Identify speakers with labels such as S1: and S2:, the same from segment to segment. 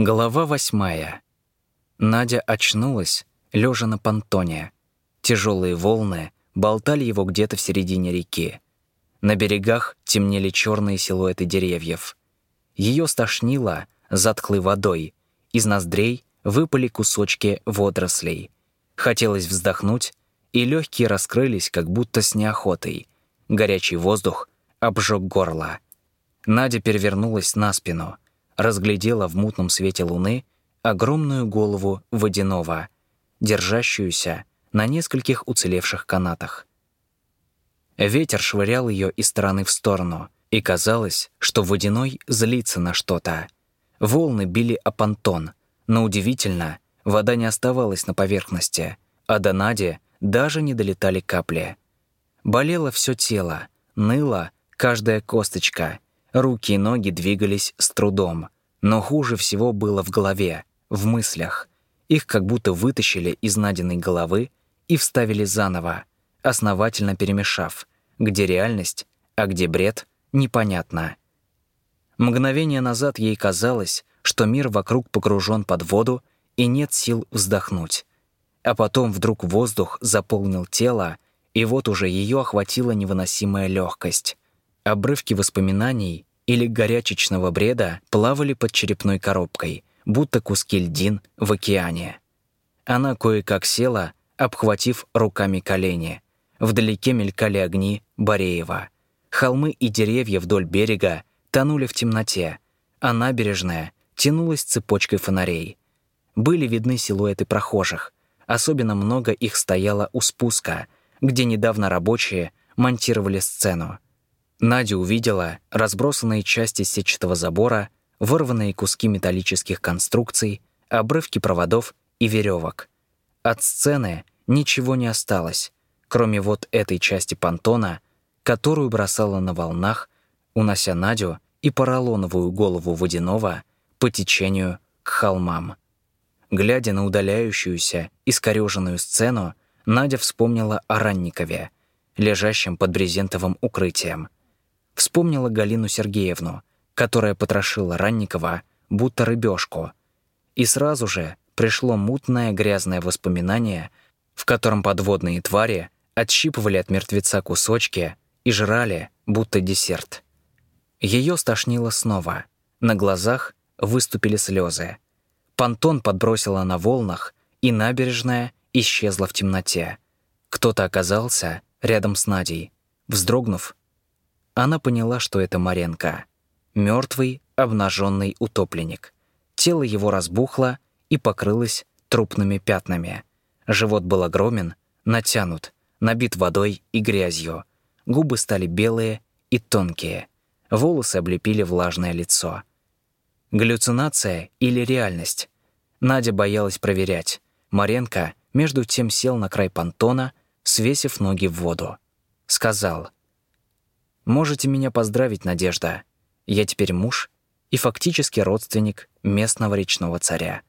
S1: Глава восьмая. Надя очнулась, лежа на понтоне. Тяжелые волны болтали его где-то в середине реки. На берегах темнели черные силуэты деревьев. Ее стошнило затхлой водой. Из ноздрей выпали кусочки водорослей. Хотелось вздохнуть, и легкие раскрылись, как будто с неохотой. Горячий воздух обжег горло. Надя перевернулась на спину — разглядела в мутном свете луны огромную голову водяного, держащуюся на нескольких уцелевших канатах. Ветер швырял ее из стороны в сторону, и казалось, что водяной злится на что-то. Волны били о понтон, но удивительно, вода не оставалась на поверхности, а до Нади даже не долетали капли. Болело все тело, ныло каждая косточка — Руки и ноги двигались с трудом. Но хуже всего было в голове, в мыслях. Их как будто вытащили из найденной головы и вставили заново, основательно перемешав, где реальность, а где бред, непонятно. Мгновение назад ей казалось, что мир вокруг погружен под воду и нет сил вздохнуть. А потом вдруг воздух заполнил тело, и вот уже ее охватила невыносимая легкость. Обрывки воспоминаний или горячечного бреда плавали под черепной коробкой, будто куски льдин в океане. Она кое-как села, обхватив руками колени. Вдалеке мелькали огни Бореева. Холмы и деревья вдоль берега тонули в темноте, а набережная тянулась цепочкой фонарей. Были видны силуэты прохожих. Особенно много их стояло у спуска, где недавно рабочие монтировали сцену. Надя увидела разбросанные части сетчатого забора, вырванные куски металлических конструкций, обрывки проводов и веревок. От сцены ничего не осталось, кроме вот этой части понтона, которую бросала на волнах, унося Надю и поролоновую голову водяного по течению к холмам. Глядя на удаляющуюся, искореженную сцену, Надя вспомнила о Ранникове, лежащем под брезентовым укрытием — Вспомнила Галину Сергеевну, которая потрошила Ранникова, будто рыбешку. И сразу же пришло мутное грязное воспоминание, в котором подводные твари отщипывали от мертвеца кусочки и жрали, будто десерт. Ее стошнило снова. На глазах выступили слезы. Понтон подбросила на волнах, и набережная исчезла в темноте. Кто-то оказался рядом с Надей. Вздрогнув, она поняла, что это Маренко. Мертвый, обнаженный утопленник. Тело его разбухло и покрылось трупными пятнами. Живот был огромен, натянут, набит водой и грязью. Губы стали белые и тонкие. Волосы облепили влажное лицо. Галлюцинация или реальность? Надя боялась проверять. Маренко между тем сел на край понтона, свесив ноги в воду. Сказал — Можете меня поздравить, Надежда. Я теперь муж и фактически родственник местного речного царя.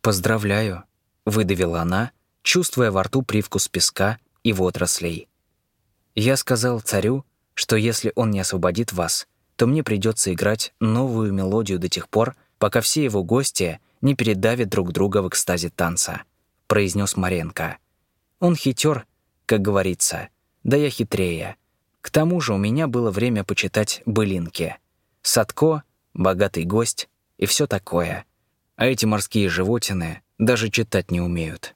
S1: Поздравляю, выдавила она, чувствуя во рту привкус песка и водорослей. Я сказал царю, что если он не освободит вас, то мне придется играть новую мелодию до тех пор, пока все его гости не передавят друг друга в экстазе танца, произнес Маренко. Он хитер, как говорится, да я хитрее. К тому же у меня было время почитать былинки. Садко, богатый гость и все такое. А эти морские животины даже читать не умеют.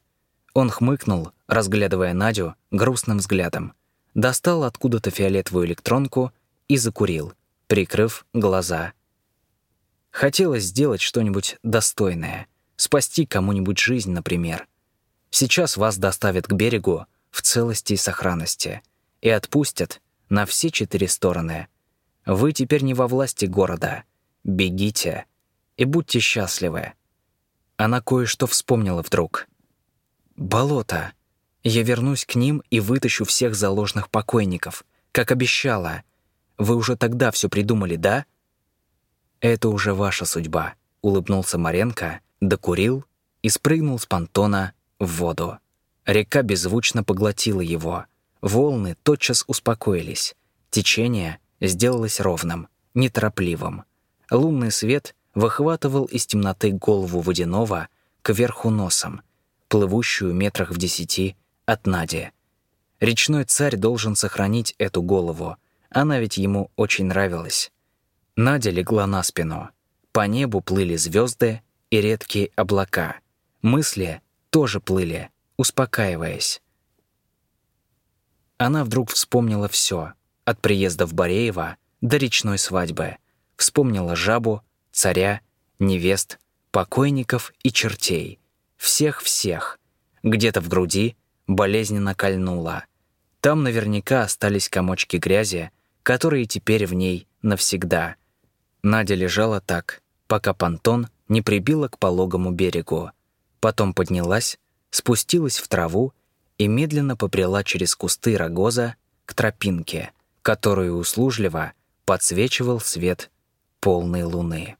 S1: Он хмыкнул, разглядывая Надю грустным взглядом. Достал откуда-то фиолетовую электронку и закурил, прикрыв глаза. Хотелось сделать что-нибудь достойное. Спасти кому-нибудь жизнь, например. Сейчас вас доставят к берегу в целости и сохранности и отпустят на все четыре стороны. Вы теперь не во власти города. Бегите и будьте счастливы. Она кое-что вспомнила вдруг. Болото. Я вернусь к ним и вытащу всех заложных покойников, как обещала. Вы уже тогда все придумали, да? Это уже ваша судьба, улыбнулся Маренко, докурил и спрыгнул с понтона в воду. Река беззвучно поглотила его — Волны тотчас успокоились. Течение сделалось ровным, неторопливым. Лунный свет выхватывал из темноты голову водяного кверху носом, плывущую метрах в десяти от Нади. Речной царь должен сохранить эту голову, она ведь ему очень нравилась. Надя легла на спину. По небу плыли звезды и редкие облака. Мысли тоже плыли, успокаиваясь. Она вдруг вспомнила все, от приезда в Бореево до речной свадьбы. Вспомнила жабу, царя, невест, покойников и чертей. Всех-всех. Где-то в груди болезненно кольнула. Там наверняка остались комочки грязи, которые теперь в ней навсегда. Надя лежала так, пока понтон не прибила к пологому берегу. Потом поднялась, спустилась в траву и медленно побрела через кусты рогоза к тропинке, которую услужливо подсвечивал свет полной луны.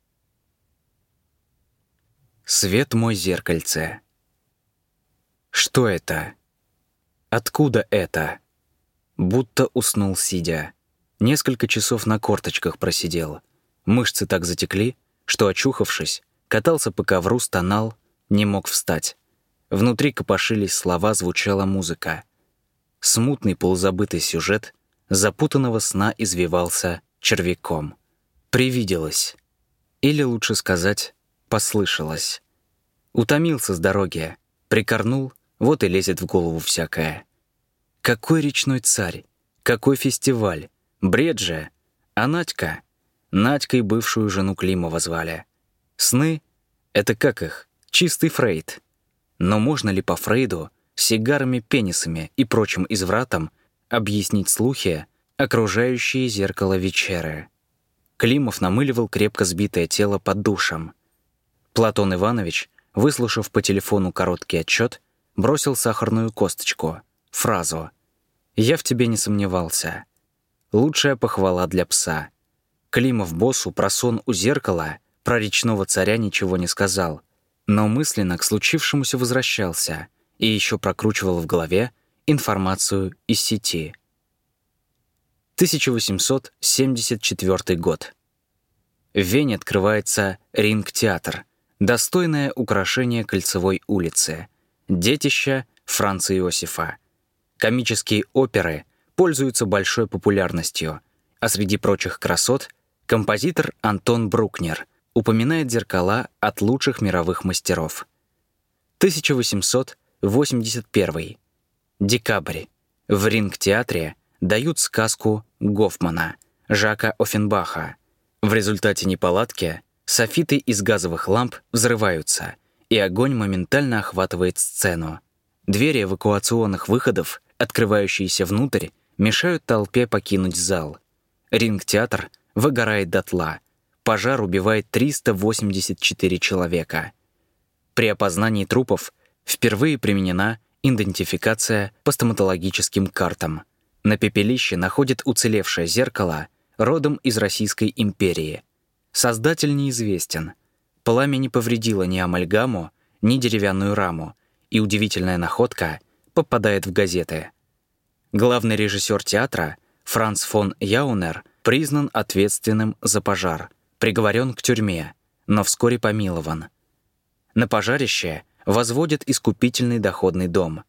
S1: Свет мой зеркальце. Что это? Откуда это? Будто уснул сидя. Несколько часов на корточках просидел. Мышцы так затекли, что, очухавшись, катался по ковру, стонал, не мог встать. Внутри копошились слова, звучала музыка. Смутный полузабытый сюжет запутанного сна извивался червяком. Привиделось. Или, лучше сказать, послышалось. Утомился с дороги, прикорнул, вот и лезет в голову всякое. Какой речной царь? Какой фестиваль? Бред же! А Надька? Надькой бывшую жену Климова звали. Сны — это как их? Чистый Фрейд. Но можно ли по Фрейду, сигарами, пенисами и прочим извратом объяснить слухи, окружающие зеркало вечеры? Климов намыливал крепко сбитое тело под душем. Платон Иванович, выслушав по телефону короткий отчет, бросил сахарную косточку, фразу «Я в тебе не сомневался». Лучшая похвала для пса. Климов боссу про сон у зеркала, про речного царя ничего не сказал — но мысленно к случившемуся возвращался и еще прокручивал в голове информацию из сети. 1874 год. В Вене открывается ринг-театр, достойное украшение кольцевой улицы, детище Франца Иосифа. Комические оперы пользуются большой популярностью, а среди прочих красот — композитор Антон Брукнер — упоминает зеркала от лучших мировых мастеров. 1881. Декабрь. В Ринг-театре дают сказку Гофмана, Жака Оффенбаха. В результате неполадки софиты из газовых ламп взрываются, и огонь моментально охватывает сцену. Двери эвакуационных выходов, открывающиеся внутрь, мешают толпе покинуть зал. Ринг-театр выгорает дотла — пожар убивает 384 человека. При опознании трупов впервые применена идентификация по стоматологическим картам. На пепелище находят уцелевшее зеркало родом из Российской империи. Создатель неизвестен. Пламя не повредило ни амальгаму, ни деревянную раму, и удивительная находка попадает в газеты. Главный режиссер театра Франц фон Яунер признан ответственным за пожар — приговорен к тюрьме, но вскоре помилован. На пожарище возводят искупительный доходный дом.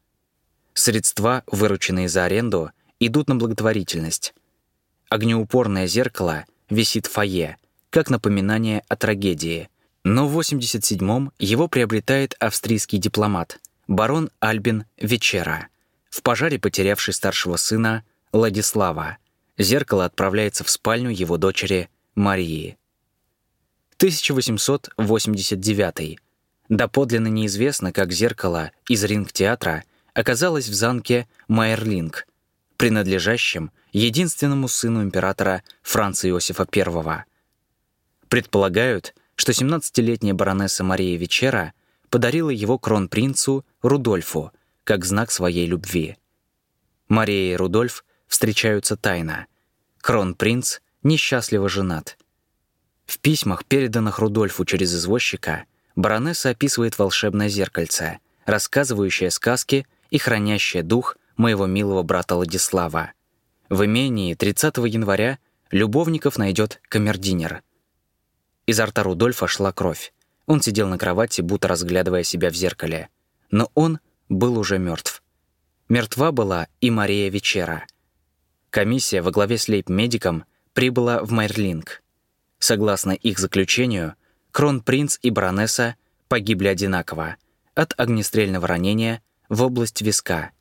S1: Средства, вырученные за аренду, идут на благотворительность. Огнеупорное зеркало висит в фойе, как напоминание о трагедии. Но в 87-м его приобретает австрийский дипломат, барон Альбин Вечера, в пожаре потерявший старшего сына Владислава. Зеркало отправляется в спальню его дочери Марии. 1889. Доподлинно неизвестно, как зеркало из ринг-театра оказалось в замке Майерлинг, принадлежащем единственному сыну императора Франца Иосифа I. Предполагают, что 17-летняя баронесса Мария Вечера подарила его кронпринцу Рудольфу как знак своей любви. Мария и Рудольф встречаются тайно. Кронпринц несчастливо женат — в письмах, переданных Рудольфу через извозчика, баронесса описывает волшебное зеркальце, рассказывающее сказки и хранящее дух моего милого брата Владислава. В имении 30 января любовников найдет камердинер. Изо рта Рудольфа шла кровь. Он сидел на кровати, будто разглядывая себя в зеркале. Но он был уже мертв. Мертва была и Мария Вечера. Комиссия во главе с лейб-медиком прибыла в Майрлинг. Согласно их заключению, кронпринц и баронесса погибли одинаково от огнестрельного ранения в область виска.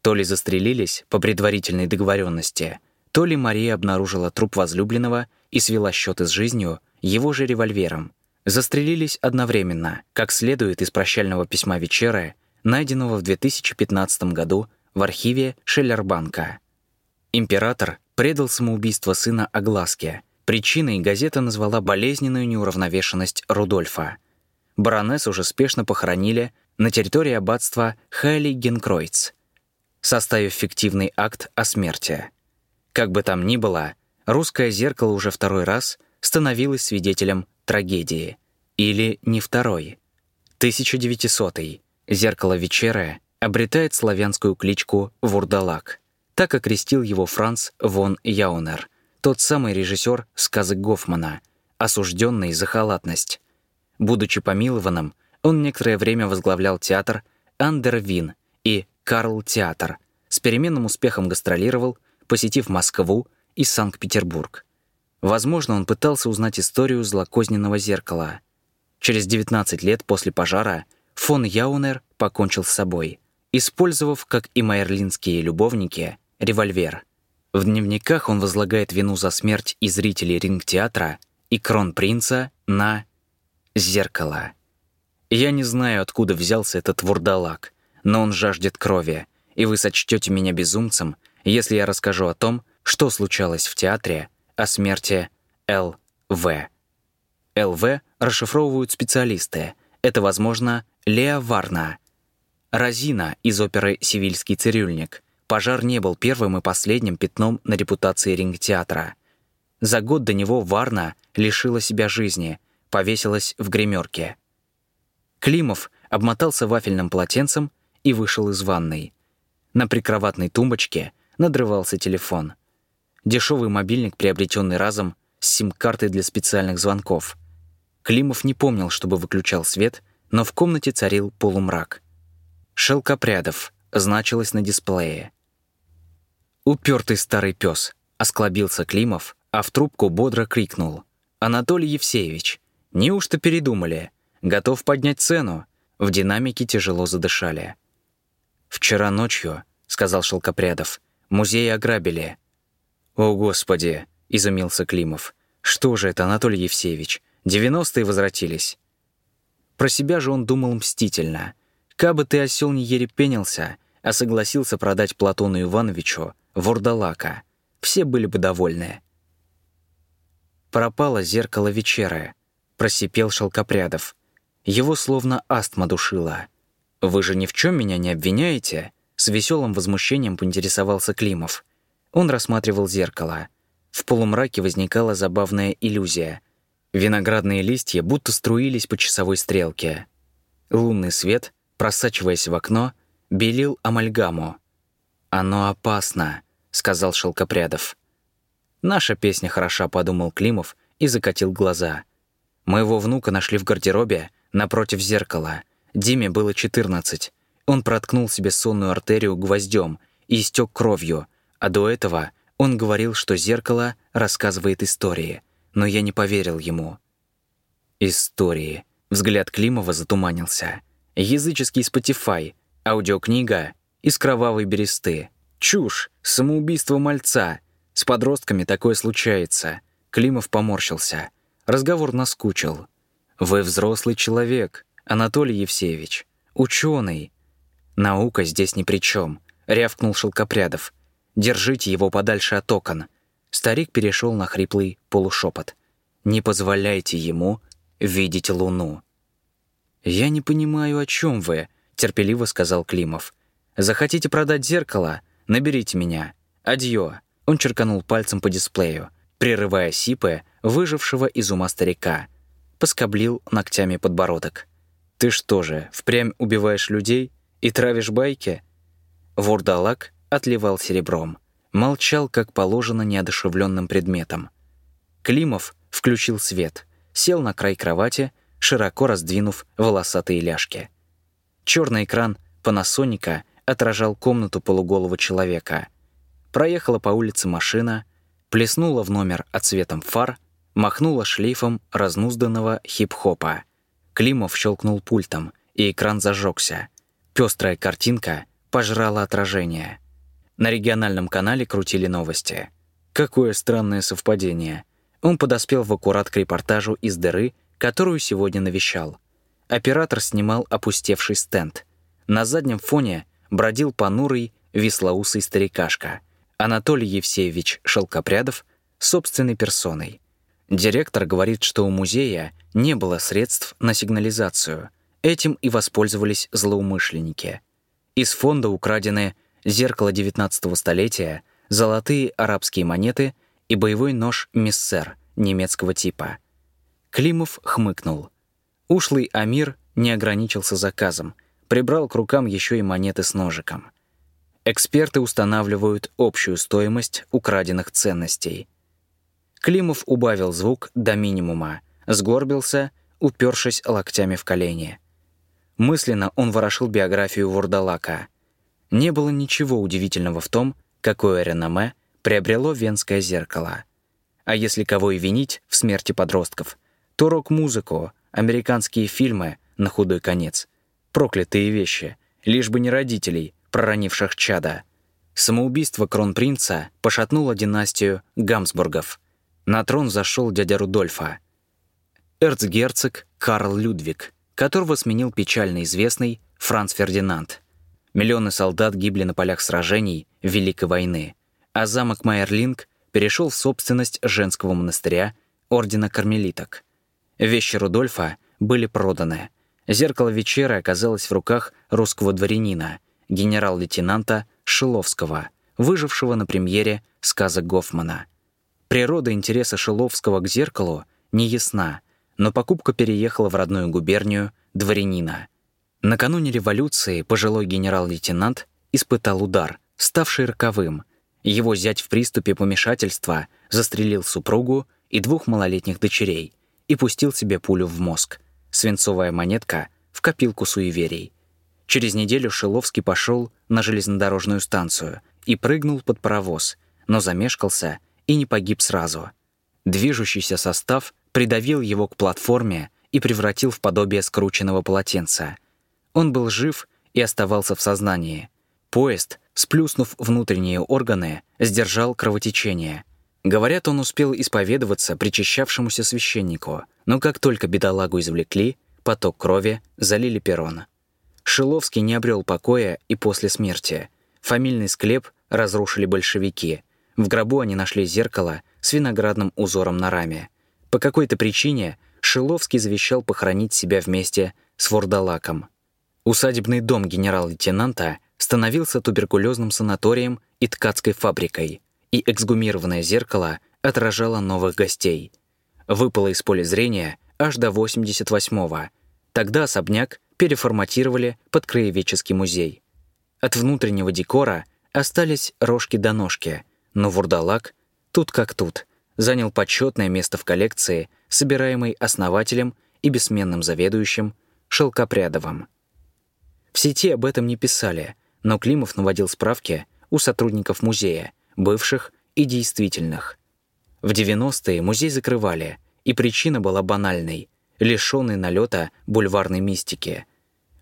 S1: То ли застрелились по предварительной договоренности, то ли Мария обнаружила труп возлюбленного и свела счеты с жизнью его же револьвером. Застрелились одновременно, как следует из прощального письма Вечеры, найденного в 2015 году в архиве Шеллербанка. Император предал самоубийство сына огласке. Причиной газета назвала болезненную неуравновешенность Рудольфа. Баронесс уже спешно похоронили на территории аббатства Хайли-Генкройц, составив фиктивный акт о смерти. Как бы там ни было, русское зеркало уже второй раз становилось свидетелем трагедии. Или не второй. 1900-й. Зеркало Вечеры обретает славянскую кличку «Вурдалак». Так окрестил его Франц фон Яунер, тот самый режиссер сказок Гофмана, осужденный за халатность. Будучи помилованным, он некоторое время возглавлял театр Андервин и Карл Театр, с переменным успехом гастролировал, посетив Москву и Санкт-Петербург. Возможно, он пытался узнать историю злокозненного зеркала. Через 19 лет после пожара фон Яунер покончил с собой, использовав, как и майерлинские любовники, револьвер. В дневниках он возлагает вину за смерть и зрителей рингтеатра, и кронпринца на зеркало. Я не знаю, откуда взялся этот вурдалак, но он жаждет крови, и вы сочтете меня безумцем, если я расскажу о том, что случалось в театре о смерти Л.В. ЛВ расшифровывают специалисты. Это, возможно, Леа Варна. Розина из оперы «Сивильский цирюльник». Пожар не был первым и последним пятном на репутации рингтеатра. За год до него Варна лишила себя жизни, повесилась в гримерке. Климов обмотался вафельным полотенцем и вышел из ванной. На прикроватной тумбочке надрывался телефон. Дешевый мобильник, приобретенный разом, с сим-картой для специальных звонков. Климов не помнил, чтобы выключал свет, но в комнате царил полумрак. «Шелкопрядов» значилось на дисплее. «Упертый старый пес», — осклобился Климов, а в трубку бодро крикнул. «Анатолий Евсеевич, неужто передумали? Готов поднять цену?» В динамике тяжело задышали. «Вчера ночью», — сказал Шелкопрядов, — «музей ограбили. «О, Господи!» — изумился Климов. «Что же это, Анатолий Евсеевич? Девяностые возвратились?» Про себя же он думал мстительно. «Кабы ты, осел, не ерепенился, а согласился продать Платону Ивановичу вурдалака, все были бы довольны». Пропало зеркало вечеры, просипел Шелкопрядов. Его словно астма душила. «Вы же ни в чем меня не обвиняете?» С веселым возмущением поинтересовался Климов — он рассматривал зеркало. В полумраке возникала забавная иллюзия. Виноградные листья будто струились по часовой стрелке. Лунный свет, просачиваясь в окно, белил амальгаму. «Оно опасно», — сказал Шелкопрядов. «Наша песня хороша», — подумал Климов и закатил глаза. «Моего внука нашли в гардеробе напротив зеркала. Диме было 14. Он проткнул себе сонную артерию гвоздем и истек кровью, а до этого он говорил, что зеркало рассказывает истории, но я не поверил ему. Истории. Взгляд Климова затуманился. Языческий Spotify, аудиокнига из кровавой бересты. Чушь, самоубийство мальца. С подростками такое случается. Климов поморщился. Разговор наскучил. Вы взрослый человек, Анатолий Евсеевич, ученый. Наука здесь ни при чем, рявкнул Шелкопрядов. Держите его подальше от окон». Старик перешел на хриплый полушепот. «Не позволяйте ему видеть луну». «Я не понимаю, о чем вы», — терпеливо сказал Климов. «Захотите продать зеркало? Наберите меня. Адьё». Он черканул пальцем по дисплею, прерывая сипы, выжившего из ума старика. Поскоблил ногтями подбородок. «Ты что же, впрямь убиваешь людей и травишь байки?» Вурдалак отливал серебром. Молчал, как положено неодушевленным предметом. Климов включил свет. сел на край кровати, широко раздвинув волосатые ляжки. Черный экран Панасоника отражал комнату полуголого человека. Проехала по улице машина, плеснула в номер отсветом фар, махнула шлейфом разнузданного хип-хопа. Климов щелкнул пультом, и экран зажегся. Пестрая картинка пожрала отражение. На региональном канале крутили новости. Какое странное совпадение. Он подоспел в аккурат к репортажу из дыры, которую сегодня навещал. Оператор снимал опустевший стенд. На заднем фоне бродил понурый, веслоусый старикашка. Анатолий Евсеевич Шелкопрядов собственной персоной. Директор говорит, что у музея не было средств на сигнализацию. Этим и воспользовались злоумышленники. Из фонда украдены зеркало 19 столетия, золотые арабские монеты и боевой нож «Миссер» немецкого типа. Климов хмыкнул. Ушлый Амир не ограничился заказом, прибрал к рукам еще и монеты с ножиком. Эксперты устанавливают общую стоимость украденных ценностей. Климов убавил звук до минимума, сгорбился, упершись локтями в колени. Мысленно он ворошил биографию Вурдалака. Не было ничего удивительного в том, какое реноме приобрело венское зеркало. А если кого и винить в смерти подростков, то рок-музыку, американские фильмы, на худой конец, проклятые вещи, лишь бы не родителей, проронивших чада. Самоубийство кронпринца пошатнуло династию Гамсбургов. На трон зашел дядя Рудольфа. Эрцгерцог Карл Людвиг, которого сменил печально известный Франц Фердинанд. Миллионы солдат гибли на полях сражений Великой войны, а замок Майерлинг перешел в собственность женского монастыря Ордена Кармелиток. Вещи Рудольфа были проданы. Зеркало вечера оказалось в руках русского дворянина, генерал-лейтенанта Шиловского, выжившего на премьере сказок Гофмана. Природа интереса Шиловского к зеркалу не ясна, но покупка переехала в родную губернию дворянина. Накануне революции пожилой генерал-лейтенант испытал удар, ставший роковым. Его зять в приступе помешательства застрелил супругу и двух малолетних дочерей и пустил себе пулю в мозг. Свинцовая монетка в копилку суеверий. Через неделю Шиловский пошел на железнодорожную станцию и прыгнул под паровоз, но замешкался и не погиб сразу. Движущийся состав придавил его к платформе и превратил в подобие скрученного полотенца. Он был жив и оставался в сознании. Поезд, сплюснув внутренние органы, сдержал кровотечение. Говорят, он успел исповедоваться причащавшемуся священнику, но как только бедолагу извлекли, поток крови залили перрон. Шиловский не обрел покоя и после смерти. Фамильный склеп разрушили большевики. В гробу они нашли зеркало с виноградным узором на раме. По какой-то причине Шиловский завещал похоронить себя вместе с Вордалаком. Усадебный дом генерал-лейтенанта становился туберкулезным санаторием и ткацкой фабрикой, и эксгумированное зеркало отражало новых гостей. Выпало из поля зрения аж до 88-го. Тогда особняк переформатировали под краеведческий музей. От внутреннего декора остались рожки до ножки, но вурдалак тут как тут занял почетное место в коллекции, собираемой основателем и бессменным заведующим Шелкопрядовым. В сети об этом не писали, но Климов наводил справки у сотрудников музея, бывших и действительных. В 90-е музей закрывали, и причина была банальной — лишённый налета бульварной мистики.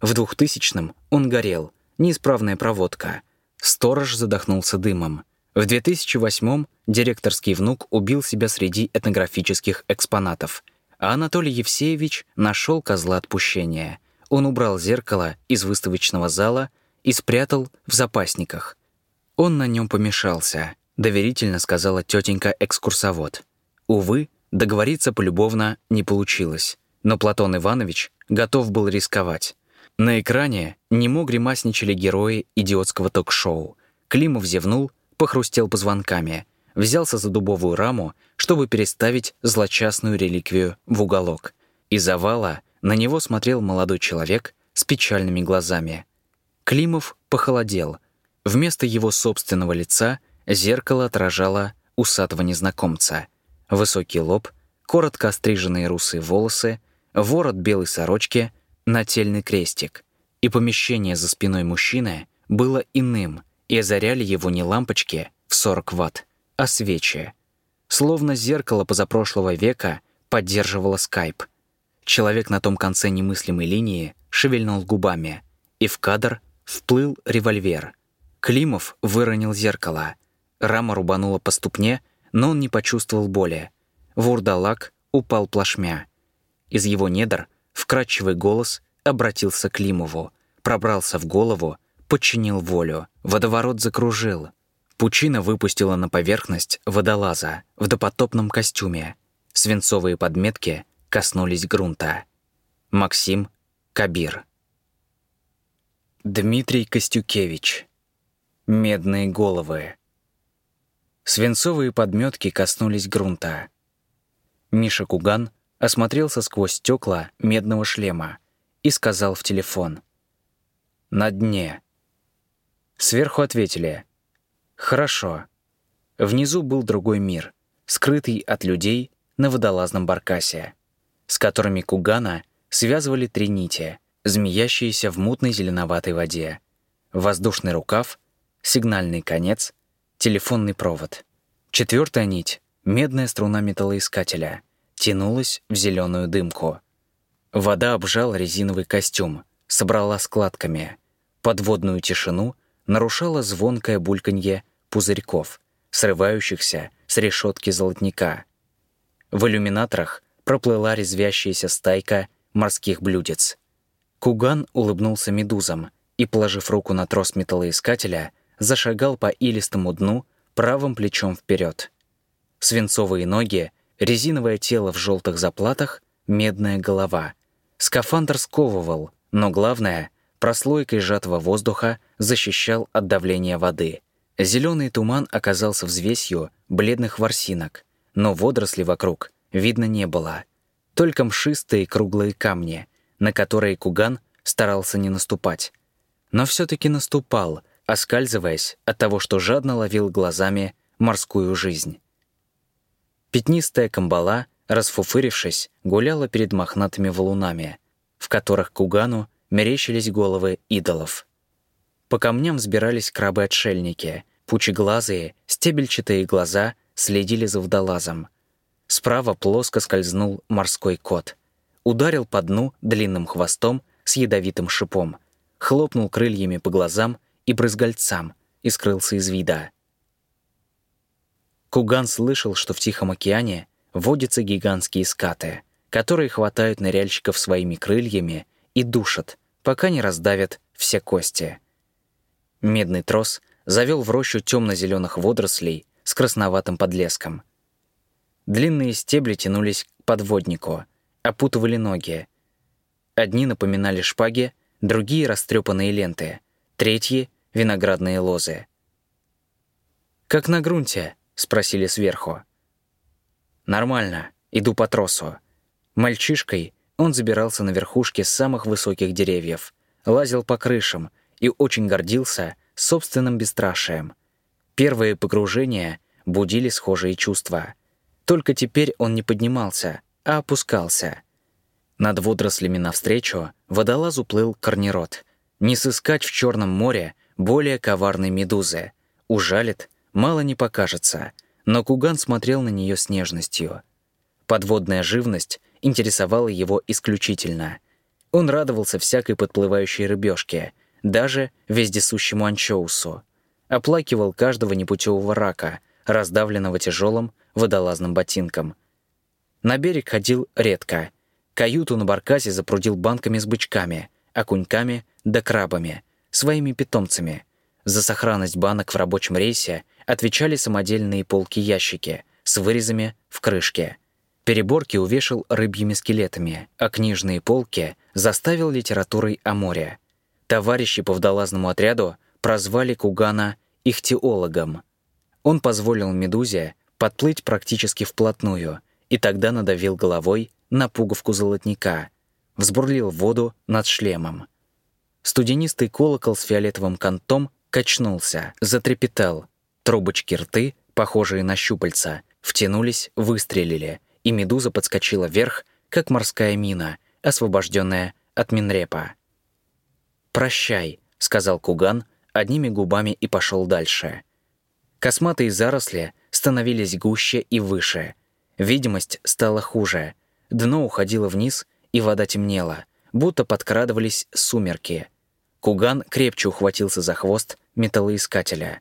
S1: В 2000-м он горел, неисправная проводка. Сторож задохнулся дымом. В 2008-м директорский внук убил себя среди этнографических экспонатов, а Анатолий Евсеевич нашел козла отпущения. Он убрал зеркало из выставочного зала и спрятал в запасниках. Он на нем помешался, доверительно сказала тетенька-экскурсовод. Увы, договориться полюбовно не получилось, но Платон Иванович готов был рисковать. На экране немо гримасничали герои идиотского ток-шоу. Климов зевнул похрустел позвонками, взялся за дубовую раму, чтобы переставить злочастную реликвию в уголок. Из овала на него смотрел молодой человек с печальными глазами. Климов похолодел. Вместо его собственного лица зеркало отражало усатого незнакомца. Высокий лоб, коротко остриженные русые волосы, ворот белой сорочки, нательный крестик. И помещение за спиной мужчины было иным, и озаряли его не лампочки в 40 ватт, а свечи. Словно зеркало позапрошлого века поддерживало скайп. Человек на том конце немыслимой линии шевельнул губами, и в кадр вплыл револьвер. Климов выронил зеркало. Рама рубанула по ступне, но он не почувствовал боли. Вурдалак упал плашмя. Из его недр вкрадчивый голос обратился к Климову, пробрался в голову, подчинил волю. Водоворот закружил. Пучина выпустила на поверхность водолаза в допотопном костюме. Свинцовые подметки коснулись грунта. Максим Кабир. Дмитрий Костюкевич. Медные головы. Свинцовые подметки коснулись грунта. Миша Куган осмотрелся сквозь стекла медного шлема и сказал в телефон. «На дне». Сверху ответили. «Хорошо». Внизу был другой мир, скрытый от людей на водолазном баркасе, с которыми Кугана связывали три нити, змеящиеся в мутной зеленоватой воде. Воздушный рукав, сигнальный конец, телефонный провод. Четвертая нить Медная струна металлоискателя тянулась в зеленую дымку. Вода обжала резиновый костюм, собрала складками. Подводную тишину нарушало звонкое бульканье пузырьков, срывающихся с решетки золотника. В иллюминаторах проплыла резвящаяся стайка морских блюдец. Куган улыбнулся медузам и, положив руку на трос металлоискателя, зашагал по илистому дну правым плечом вперед свинцовые ноги, резиновое тело в желтых заплатах, медная голова. Скафандр сковывал, но главное, прослойкой сжатого воздуха защищал от давления воды. Зеленый туман оказался взвесью бледных ворсинок, но водорослей вокруг видно не было. Только мшистые круглые камни, на которые Куган старался не наступать. Но все-таки наступал, оскальзываясь от того, что жадно ловил глазами морскую жизнь. Пятнистая камбала, расфуфырившись, гуляла перед мохнатыми валунами, в которых Кугану мерещились головы идолов. По камням взбирались крабы-отшельники, пучеглазые, стебельчатые глаза следили за водолазом. Справа плоско скользнул морской кот. Ударил по дну длинным хвостом с ядовитым шипом, хлопнул крыльями по глазам и брызгальцам и скрылся из вида. Куган слышал, что в Тихом океане водятся гигантские скаты, которые хватают ныряльщиков своими крыльями и душат, пока не раздавят все кости. Медный трос завел в рощу темно-зеленых водорослей с красноватым подлеском. Длинные стебли тянулись к подводнику, опутывали ноги. Одни напоминали шпаги, другие — растрепанные ленты, третьи — виноградные лозы. «Как на грунте», спросили сверху. «Нормально, иду по тросу». Мальчишкой он забирался на верхушки самых высоких деревьев, лазил по крышам и очень гордился собственным бесстрашием. Первые погружения будили схожие чувства. Только теперь он не поднимался, а опускался. Над водорослями навстречу водолаз уплыл корнирот. Не сыскать в Черном море более коварной медузы. Ужалит — мало не покажется, но Куган смотрел на нее с нежностью. Подводная живность интересовала его исключительно. Он радовался всякой подплывающей рыбешке, даже вездесущему анчоусу. Оплакивал каждого непутевого рака, раздавленного тяжелым водолазным ботинком. На берег ходил редко. Каюту на баркасе запрудил банками с бычками, окуньками да крабами, своими питомцами. За сохранность банок в рабочем рейсе отвечали самодельные полки-ящики с вырезами в крышке. Переборки увешал рыбьими скелетами, а книжные полки заставил литературой о море. Товарищи по водолазному отряду прозвали Кугана ихтиологом. Он позволил «Медузе» подплыть практически вплотную и тогда надавил головой на пуговку золотника, взбурлил воду над шлемом. Студенистый колокол с фиолетовым кантом качнулся, затрепетал, Трубочки рты, похожие на щупальца, втянулись, выстрелили и медуза подскочила вверх, как морская мина, освобожденная от минрепа. «Прощай», — сказал Куган одними губами и пошел дальше. Косматые заросли становились гуще и выше. Видимость стала хуже. Дно уходило вниз, и вода темнела, будто подкрадывались сумерки. Куган крепче ухватился за хвост металлоискателя.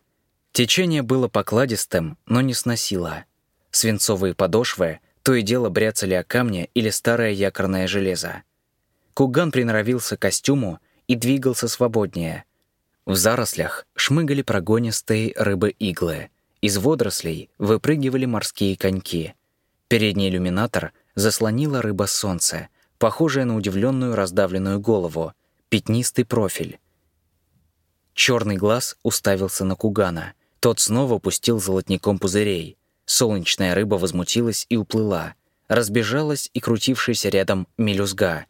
S1: Течение было покладистым, но не сносило. Свинцовые подошвы то и дело бряцали о камне или старое якорное железо. Куган приноровился к костюму и двигался свободнее. В зарослях шмыгали прогонистые рыбы-иглы. Из водорослей выпрыгивали морские коньки. Передний иллюминатор заслонила рыба солнце, похожая на удивленную раздавленную голову, пятнистый профиль. Черный глаз уставился на Кугана. Тот снова пустил золотником пузырей. Солнечная рыба возмутилась и уплыла. Разбежалась и крутившаяся рядом мелюзга.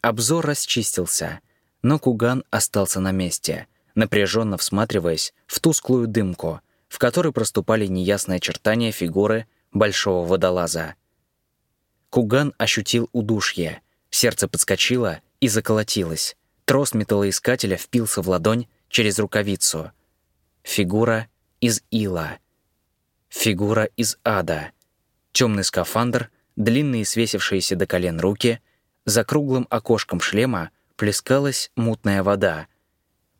S1: Обзор расчистился, но Куган остался на месте, напряженно всматриваясь в тусклую дымку, в которой проступали неясные очертания фигуры большого водолаза. Куган ощутил удушье, сердце подскочило и заколотилось. Трос металлоискателя впился в ладонь через рукавицу. Фигура из ила. Фигура из ада. Темный скафандр, длинные свесившиеся до колен руки, за круглым окошком шлема плескалась мутная вода.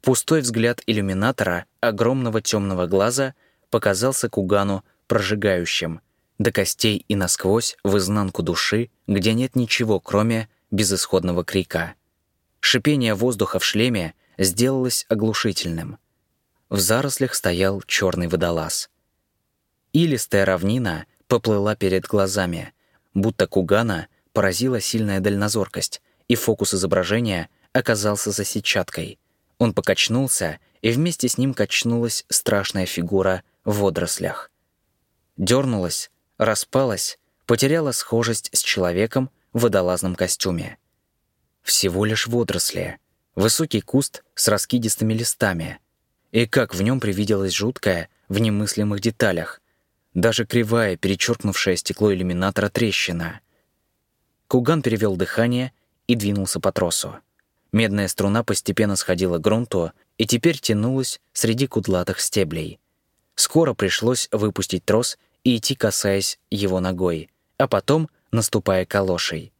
S1: Пустой взгляд иллюминатора огромного темного глаза показался Кугану прожигающим, до костей и насквозь в изнанку души, где нет ничего, кроме безысходного крика. Шипение воздуха в шлеме сделалось оглушительным. В зарослях стоял черный водолаз. Илистая равнина поплыла перед глазами, будто Кугана поразила сильная дальнозоркость, и фокус изображения оказался за сетчаткой. Он покачнулся, и вместе с ним качнулась страшная фигура в водорослях. Дернулась, распалась, потеряла схожесть с человеком в водолазном костюме. Всего лишь водоросли. Высокий куст с раскидистыми листами. И как в нем привиделось жуткое в немыслимых деталях. Даже кривая, перечеркнувшая стекло иллюминатора трещина. Куган перевел дыхание и двинулся по тросу. Медная струна постепенно сходила к грунту и теперь тянулась среди кудлатых стеблей. Скоро пришлось выпустить трос и идти, касаясь его ногой, а потом наступая калошей.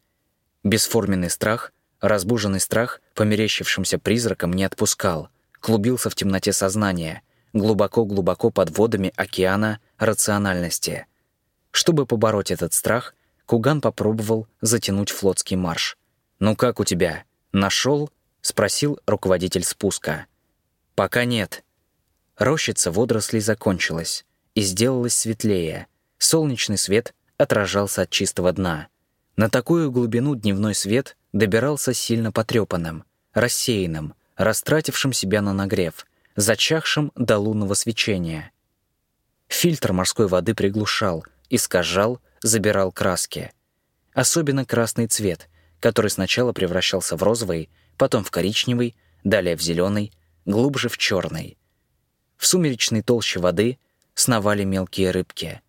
S1: Бесформенный страх, разбуженный страх, померещившимся призраком, не отпускал, клубился в темноте сознания, глубоко-глубоко под водами океана рациональности. Чтобы побороть этот страх, Куган попробовал затянуть флотский марш. «Ну как у тебя? Нашел?» — спросил руководитель спуска. «Пока нет». Рощица водорослей закончилась и сделалась светлее. Солнечный свет отражался от чистого дна. На такую глубину дневной свет добирался сильно потрепанным, рассеянным, растратившим себя на нагрев, зачахшим до лунного свечения. Фильтр морской воды приглушал, искажал, забирал краски. Особенно красный цвет, который сначала превращался в розовый, потом в коричневый, далее в зеленый, глубже в черный. В сумеречной толще воды сновали мелкие рыбки.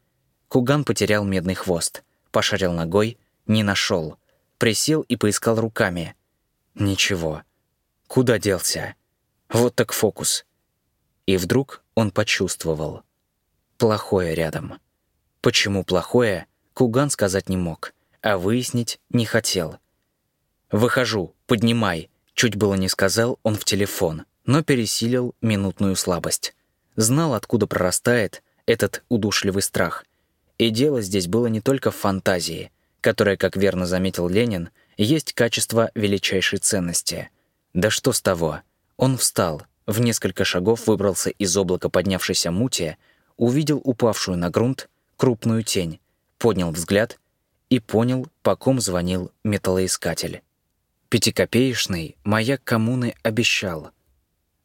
S1: Куган потерял медный хвост, пошарил ногой, не нашел. Присел и поискал руками. Ничего. Куда делся? Вот так фокус. И вдруг он почувствовал. Плохое рядом. Почему плохое, Куган сказать не мог, а выяснить не хотел. «Выхожу, поднимай», чуть было не сказал он в телефон, но пересилил минутную слабость. Знал, откуда прорастает этот удушливый страх. И дело здесь было не только в фантазии, которая, как верно заметил Ленин, есть качество величайшей ценности. Да что с того? Он встал, в несколько шагов выбрался из облака поднявшейся мути, увидел упавшую на грунт крупную тень, поднял взгляд и понял, по ком звонил металлоискатель. Пятикопеечный маяк коммуны обещал.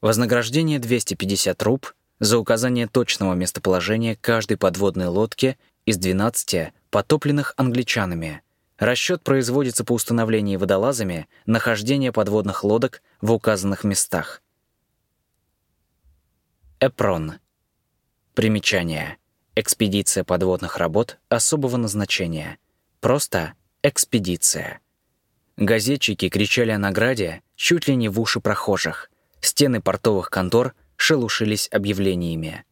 S1: Вознаграждение 250 руб за указание точного местоположения каждой подводной лодки из 12 потопленных англичанами. Расчет производится по установлению водолазами нахождения подводных лодок в указанных местах. Эпрон. Примечание. Экспедиция подводных работ особого назначения — просто «экспедиция». Газетчики кричали о награде чуть ли не в уши прохожих. Стены портовых контор шелушились объявлениями.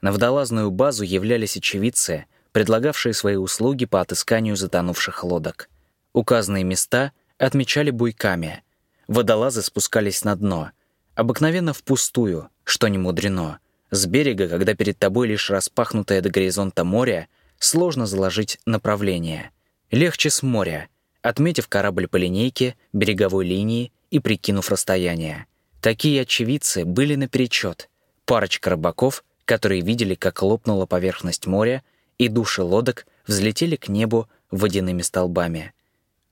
S1: На водолазную базу являлись очевидцы, предлагавшие свои услуги по отысканию затонувших лодок. Указанные места отмечали буйками. Водолазы спускались на дно. Обыкновенно впустую, что не мудрено. С берега, когда перед тобой лишь распахнутое до горизонта море, сложно заложить направление. Легче с моря — отметив корабль по линейке, береговой линии и прикинув расстояние. Такие очевидцы были наперечет. Парочка рыбаков, которые видели, как лопнула поверхность моря, и души лодок взлетели к небу водяными столбами.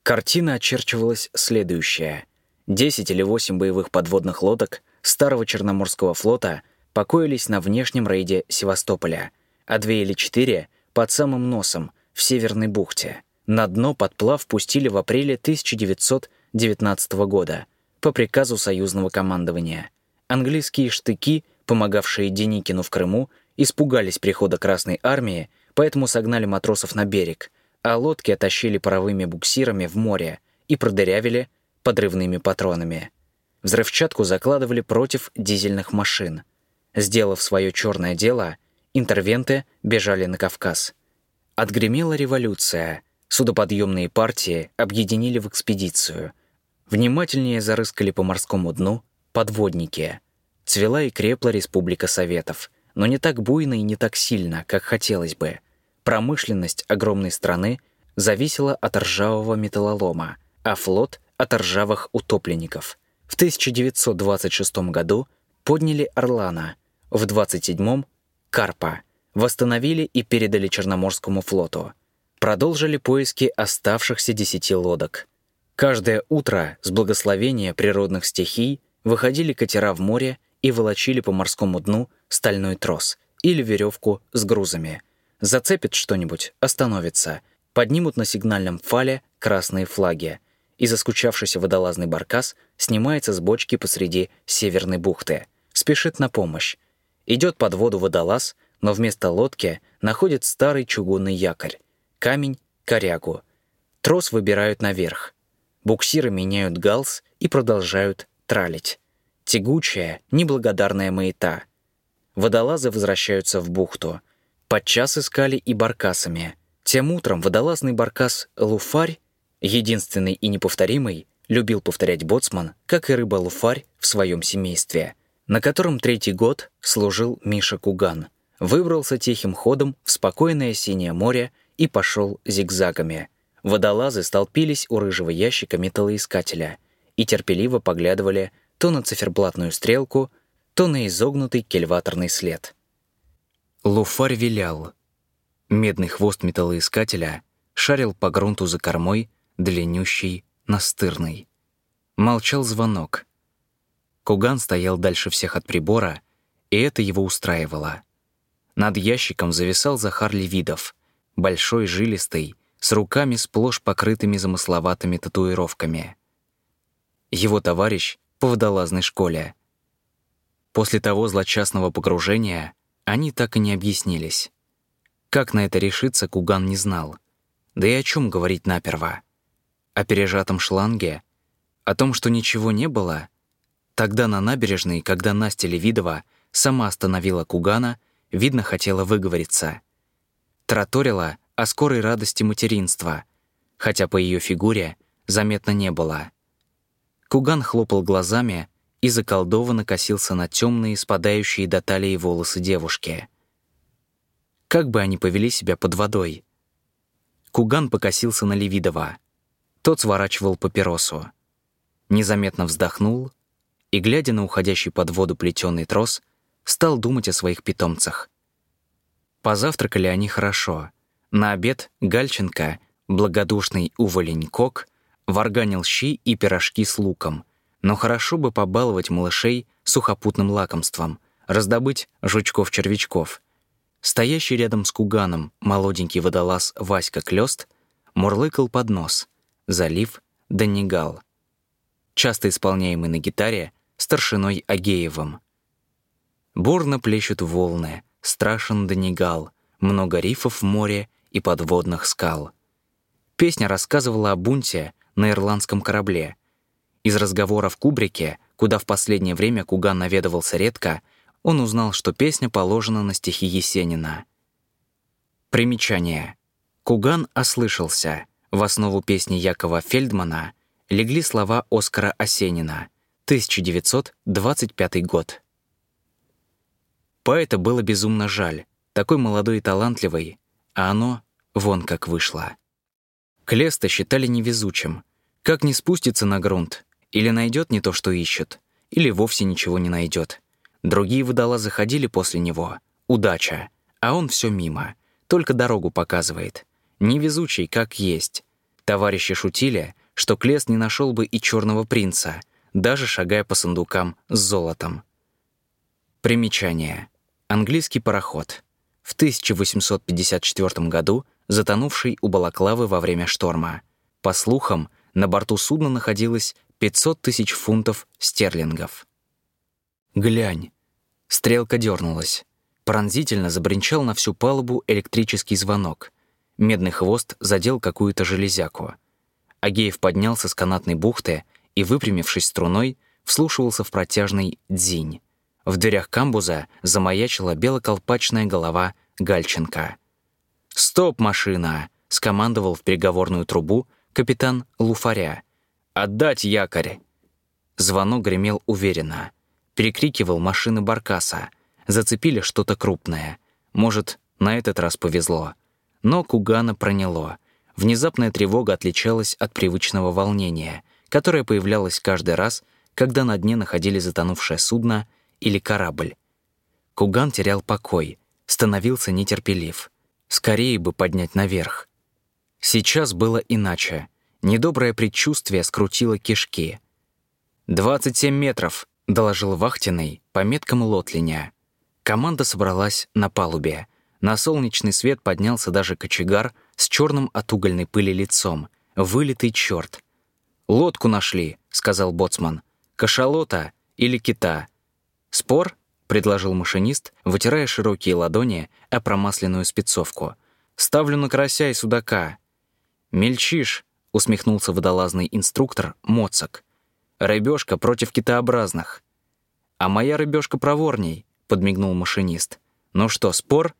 S1: Картина очерчивалась следующая. Десять или восемь боевых подводных лодок старого Черноморского флота покоились на внешнем рейде Севастополя, а две или четыре — под самым носом, в Северной бухте. На дно подплав пустили в апреле 1919 года по приказу союзного командования. Английские штыки, помогавшие Деникину в Крыму, испугались прихода Красной Армии, поэтому согнали матросов на берег, а лодки оттащили паровыми буксирами в море и продырявили подрывными патронами. Взрывчатку закладывали против дизельных машин. Сделав свое черное дело, интервенты бежали на Кавказ. Отгремела революция — Судоподъемные партии объединили в экспедицию. Внимательнее зарыскали по морскому дну подводники. Цвела и крепла Республика Советов, но не так буйно и не так сильно, как хотелось бы. Промышленность огромной страны зависела от ржавого металлолома, а флот — от ржавых утопленников. В 1926 году подняли «Орлана», в 27-м — «Карпа», восстановили и передали Черноморскому флоту — продолжили поиски оставшихся десяти лодок. Каждое утро с благословения природных стихий выходили катера в море и волочили по морскому дну стальной трос или веревку с грузами. Зацепит что-нибудь, остановится, поднимут на сигнальном фале красные флаги, и заскучавшийся водолазный баркас снимается с бочки посреди Северной бухты, спешит на помощь. Идет под воду водолаз, но вместо лодки находит старый чугунный якорь, камень, корягу. Трос выбирают наверх. Буксиры меняют галс и продолжают тралить. Тягучая, неблагодарная маята. Водолазы возвращаются в бухту. Подчас искали и баркасами. Тем утром водолазный баркас «Луфарь», единственный и неповторимый, любил повторять боцман, как и рыба-луфарь в своем семействе, на котором третий год служил Миша Куган. Выбрался тихим ходом в спокойное синее море и пошел зигзагами. Водолазы столпились у рыжего ящика металлоискателя и терпеливо поглядывали то на циферблатную стрелку, то на изогнутый кельваторный след. Луфарь вилял. Медный хвост металлоискателя шарил по грунту за кормой, длиннющий, настырный. Молчал звонок. Куган стоял дальше всех от прибора, и это его устраивало. Над ящиком зависал Захар Левидов — большой, жилистый, с руками сплошь покрытыми замысловатыми татуировками. Его товарищ по водолазной школе. После того злочастного погружения они так и не объяснились. Как на это решиться, Куган не знал. Да и о чем говорить наперво? О пережатом шланге? О том, что ничего не было? Тогда на набережной, когда Настя Левидова сама остановила Кугана, видно, хотела выговориться — тараторила о скорой радости материнства, хотя по ее фигуре заметно не было. Куган хлопал глазами и заколдованно косился на темные, спадающие до талии волосы девушки. Как бы они повели себя под водой? Куган покосился на Левидова. Тот сворачивал папиросу. Незаметно вздохнул и, глядя на уходящий под воду плетеный трос, стал думать о своих питомцах — Позавтракали они хорошо. На обед Гальченко, благодушный уволень Кок, варганил щи и пирожки с луком. Но хорошо бы побаловать малышей сухопутным лакомством, раздобыть жучков-червячков. Стоящий рядом с куганом молоденький водолаз Васька Клёст мурлыкал под нос, залив Данигал, часто исполняемый на гитаре старшиной Агеевым. Бурно плещут волны — страшен Данигал, много рифов в море и подводных скал. Песня рассказывала о бунте на ирландском корабле. Из разговора в кубрике, куда в последнее время Куган наведывался редко, он узнал, что песня положена на стихи Есенина. Примечание. Куган ослышался. В основу песни Якова Фельдмана легли слова Оскара Осенина, 1925 год. Поэта было безумно жаль, такой молодой и талантливый, а оно вон как вышло. Клеста считали невезучим. Как не спустится на грунт, или найдет не то, что ищет, или вовсе ничего не найдет. Другие выдала заходили после него. Удача. А он все мимо. Только дорогу показывает. Невезучий, как есть. Товарищи шутили, что Клест не нашел бы и черного принца, даже шагая по сундукам с золотом. Примечание. Английский пароход. В 1854 году затонувший у Балаклавы во время шторма. По слухам, на борту судна находилось 500 тысяч фунтов стерлингов. «Глянь!» Стрелка дернулась. Пронзительно забринчал на всю палубу электрический звонок. Медный хвост задел какую-то железяку. Агеев поднялся с канатной бухты и, выпрямившись струной, вслушивался в протяжный дзинь. В дверях камбуза замаячила белоколпачная голова Гальченко. «Стоп, машина!» — скомандовал в переговорную трубу капитан Луфаря. «Отдать якорь!» Звонок гремел уверенно. Перекрикивал машины Баркаса. Зацепили что-то крупное. Может, на этот раз повезло. Но Кугана проняло. Внезапная тревога отличалась от привычного волнения, которое появлялось каждый раз, когда на дне находили затонувшее судно или корабль. Куган терял покой, становился нетерпелив. Скорее бы поднять наверх. Сейчас было иначе. Недоброе предчувствие скрутило кишки. «Двадцать семь метров», — доложил вахтенный по меткам Лотлиня. Команда собралась на палубе. На солнечный свет поднялся даже кочегар с черным от угольной пыли лицом. Вылитый черт. «Лодку нашли», — сказал боцман. «Кашалота или кита?» «Спор?» — предложил машинист, вытирая широкие ладони о промасленную спецовку. «Ставлю на карася и судака». «Мельчишь», — усмехнулся водолазный инструктор Моцак. «Рыбёшка против китообразных». «А моя рыбёшка проворней», — подмигнул машинист. «Ну что, спор?»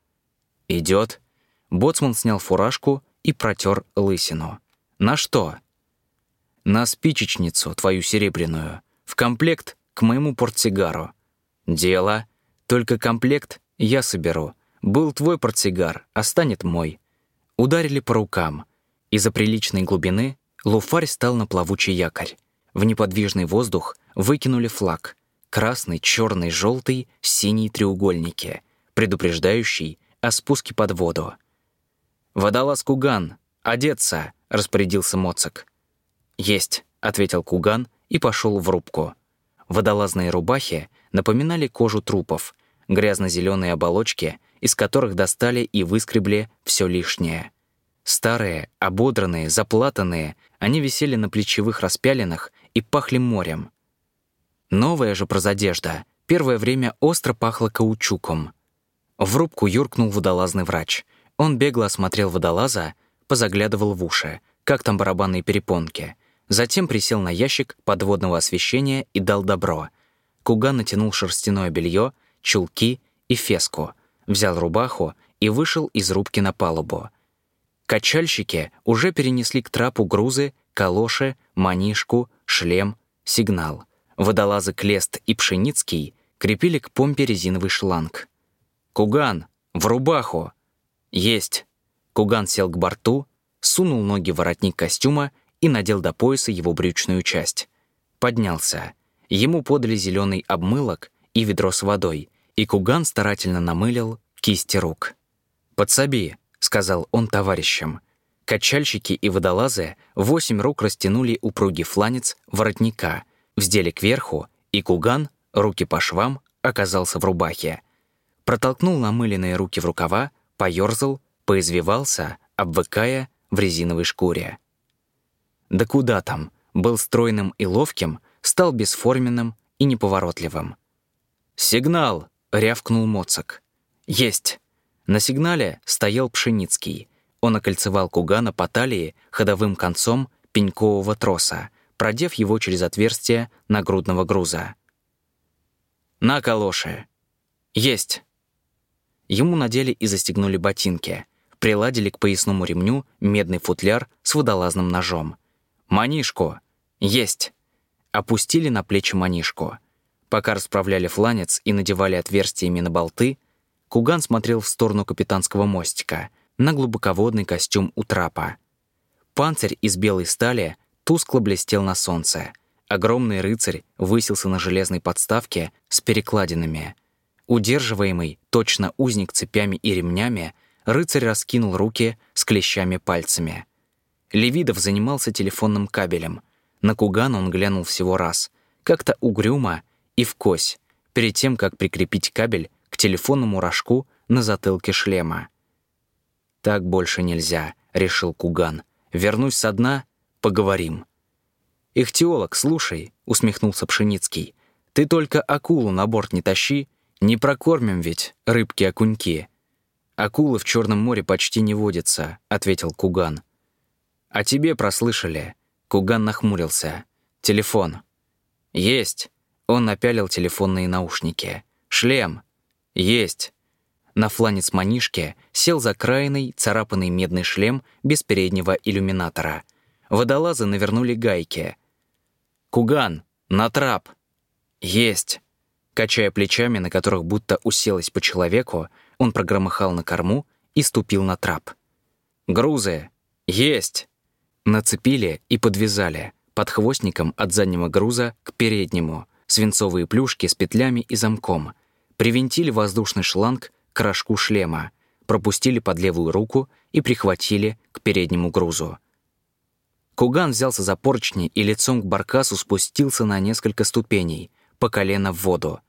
S1: «Идёт». Боцман снял фуражку и протер лысину. «На что?» «На спичечницу, твою серебряную. В комплект к моему портсигару. «Дело. Только комплект я соберу. Был твой портсигар, а станет мой». Ударили по рукам. Из-за приличной глубины луфарь стал на плавучий якорь. В неподвижный воздух выкинули флаг. Красный, черный, желтый, синий треугольники, предупреждающий о спуске под воду. «Водолаз Куган! Одеться!» — распорядился Моцак. «Есть», — ответил Куган и пошел в рубку. Водолазные рубахи напоминали кожу трупов, грязно-зеленые оболочки, из которых достали и выскребли все лишнее. Старые, ободранные, заплатанные, они висели на плечевых распялинах и пахли морем. Новая же прозодежда первое время остро пахла каучуком. В рубку юркнул водолазный врач. Он бегло осмотрел водолаза, позаглядывал в уши, как там барабанные перепонки — Затем присел на ящик подводного освещения и дал добро. Куган натянул шерстяное белье, чулки и феску, взял рубаху и вышел из рубки на палубу. Качальщики уже перенесли к трапу грузы, калоши, манишку, шлем, сигнал. Водолазы Клест и Пшеницкий крепили к помпе резиновый шланг. «Куган, в рубаху!» «Есть!» Куган сел к борту, сунул ноги в воротник костюма и надел до пояса его брючную часть. Поднялся. Ему подали зеленый обмылок и ведро с водой, и Куган старательно намылил кисти рук. «Подсоби», — сказал он товарищам. Качальщики и водолазы восемь рук растянули упругий фланец воротника, вздели кверху, и Куган, руки по швам, оказался в рубахе. Протолкнул намыленные руки в рукава, поёрзал, поизвивался, обвыкая в резиновой шкуре. Да куда там, был стройным и ловким, стал бесформенным и неповоротливым. «Сигнал!» — рявкнул Моцак. «Есть!» На сигнале стоял Пшеницкий. Он окольцевал Кугана по талии ходовым концом пенькового троса, продев его через отверстие нагрудного груза. «На, калоши!» «Есть!» Ему надели и застегнули ботинки, приладили к поясному ремню медный футляр с водолазным ножом. «Манишку!» «Есть!» Опустили на плечи манишку. Пока расправляли фланец и надевали отверстиями на болты, Куган смотрел в сторону капитанского мостика, на глубоководный костюм у трапа. Панцирь из белой стали тускло блестел на солнце. Огромный рыцарь высился на железной подставке с перекладинами. Удерживаемый точно узник цепями и ремнями, рыцарь раскинул руки с клещами пальцами. Левидов занимался телефонным кабелем. На Кугана он глянул всего раз, как-то угрюмо и в кось, перед тем, как прикрепить кабель к телефонному рожку на затылке шлема. «Так больше нельзя», — решил Куган. «Вернусь со дна, поговорим». «Ихтиолог, слушай», — усмехнулся Пшеницкий. «Ты только акулу на борт не тащи, не прокормим ведь рыбки-окуньки». «Акулы в Черном море почти не водятся», — ответил Куган. «А тебе прослышали». Куган нахмурился. «Телефон». «Есть». Он напялил телефонные наушники. «Шлем». «Есть». На фланец манишки сел закраенный, царапанный медный шлем без переднего иллюминатора. Водолазы навернули гайки. «Куган! На трап!» «Есть!» Качая плечами, на которых будто уселось по человеку, он прогромыхал на корму и ступил на трап. «Грузы! Есть!» Нацепили и подвязали, под хвостником от заднего груза к переднему, свинцовые плюшки с петлями и замком. Привинтили воздушный шланг к рожку шлема, пропустили под левую руку и прихватили к переднему грузу. Куган взялся за поручни и лицом к баркасу спустился на несколько ступеней, по колено в воду.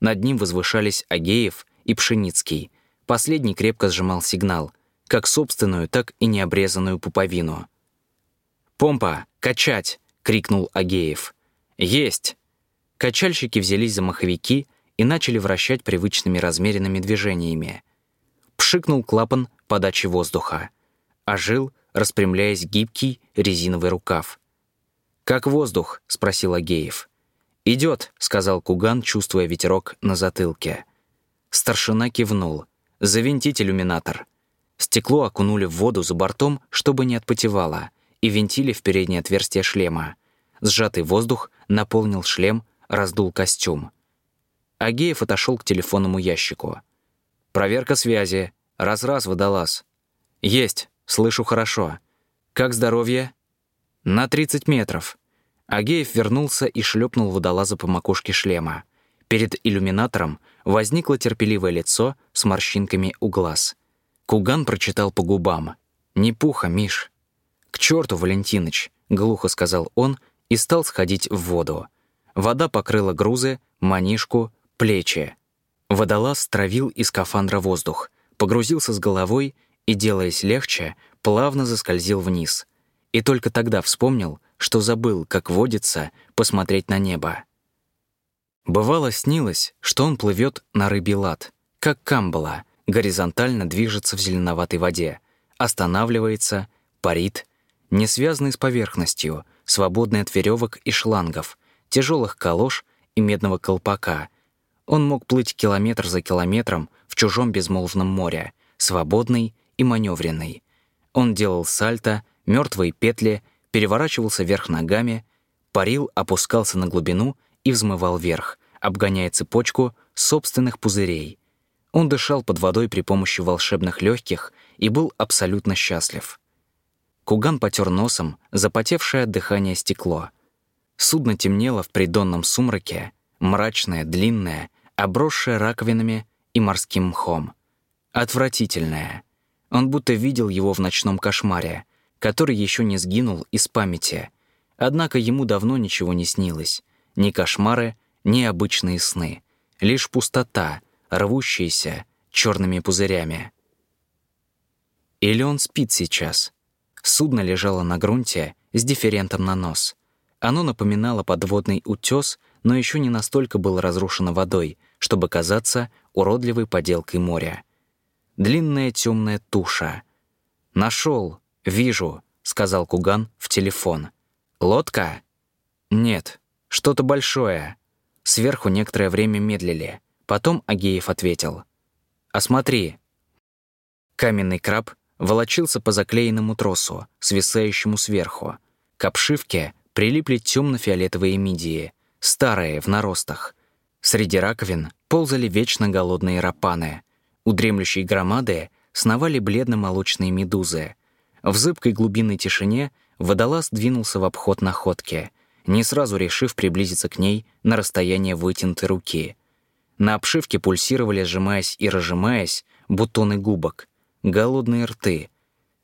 S1: Над ним возвышались Агеев и Пшеницкий. Последний крепко сжимал сигнал, как собственную, так и необрезанную пуповину. «Помпа! Качать!» — крикнул Агеев. «Есть!» Качальщики взялись за маховики и начали вращать привычными размеренными движениями. Пшикнул клапан подачи воздуха. Ожил, распрямляясь гибкий резиновый рукав. «Как воздух?» — спросил Агеев. «Идет», — сказал Куган, чувствуя ветерок на затылке. Старшина кивнул. «Завинтить иллюминатор». Стекло окунули в воду за бортом, чтобы не отпотевало, и винтили в переднее отверстие шлема. Сжатый воздух наполнил шлем, раздул костюм. Агеев отошел к телефонному ящику. «Проверка связи. Раз-раз, водолаз». «Есть. Слышу хорошо. Как здоровье?» «На 30 метров». Агеев вернулся и шлепнул водолаза по макушке шлема. Перед иллюминатором возникло терпеливое лицо с морщинками у глаз. Куган прочитал по губам. «Не пуха, Миш». «К черту, Валентиныч», — глухо сказал он и стал сходить в воду. Вода покрыла грузы, манишку, плечи. Водолаз травил из скафандра воздух, погрузился с головой и, делаясь легче, плавно заскользил вниз. И только тогда вспомнил, что забыл, как водится, посмотреть на небо. Бывало снилось, что он плывет на рыбий лад, как камбала, горизонтально движется в зеленоватой воде, останавливается, парит, не связанный с поверхностью, свободный от веревок и шлангов, тяжелых колош и медного колпака. Он мог плыть километр за километром в чужом безмолвном море, свободный и маневренный. Он делал сальто, мертвые петли переворачивался вверх ногами, парил, опускался на глубину и взмывал вверх, обгоняя цепочку собственных пузырей. Он дышал под водой при помощи волшебных легких и был абсолютно счастлив. Куган потер носом запотевшее от дыхания стекло. Судно темнело в придонном сумраке, мрачное, длинное, обросшее раковинами и морским мхом. Отвратительное. Он будто видел его в ночном кошмаре, который еще не сгинул из памяти. Однако ему давно ничего не снилось. Ни кошмары, ни обычные сны. Лишь пустота, рвущаяся черными пузырями. Или он спит сейчас? Судно лежало на грунте с дифферентом на нос. Оно напоминало подводный утес, но еще не настолько было разрушено водой, чтобы казаться уродливой поделкой моря. Длинная темная туша — Нашел, вижу», — сказал Куган в телефон. «Лодка?» «Нет, что-то большое». Сверху некоторое время медлили. Потом Агеев ответил. «Осмотри». Каменный краб волочился по заклеенному тросу, свисающему сверху. К обшивке прилипли темно-фиолетовые мидии, старые, в наростах. Среди раковин ползали вечно голодные рапаны. У дремлющей громады сновали бледно-молочные медузы. В зыбкой глубинной тишине водолаз двинулся в обход находки, не сразу решив приблизиться к ней на расстояние вытянутой руки. На обшивке пульсировали, сжимаясь и разжимаясь, бутоны губок, голодные рты.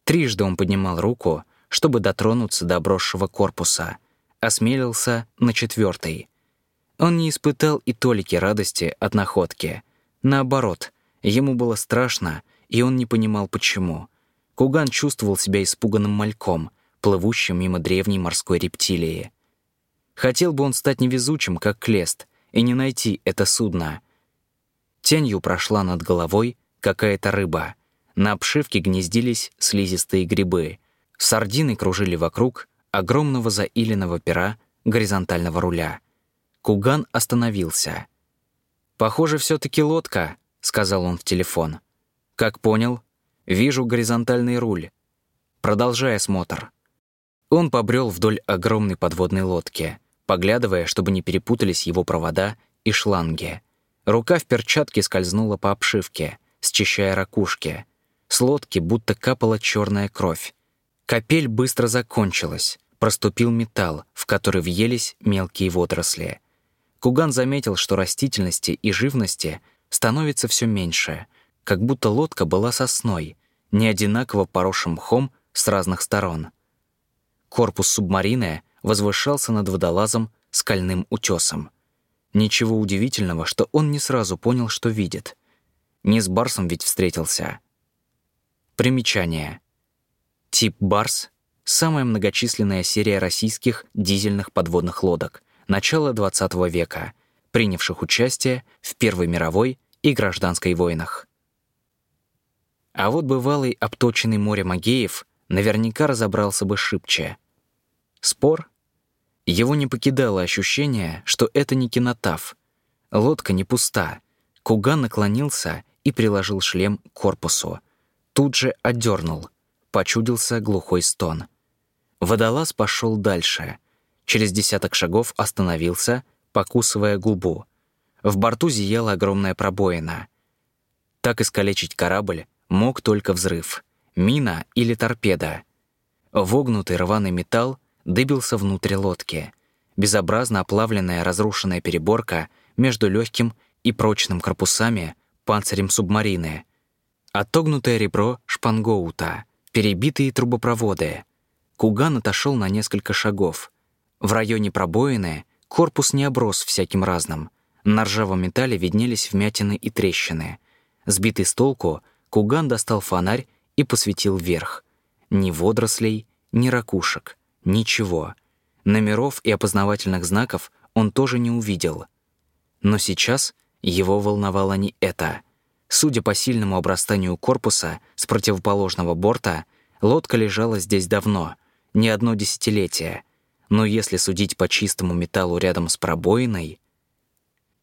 S1: Трижды он поднимал руку, чтобы дотронуться до обросшего корпуса. Осмелился на четвертый. Он не испытал и толики радости от находки. Наоборот, ему было страшно, и он не понимал, почему. Куган чувствовал себя испуганным мальком, плывущим мимо древней морской рептилии. Хотел бы он стать невезучим, как Клест, и не найти это судно. Тенью прошла над головой какая-то рыба. На обшивке гнездились слизистые грибы. Сардины кружили вокруг огромного заиленного пера горизонтального руля. Куган остановился. «Похоже, все таки лодка», — сказал он в телефон. «Как понял? Вижу горизонтальный руль. Продолжай осмотр». Он побрел вдоль огромной подводной лодки, поглядывая, чтобы не перепутались его провода и шланги. Рука в перчатке скользнула по обшивке, счищая ракушки. С лодки будто капала черная кровь. Капель быстро закончилась, проступил металл, в который въелись мелкие водоросли. Куган заметил, что растительности и живности становится все меньше, как будто лодка была сосной, не одинаково поросшим мхом с разных сторон. Корпус субмарины возвышался над водолазом скальным утесом. Ничего удивительного, что он не сразу понял, что видит. Не с Барсом ведь встретился. Примечание. Тип Барс — самая многочисленная серия российских дизельных подводных лодок начала XX века, принявших участие в Первой мировой и гражданской войнах. А вот бывалый обточенный морем Агеев наверняка разобрался бы шибче. Спор? Его не покидало ощущение, что это не кинотав. Лодка не пуста. Куган наклонился и приложил шлем к корпусу. Тут же отдернул. Почудился глухой стон. Водолаз пошел дальше. Через десяток шагов остановился, покусывая губу. В борту зияла огромная пробоина. Так искалечить корабль мог только взрыв, мина или торпеда. Вогнутый рваный металл дыбился внутрь лодки. Безобразно оплавленная разрушенная переборка между легким и прочным корпусами панцирем субмарины. Отогнутое ребро шпангоута, перебитые трубопроводы. Куган отошел на несколько шагов. В районе пробоины корпус не оброс всяким разным. На ржавом металле виднелись вмятины и трещины. Сбитый с толку, Куган достал фонарь и посветил вверх. Ни водорослей, ни ракушек. Ничего. Номеров и опознавательных знаков он тоже не увидел. Но сейчас его волновало не это. Судя по сильному обрастанию корпуса с противоположного борта, лодка лежала здесь давно, не одно десятилетие. Но если судить по чистому металлу рядом с пробоиной...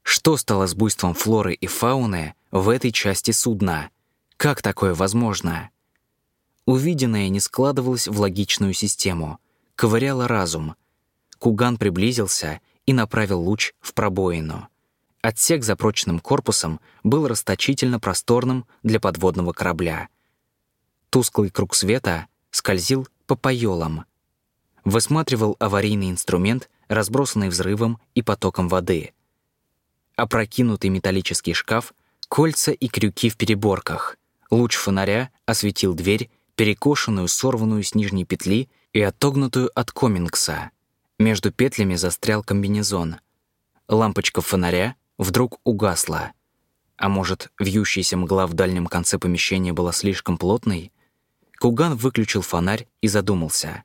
S1: Что стало с буйством флоры и фауны в этой части судна? Как такое возможно? Увиденное не складывалось в логичную систему — ковыряла разум. Куган приблизился и направил луч в пробоину. Отсек за прочным корпусом был расточительно просторным для подводного корабля. Тусклый круг света скользил по поёлам. Высматривал аварийный инструмент, разбросанный взрывом и потоком воды. Опрокинутый металлический шкаф, кольца и крюки в переборках. Луч фонаря осветил дверь, перекошенную, сорванную с нижней петли и отогнутую от комингса. Между петлями застрял комбинезон. Лампочка фонаря вдруг угасла. А может, вьющаяся мгла в дальнем конце помещения была слишком плотной? Куган выключил фонарь и задумался.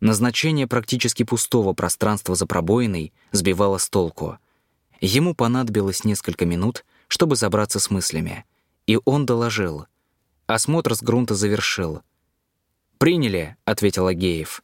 S1: Назначение практически пустого пространства за пробоиной сбивало с толку. Ему понадобилось несколько минут, чтобы забраться с мыслями. И он доложил. Осмотр с грунта завершил. «Приняли», — ответил Агеев.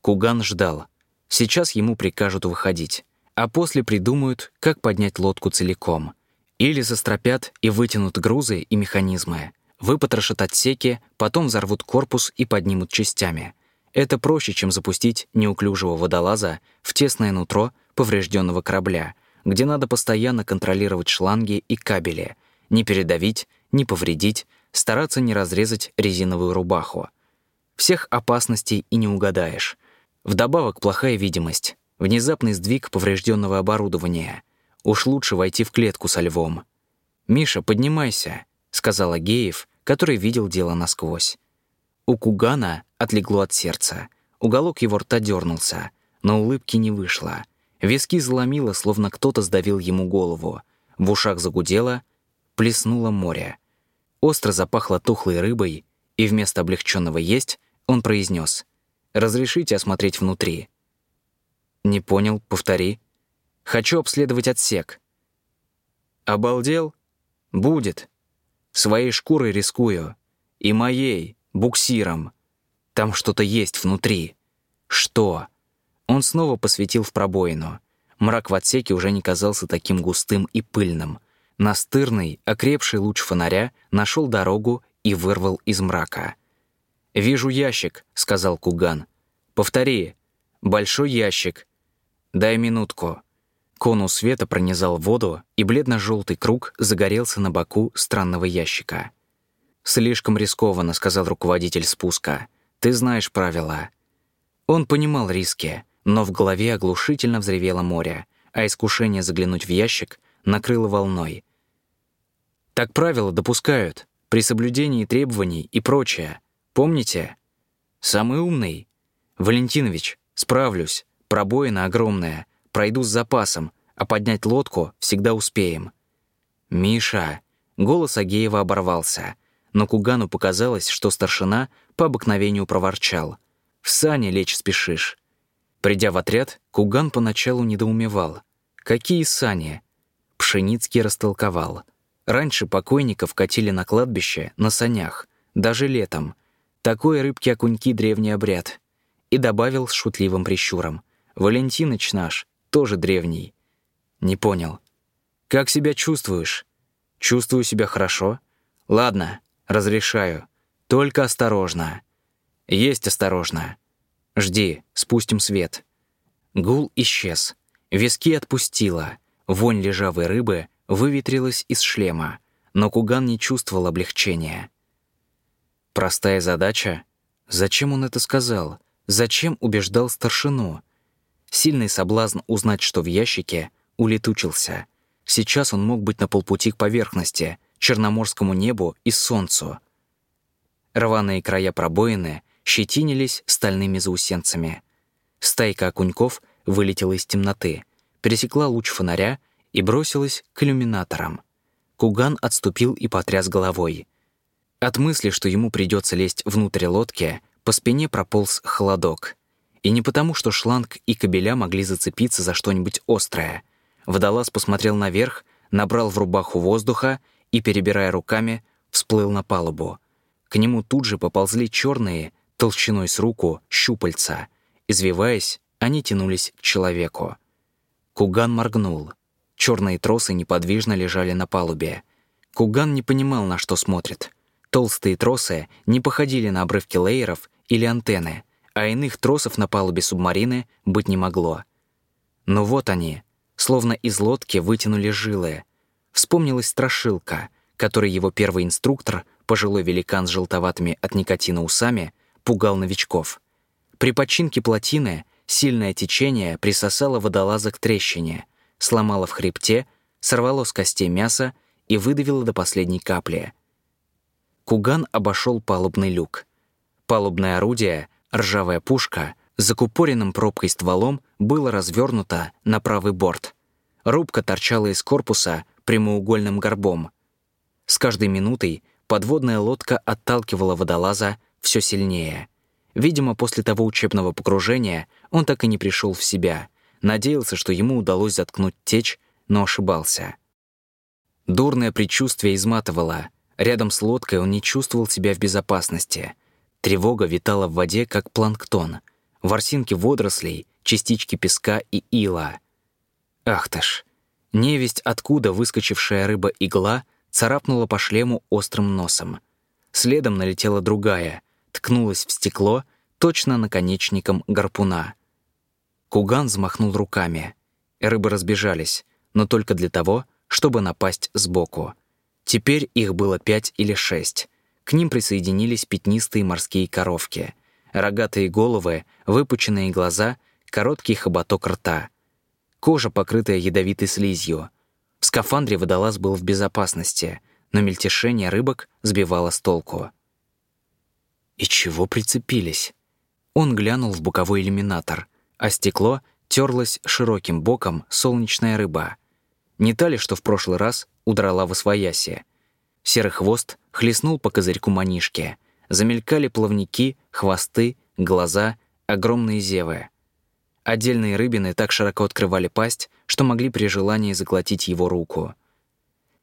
S1: Куган ждал. Сейчас ему прикажут выходить, а после придумают, как поднять лодку целиком. Или застропят и вытянут грузы и механизмы, выпотрошат отсеки, потом взорвут корпус и поднимут частями. Это проще, чем запустить неуклюжего водолаза в тесное нутро поврежденного корабля, где надо постоянно контролировать шланги и кабели, не передавить, не повредить, стараться не разрезать резиновую рубаху. Всех опасностей и не угадаешь. Вдобавок плохая видимость, внезапный сдвиг поврежденного оборудования. Уж лучше войти в клетку со львом. «Миша, поднимайся», — сказал Агеев, который видел дело насквозь. У Кугана отлегло от сердца. Уголок его рта дернулся, но улыбки не вышло. Виски заломило, словно кто-то сдавил ему голову. В ушах загудело, плеснуло море. Остро запахло тухлой рыбой, и вместо облегченного «есть» он произнес «Разрешите осмотреть внутри». «Не понял, повтори». «Хочу обследовать отсек». «Обалдел? Будет. Своей шкурой рискую. И моей, буксиром. Там что-то есть внутри. Что?» Он снова посветил в пробоину. Мрак в отсеке уже не казался таким густым и пыльным. Настырный, окрепший луч фонаря нашел дорогу и вырвал из мрака. «Вижу ящик», — сказал Куган. «Повтори. Большой ящик. Дай минутку». Конус света пронизал воду, и бледно-желтый круг загорелся на боку странного ящика. «Слишком рискованно», — сказал руководитель спуска. «Ты знаешь правила». Он понимал риски, но в голове оглушительно взревело море, а искушение заглянуть в ящик накрыло волной. Так правила допускают, при соблюдении требований и прочее. Помните? Самый умный. Валентинович, справлюсь. Пробоина огромная. Пройду с запасом, а поднять лодку всегда успеем. Миша. Голос Агеева оборвался. Но Кугану показалось, что старшина по обыкновению проворчал. «В сане лечь спешишь». Придя в отряд, Куган поначалу недоумевал. «Какие сани?» Пшеницкий растолковал. Раньше покойников катили на кладбище на санях, даже летом — такой рыбки-окуньки — древний обряд. И добавил с шутливым прищуром. Валентиныч наш, тоже древний. Не понял. Как себя чувствуешь? Чувствую себя хорошо. Ладно, разрешаю. Только осторожно. Есть осторожно. Жди, спустим свет. Гул исчез. Виски отпустила. Вонь лежавой рыбы выветрилась из шлема. Но Куган не чувствовал облегчения. Простая задача? Зачем он это сказал? Зачем убеждал старшину? Сильный соблазн узнать, что в ящике, улетучился. Сейчас он мог быть на полпути к поверхности, черноморскому небу и солнцу. Рваные края пробоины щетинились стальными заусенцами. Стайка окуньков вылетела из темноты, пересекла луч фонаря и бросилась к иллюминаторам. Куган отступил и потряс головой — от мысли, что ему придется лезть внутрь лодки, по спине прополз холодок. И не потому, что шланг и кабеля могли зацепиться за что-нибудь острое. Водолаз посмотрел наверх, набрал в рубаху воздуха и, перебирая руками, всплыл на палубу. К нему тут же поползли черные, толщиной с руку, щупальца. Извиваясь, они тянулись к человеку. Куган моргнул. Черные тросы неподвижно лежали на палубе. Куган не понимал, на что смотрит. Толстые тросы не походили на обрывки лейеров или антенны, а иных тросов на палубе субмарины быть не могло. Но вот они, словно из лодки вытянули жилы. Вспомнилась страшилка, которой его первый инструктор, пожилой великан с желтоватыми от никотина усами, пугал новичков. При починке плотины сильное течение присосало водолаза к трещине, сломало в хребте, сорвало с костей мясо и выдавило до последней капли — Куган обошел палубный люк. Палубное орудие, ржавая пушка, с закупоренным пробкой стволом было развернуто на правый борт. Рубка торчала из корпуса прямоугольным горбом. С каждой минутой подводная лодка отталкивала водолаза все сильнее. Видимо, после того учебного погружения он так и не пришел в себя. Надеялся, что ему удалось заткнуть течь, но ошибался. Дурное предчувствие изматывало — Рядом с лодкой он не чувствовал себя в безопасности. Тревога витала в воде, как планктон. Ворсинки водорослей, частички песка и ила. Ах ты ж! Невесть, откуда выскочившая рыба-игла царапнула по шлему острым носом. Следом налетела другая, ткнулась в стекло, точно наконечником гарпуна. Куган взмахнул руками. Рыбы разбежались, но только для того, чтобы напасть сбоку. Теперь их было пять или шесть. К ним присоединились пятнистые морские коровки. Рогатые головы, выпученные глаза, короткий хоботок рта. Кожа, покрытая ядовитой слизью. В скафандре водолаз был в безопасности, но мельтешение рыбок сбивало с толку. И чего прицепились? Он глянул в боковой иллюминатор, а стекло терлось широким боком солнечная рыба. Не та ли, что в прошлый раз удрала в освояси. Серый хвост хлестнул по козырьку манишки. Замелькали плавники, хвосты, глаза, огромные зевы. Отдельные рыбины так широко открывали пасть, что могли при желании заглотить его руку.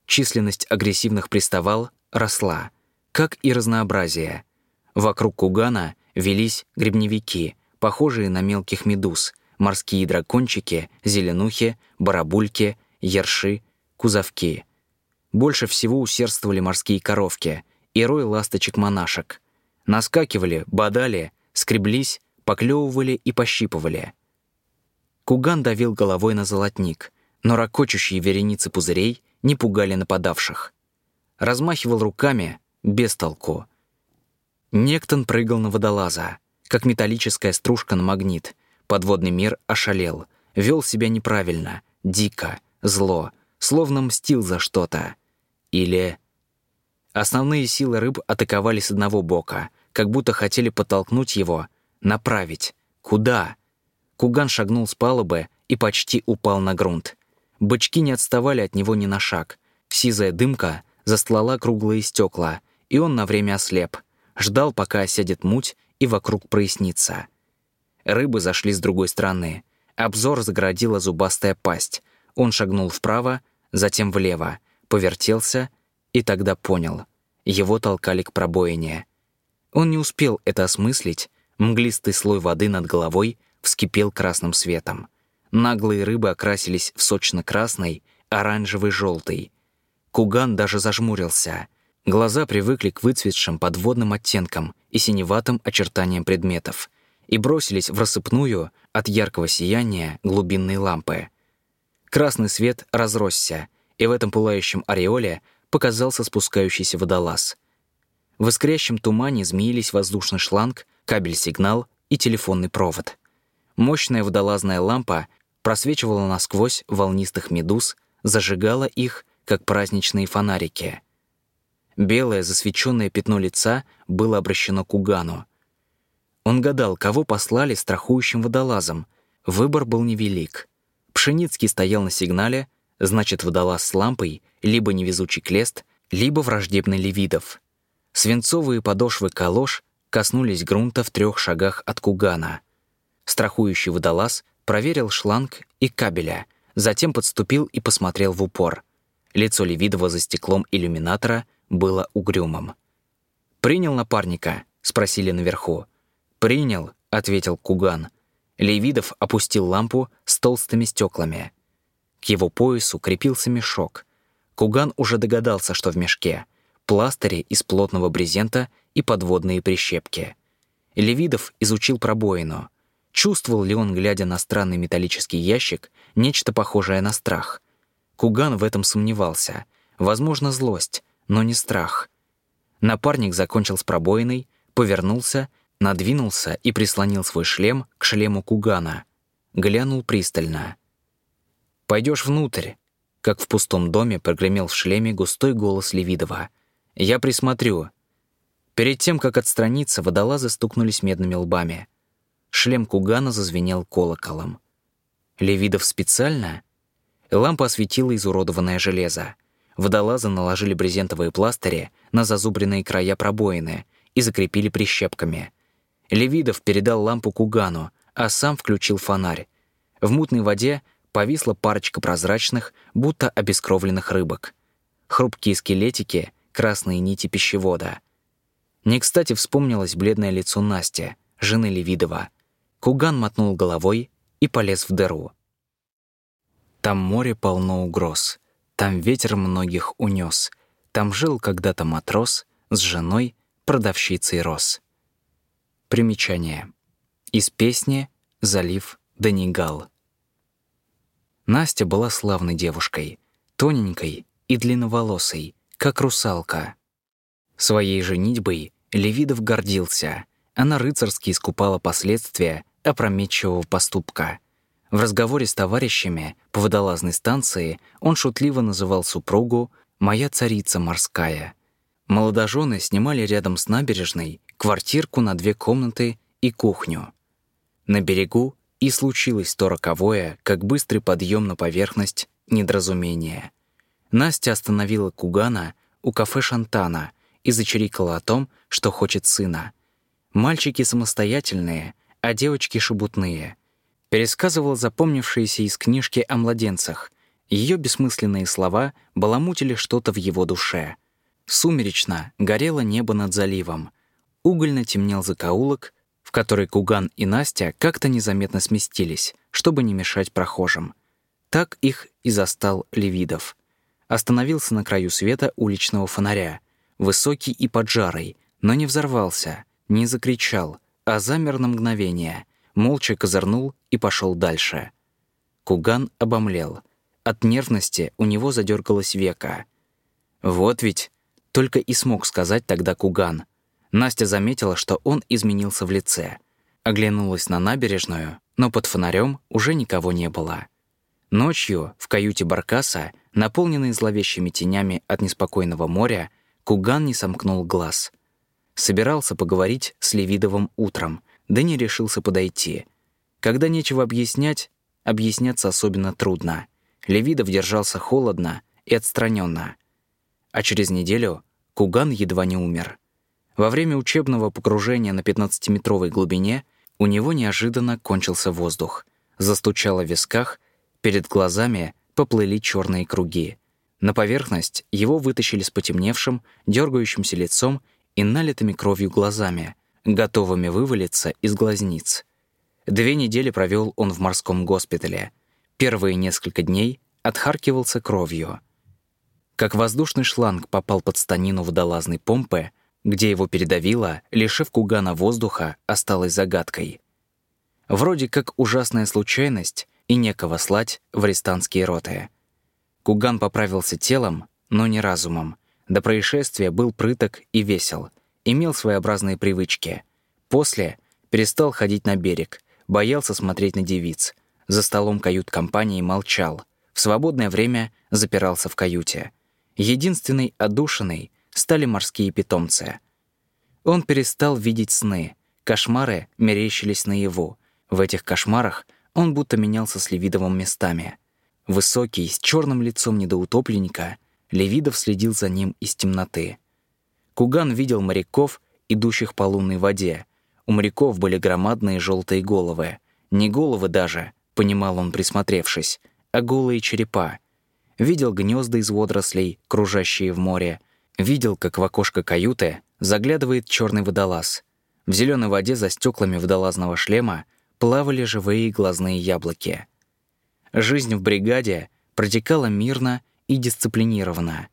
S1: Численность агрессивных приставал росла, как и разнообразие. Вокруг кугана велись грибневики, похожие на мелких медуз, морские дракончики, зеленухи, барабульки, ерши, кузовки. Больше всего усердствовали морские коровки и рой ласточек-монашек. Наскакивали, бодали, скреблись, поклевывали и пощипывали. Куган давил головой на золотник, но ракочущие вереницы пузырей не пугали нападавших. Размахивал руками без толку. Нектон прыгал на водолаза, как металлическая стружка на магнит. Подводный мир ошалел, вел себя неправильно, дико, зло, словно мстил за что-то. Или... Основные силы рыб атаковали с одного бока, как будто хотели подтолкнуть его, направить. Куда? Куган шагнул с палубы и почти упал на грунт. Бычки не отставали от него ни на шаг. Сизая дымка застлала круглые стекла, и он на время ослеп. Ждал, пока осядет муть и вокруг прояснится. Рыбы зашли с другой стороны. Обзор загородила зубастая пасть. Он шагнул вправо, затем влево, повертелся и тогда понял. Его толкали к пробоине. Он не успел это осмыслить. Мглистый слой воды над головой вскипел красным светом. Наглые рыбы окрасились в сочно-красный, оранжевый, желтый. Куган даже зажмурился. Глаза привыкли к выцветшим подводным оттенкам и синеватым очертаниям предметов и бросились в рассыпную от яркого сияния глубинной лампы. Красный свет разросся, и в этом пылающем ореоле показался спускающийся водолаз. В искрящем тумане змеились воздушный шланг, кабель-сигнал и телефонный провод. Мощная водолазная лампа просвечивала насквозь волнистых медуз, зажигала их, как праздничные фонарики. Белое засвеченное пятно лица было обращено к Угану. Он гадал, кого послали страхующим водолазом. Выбор был невелик. Пшеницкий стоял на сигнале, значит, водолаз с лампой, либо невезучий клест, либо враждебный Левидов. Свинцовые подошвы калош коснулись грунта в трех шагах от Кугана. Страхующий водолаз проверил шланг и кабеля, затем подступил и посмотрел в упор. Лицо Левидова за стеклом иллюминатора было угрюмым. «Принял напарника?» — спросили наверху. «Принял», — ответил Куган. Левидов опустил лампу с толстыми стеклами. К его поясу крепился мешок. Куган уже догадался, что в мешке — пластыри из плотного брезента и подводные прищепки. Левидов изучил пробоину. Чувствовал ли он, глядя на странный металлический ящик, нечто похожее на страх? Куган в этом сомневался. Возможно, злость, но не страх. Напарник закончил с пробоиной, повернулся — надвинулся и прислонил свой шлем к шлему Кугана. Глянул пристально. «Пойдешь внутрь», — как в пустом доме прогремел в шлеме густой голос Левидова. «Я присмотрю». Перед тем, как отстраниться, водолазы стукнулись медными лбами. Шлем Кугана зазвенел колоколом. Левидов специально? Лампа осветила изуродованное железо. Водолазы наложили брезентовые пластыри на зазубренные края пробоины и закрепили прищепками — Левидов передал лампу Кугану, а сам включил фонарь. В мутной воде повисла парочка прозрачных, будто обескровленных рыбок. Хрупкие скелетики, красные нити пищевода. Не кстати вспомнилось бледное лицо Насти, жены Левидова. Куган мотнул головой и полез в дыру. Там море полно угроз, там ветер многих унес, там жил когда-то матрос с женой, продавщицей роз. Примечание. Из песни «Залив Данигал». Настя была славной девушкой, тоненькой и длинноволосой, как русалка. Своей женитьбой Левидов гордился. Она рыцарски искупала последствия опрометчивого поступка. В разговоре с товарищами по водолазной станции он шутливо называл супругу «моя царица морская». Молодожены снимали рядом с набережной квартирку на две комнаты и кухню. На берегу и случилось то роковое, как быстрый подъем на поверхность недоразумения. Настя остановила Кугана у кафе Шантана и зачирикала о том, что хочет сына. Мальчики самостоятельные, а девочки шебутные. Пересказывал запомнившиеся из книжки о младенцах. Ее бессмысленные слова баламутили что-то в его душе. Сумеречно горело небо над заливом. Угольно темнел закоулок, в который Куган и Настя как-то незаметно сместились, чтобы не мешать прохожим. Так их и застал Левидов. Остановился на краю света уличного фонаря, высокий и поджарый, но не взорвался, не закричал, а замер на мгновение, молча козырнул и пошел дальше. Куган обомлел. От нервности у него задергалось века. «Вот ведь!» — только и смог сказать тогда Куган. Настя заметила, что он изменился в лице. Оглянулась на набережную, но под фонарем уже никого не было. Ночью в каюте Баркаса, наполненной зловещими тенями от неспокойного моря, Куган не сомкнул глаз. Собирался поговорить с Левидовым утром, да не решился подойти. Когда нечего объяснять, объясняться особенно трудно. Левидов держался холодно и отстраненно. А через неделю Куган едва не умер. Во время учебного погружения на 15-метровой глубине у него неожиданно кончился воздух. Застучало в висках, перед глазами поплыли черные круги. На поверхность его вытащили с потемневшим, дергающимся лицом и налитыми кровью глазами, готовыми вывалиться из глазниц. Две недели провел он в морском госпитале. Первые несколько дней отхаркивался кровью. Как воздушный шланг попал под станину водолазной помпы, где его передавило, лишив Кугана воздуха, осталось загадкой. Вроде как ужасная случайность и некого слать в арестантские роты — Куган поправился телом, но не разумом. До происшествия был прыток и весел, имел своеобразные привычки. После перестал ходить на берег, боялся смотреть на девиц. За столом кают-компании молчал. В свободное время запирался в каюте. Единственной одушиной стали морские питомцы. Он перестал видеть сны. Кошмары мерещились наяву. В этих кошмарах он будто менялся с Левидовым местами — Высокий, с черным лицом недоутопленника, Левидов следил за ним из темноты. Куган видел моряков, идущих по лунной воде. У моряков были громадные желтые головы. Не головы даже, понимал он, присмотревшись, а голые черепа. Видел гнезда из водорослей, кружащие в море. Видел, как в окошко каюты заглядывает черный водолаз. В зеленой воде за стеклами водолазного шлема плавали живые глазные яблоки — Жизнь в бригаде протекала мирно и дисциплинированно.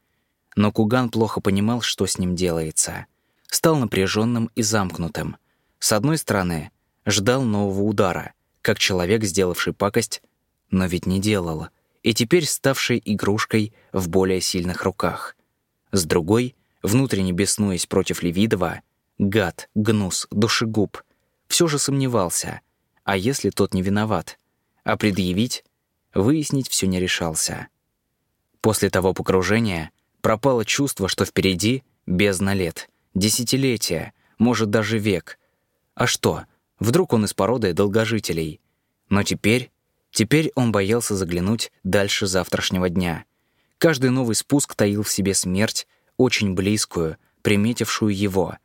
S1: Но Куган плохо понимал, что с ним делается. Стал напряженным и замкнутым. С одной стороны, ждал нового удара, как человек, сделавший пакость, но ведь не делал, и теперь ставший игрушкой в более сильных руках. С другой, внутренне беснуясь против Левидова, гад, гнус, душегуб, все же сомневался, а если тот не виноват? А предъявить выяснить все не решался. После того погружения пропало чувство, что впереди бездна лет, десятилетия, может, даже век. А что, вдруг он из породы долгожителей? Но теперь, теперь он боялся заглянуть дальше завтрашнего дня. Каждый новый спуск таил в себе смерть, очень близкую, приметившую его.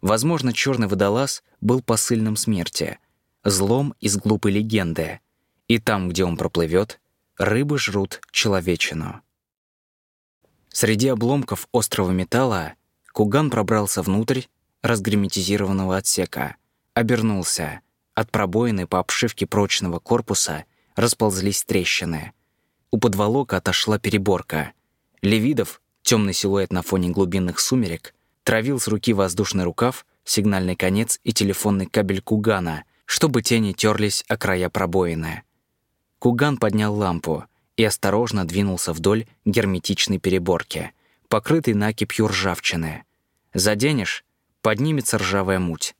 S1: Возможно, черный водолаз был посыльным смерти, злом из глупой легенды — и там, где он проплывет, рыбы жрут человечину. Среди обломков острого металла Куган пробрался внутрь разгерметизированного отсека. Обернулся. От пробоины по обшивке прочного корпуса расползлись трещины. У подволока отошла переборка. Левидов, темный силуэт на фоне глубинных сумерек, травил с руки воздушный рукав, сигнальный конец и телефонный кабель Кугана, чтобы тени терлись о края пробоины. Куган поднял лампу и осторожно двинулся вдоль герметичной переборки, покрытой накипью ржавчины. Заденешь — поднимется ржавая муть.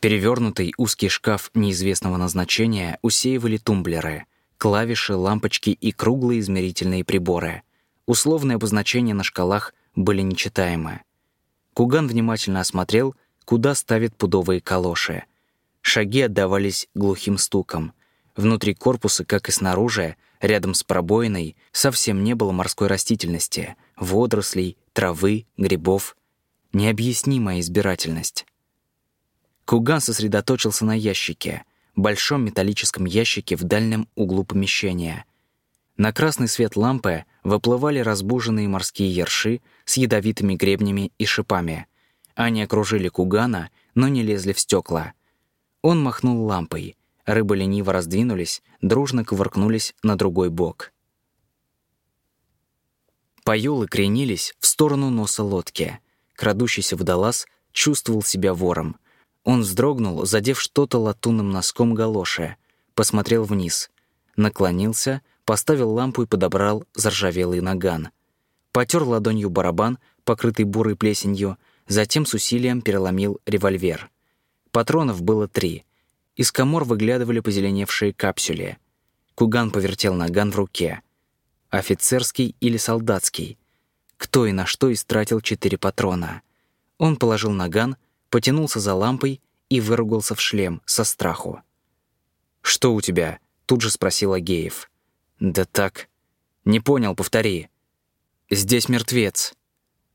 S1: Перевернутый узкий шкаф неизвестного назначения усеивали тумблеры, клавиши, лампочки и круглые измерительные приборы. Условные обозначения на шкалах были нечитаемы. Куган внимательно осмотрел, куда ставят пудовые калоши. Шаги отдавались глухим стуком. Внутри корпуса, как и снаружи, рядом с пробоиной, совсем не было морской растительности, водорослей, травы, грибов. Необъяснимая избирательность. Куган сосредоточился на ящике, большом металлическом ящике в дальнем углу помещения. На красный свет лампы выплывали разбуженные морские ерши с ядовитыми гребнями и шипами. Они окружили Кугана, но не лезли в стекла. Он махнул лампой. Рыбы лениво раздвинулись, дружно кувыркнулись на другой бок. Паёлы кренились в сторону носа лодки. Крадущийся водолаз чувствовал себя вором — он вздрогнул, задев что-то латунным носком галоши, посмотрел вниз, наклонился, поставил лампу и подобрал заржавелый наган. Потер ладонью барабан, покрытый бурой плесенью, затем с усилием переломил револьвер. Патронов было три. Из комор выглядывали позеленевшие капсюли. Куган повертел наган в руке. Офицерский или солдатский? Кто и на что истратил четыре патрона? Он положил наган, потянулся за лампой и выругался в шлем со страху. «Что у тебя?» — тут же спросил Агеев. «Да так. Не понял, повтори». «Здесь мертвец».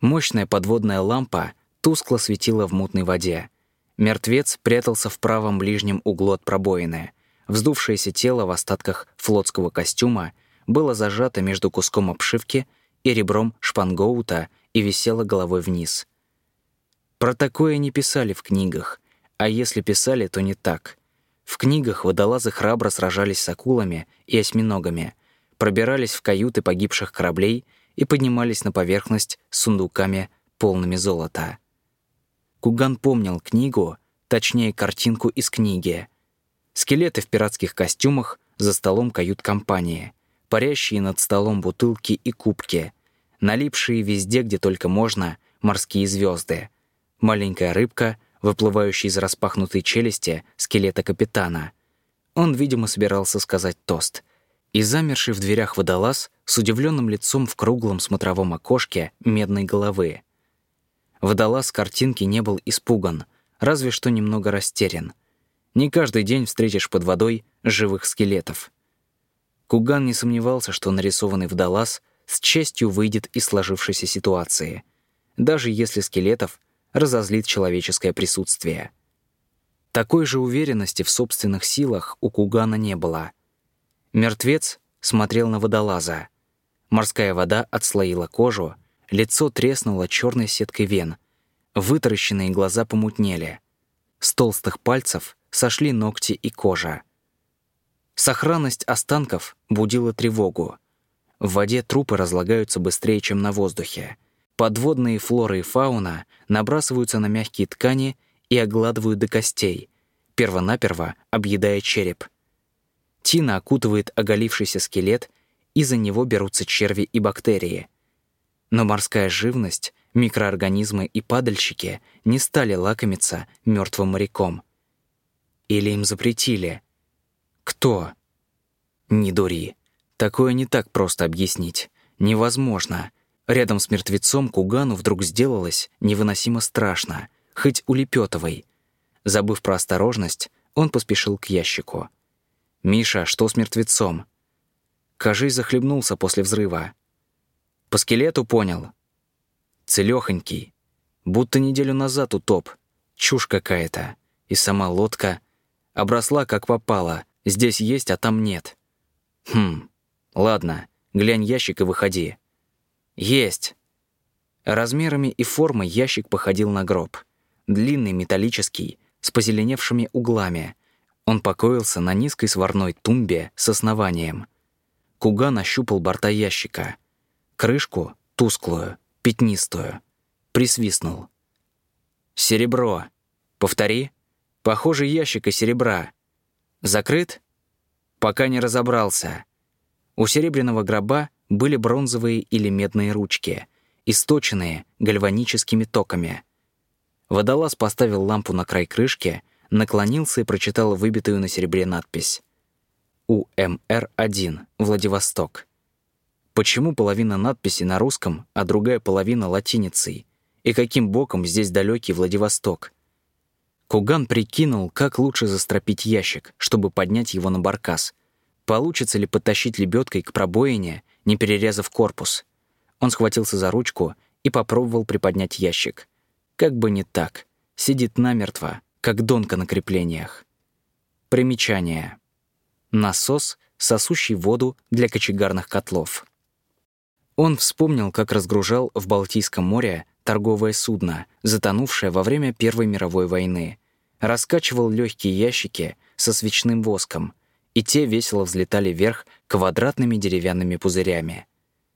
S1: Мощная подводная лампа тускло светила в мутной воде. Мертвец прятался в правом ближнем углу от пробоины. Вздувшееся тело в остатках флотского костюма было зажато между куском обшивки и ребром шпангоута и висело головой вниз — про такое не писали в книгах, а если писали, то не так. В книгах водолазы храбро сражались с акулами и осьминогами, пробирались в каюты погибших кораблей и поднимались на поверхность с сундуками, полными золота. Куган помнил книгу, точнее картинку из книги. Скелеты в пиратских костюмах за столом кают-компании, парящие над столом бутылки и кубки, налипшие везде, где только можно, морские звезды — маленькая рыбка, выплывающая из распахнутой челюсти скелета капитана. Он, видимо, собирался сказать тост. И замерший в дверях водолаз с удивленным лицом в круглом смотровом окошке медной головы. Водолаз картинки не был испуган, разве что немного растерян. Не каждый день встретишь под водой живых скелетов. Куган не сомневался, что нарисованный водолаз с честью выйдет из сложившейся ситуации. Даже если скелетов разозлит человеческое присутствие. Такой же уверенности в собственных силах у Кугана не было. Мертвец смотрел на водолаза. Морская вода отслоила кожу, лицо треснуло черной сеткой вен, вытаращенные глаза помутнели. С толстых пальцев сошли ногти и кожа. Сохранность останков будила тревогу. В воде трупы разлагаются быстрее, чем на воздухе — Подводные флора и фауна набрасываются на мягкие ткани и огладывают до костей, первонаперво объедая череп. Тина окутывает оголившийся скелет, и за него берутся черви и бактерии. Но морская живность, микроорганизмы и падальщики не стали лакомиться мертвым моряком. Или им запретили. Кто? Не дури. Такое не так просто объяснить. Невозможно. Рядом с мертвецом Кугану вдруг сделалось невыносимо страшно, хоть у Лепетовой. Забыв про осторожность, он поспешил к ящику. «Миша, что с мертвецом?» Кажись, захлебнулся после взрыва. «По скелету понял?» «Целёхонький. Будто неделю назад утоп. Чушь какая-то. И сама лодка. Обросла, как попало. Здесь есть, а там нет. Хм. Ладно, глянь ящик и выходи. «Есть!» Размерами и формой ящик походил на гроб. длинный, металлический, с позеленевшими углами. Он покоился на низкой сварной тумбе с основанием. Куган ощупал борта ящика. Крышку, тусклую, пятнистую. Присвистнул. «Серебро. Повтори. Похоже, ящик и серебра. Закрыт?» «Пока не разобрался». У серебряного гроба были бронзовые или медные ручки, источенные гальваническими токами. Водолаз поставил лампу на край крышки, наклонился и прочитал выбитую на серебре надпись. УМР-1, Владивосток. Почему половина надписи на русском, а другая половина латиницей? И каким боком здесь далекий Владивосток? Куган прикинул, как лучше застропить ящик, чтобы поднять его на баркас. Получится ли подтащить лебедкой к пробоине, не перерезав корпус? Он схватился за ручку и попробовал приподнять ящик. Как бы не так. Сидит намертво, как донка на креплениях. Примечание. Насос, сосущий воду для кочегарных котлов. Он вспомнил, как разгружал в Балтийском море торговое судно, затонувшее во время Первой мировой войны. Раскачивал легкие ящики со свечным воском, и те весело взлетали вверх квадратными деревянными пузырями.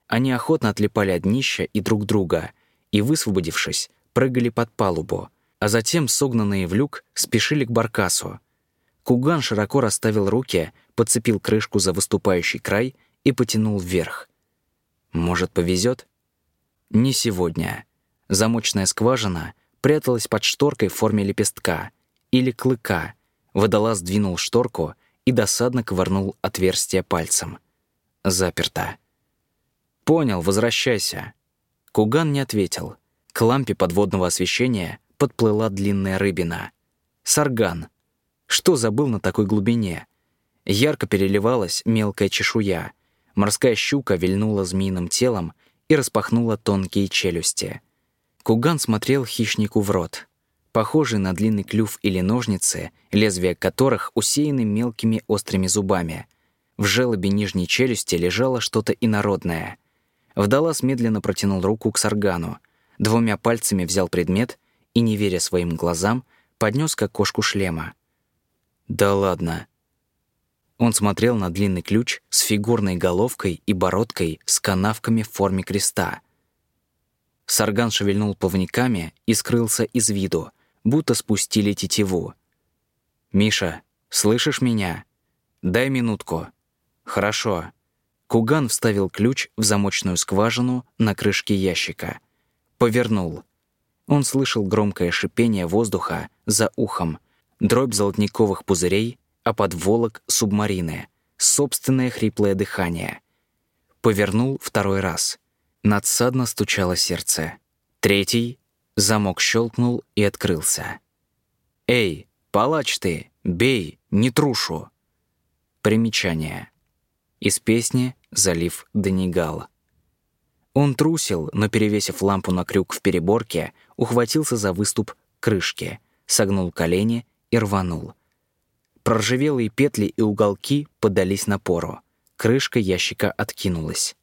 S1: Они охотно отлипали от днища и друг друга, и, высвободившись, прыгали под палубу, а затем, согнанные в люк, спешили к баркасу. Куган широко расставил руки, подцепил крышку за выступающий край и потянул вверх. Может, повезет? Не сегодня. Замочная скважина пряталась под шторкой в форме лепестка или клыка. Водолаз двинул шторку и досадно ковырнул отверстие пальцем. Заперто. «Понял, возвращайся». Куган не ответил. К лампе подводного освещения подплыла длинная рыбина. Сарган. Что забыл на такой глубине? Ярко переливалась мелкая чешуя. Морская щука вильнула змеиным телом и распахнула тонкие челюсти. Куган смотрел хищнику в рот. Похожий на длинный клюв или ножницы, лезвия которых усеяны мелкими острыми зубами. В желобе нижней челюсти лежало что-то инородное. Вдалас медленно протянул руку к саргану — двумя пальцами взял предмет и, не веря своим глазам, поднес к окошку шлема. «Да ладно». Он смотрел на длинный ключ с фигурной головкой и бородкой с канавками в форме креста. Сарган шевельнул плавниками и скрылся из виду, будто спустили тетиву. «Миша, слышишь меня? Дай минутку». «Хорошо». Куган вставил ключ в замочную скважину на крышке ящика — Повернул. Он слышал громкое шипение воздуха за ухом, дробь золотниковых пузырей, а под волок субмарины, собственное хриплое дыхание. Повернул второй раз. Надсадно стучало сердце. Третий. Замок щелкнул и открылся. «Эй, палач ты, бей, не трушу!» Примечание. Из песни «Залив Данигал». Он трусил, но, перевесив лампу на крюк в переборке, ухватился за выступ крышки, согнул колени и рванул. Проржавелые петли и уголки поддались напору. Крышка ящика откинулась.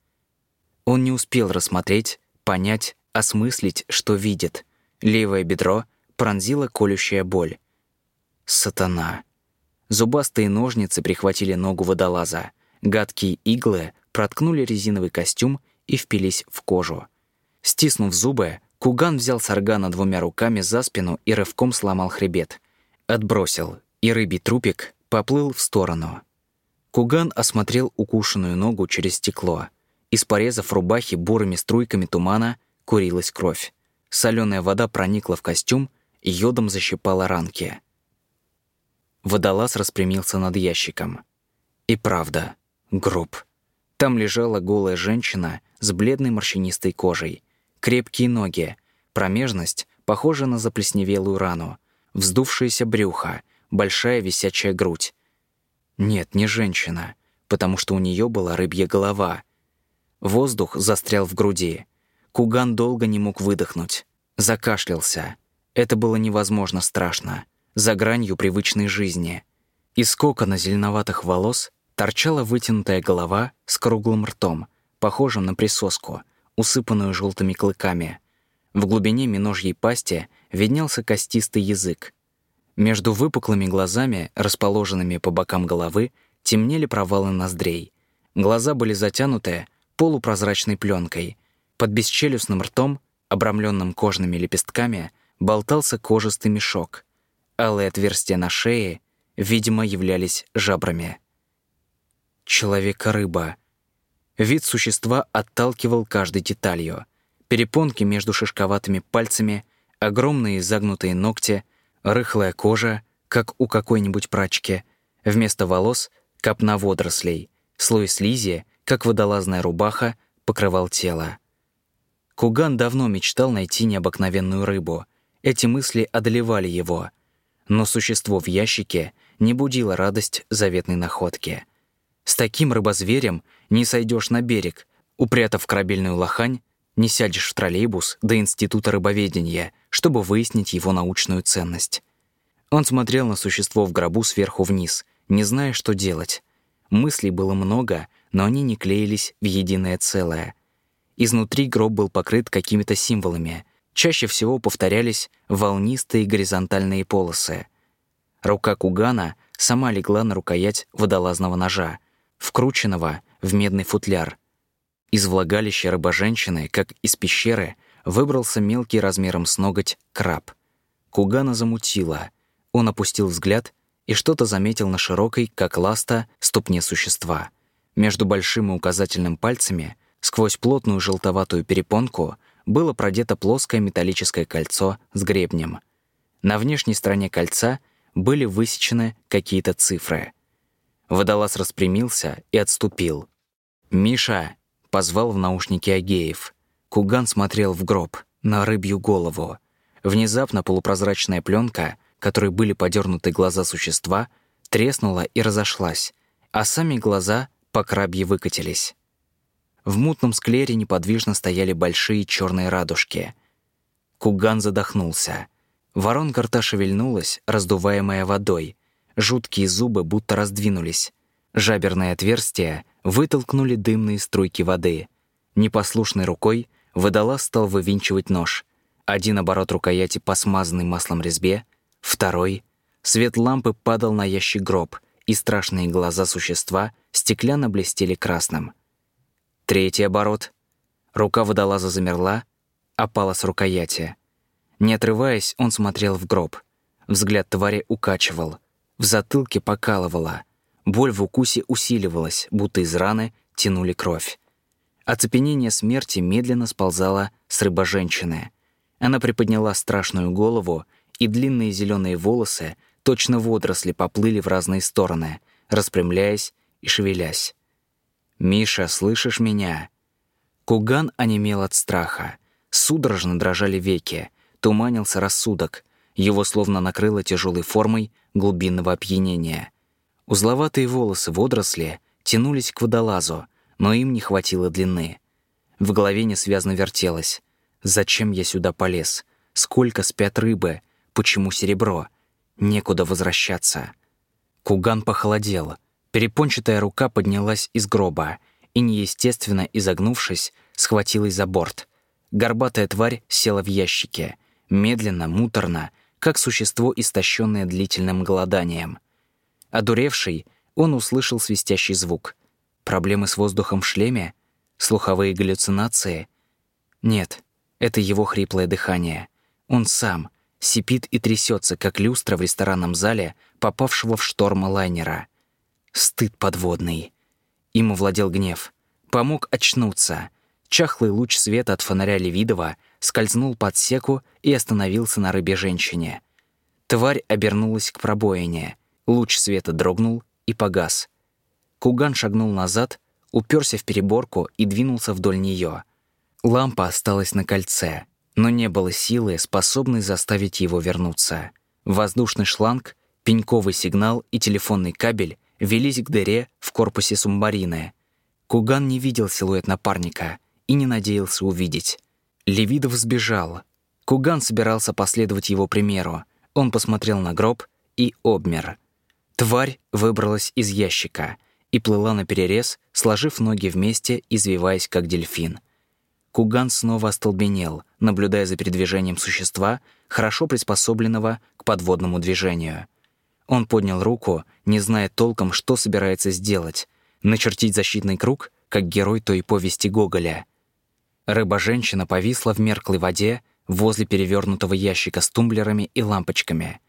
S1: Он не успел рассмотреть, понять, осмыслить, что видит. Левое бедро пронзила колющая боль. Сатана. Зубастые ножницы прихватили ногу водолаза. Гадкие иглы проткнули резиновый костюм и впились в кожу. Стиснув зубы, Куган взял Саргана двумя руками за спину и рывком сломал хребет. Отбросил, и рыбий трупик поплыл в сторону. Куган осмотрел укушенную ногу через стекло. Из порезов рубахи бурыми струйками тумана курилась кровь. Соленая вода проникла в костюм, и йодом защипала ранки. Водолаз распрямился над ящиком. И правда, гроб. Там лежала голая женщина с бледной морщинистой кожей, крепкие ноги, промежность, похожая на заплесневелую рану, вздувшееся брюхо, большая висячая грудь. Нет, не женщина, потому что у нее была рыбья голова. Воздух застрял в груди. Куган долго не мог выдохнуть. Закашлялся. Это было невозможно страшно. За гранью привычной жизни. Из кокона зеленоватых волос торчала вытянутая голова с круглым ртом, похожим на присоску, усыпанную желтыми клыками. В глубине миножьей пасти виднелся костистый язык. Между выпуклыми глазами, расположенными по бокам головы, темнели провалы ноздрей. Глаза были затянуты полупрозрачной пленкой. Под бесчелюстным ртом, обрамленным кожными лепестками, болтался кожистый мешок. Алые отверстия на шее, видимо, являлись жабрами. Человека-рыба. Вид существа отталкивал каждой деталью. Перепонки между шишковатыми пальцами, огромные загнутые ногти, рыхлая кожа, как у какой-нибудь прачки, вместо волос — копна водорослей, слой слизи, как водолазная рубаха, покрывал тело. Куган давно мечтал найти необыкновенную рыбу. Эти мысли одолевали его. Но существо в ящике не будило радость заветной находки. С таким рыбозверем не сойдешь на берег, упрятав корабельную лохань, не сядешь в троллейбус до Института рыбоведения, чтобы выяснить его научную ценность. Он смотрел на существо в гробу сверху вниз, не зная, что делать. Мыслей было много, но они не клеились в единое целое. Изнутри гроб был покрыт какими-то символами. Чаще всего повторялись волнистые горизонтальные полосы. Рука Кугана сама легла на рукоять водолазного ножа, вкрученного в медный футляр. Из влагалища рыбоженщины, как из пещеры, выбрался мелкий размером с ноготь краб. Кугана замутила. Он опустил взгляд и что-то заметил на широкой, как ласта, ступне существа. Между большим и указательным пальцами, сквозь плотную желтоватую перепонку, было продето плоское металлическое кольцо с гребнем. На внешней стороне кольца были высечены какие-то цифры. Водолаз распрямился и отступил. «Миша!» — позвал в наушнике Агеев. Куган смотрел в гроб, на рыбью голову. Внезапно полупрозрачная пленка — которой были подернуты глаза существа, треснула и разошлась, а сами глаза по крабье выкатились. В мутном склере неподвижно стояли большие черные радужки. Куган задохнулся. Воронка рта шевельнулась, раздуваемая водой. Жуткие зубы будто раздвинулись. Жаберные отверстия вытолкнули дымные струйки воды. Непослушной рукой водолаз стал вывинчивать нож. Один оборот рукояти по смазанной маслом резьбе, Второй — свет лампы падал на ящик гроб, и страшные глаза существа стеклянно блестели красным. Третий оборот. Рука водолаза замерла, опала с рукояти. Не отрываясь, он смотрел в гроб. Взгляд твари укачивал. В затылке покалывало. Боль в укусе усиливалась, будто из раны тянули кровь. Оцепенение смерти медленно сползало с рыбоженщины. Она приподняла страшную голову и длинные зеленые волосы, точно водоросли, поплыли в разные стороны, распрямляясь и шевелясь. «Миша, слышишь меня?» Куган онемел от страха. Судорожно дрожали веки, туманился рассудок. Его словно накрыло тяжелой формой глубинного опьянения. Узловатые волосы водоросли тянулись к водолазу, но им не хватило длины. В голове несвязно вертелось. «Зачем я сюда полез? Сколько спят рыбы? Почему серебро? Некуда возвращаться. Куган похолодел. Перепончатая рука поднялась из гроба и, неестественно изогнувшись, схватилась за борт. Горбатая тварь села в ящике, медленно, муторно, как существо, истощенное длительным голоданием. Одуревший, он услышал свистящий звук. Проблемы с воздухом в шлеме? Слуховые галлюцинации? Нет, это его хриплое дыхание. Он сам — сипит и трясется, как люстра в ресторанном зале, попавшего в шторм лайнера. Стыд подводный. Им овладел гнев. Помог очнуться. Чахлый луч света от фонаря Левидова скользнул под секу и остановился на рыбе женщине. Тварь обернулась к пробоине. Луч света дрогнул и погас. Куган шагнул назад, уперся в переборку и двинулся вдоль нее. Лампа осталась на кольце — но не было силы, способной заставить его вернуться. Воздушный шланг, пеньковый сигнал и телефонный кабель велись к дыре в корпусе субмарины. Куган не видел силуэт напарника и не надеялся увидеть. Левидов сбежал. Куган собирался последовать его примеру. Он посмотрел на гроб и обмер. Тварь выбралась из ящика и плыла на перерез, сложив ноги вместе, извиваясь как дельфин. Куган снова остолбенел, наблюдая за передвижением существа, хорошо приспособленного к подводному движению. Он поднял руку, не зная толком, что собирается сделать. Начертить защитный круг, как герой той повести Гоголя. Рыба-женщина повисла в мерклой воде возле перевернутого ящика с тумблерами и лампочками.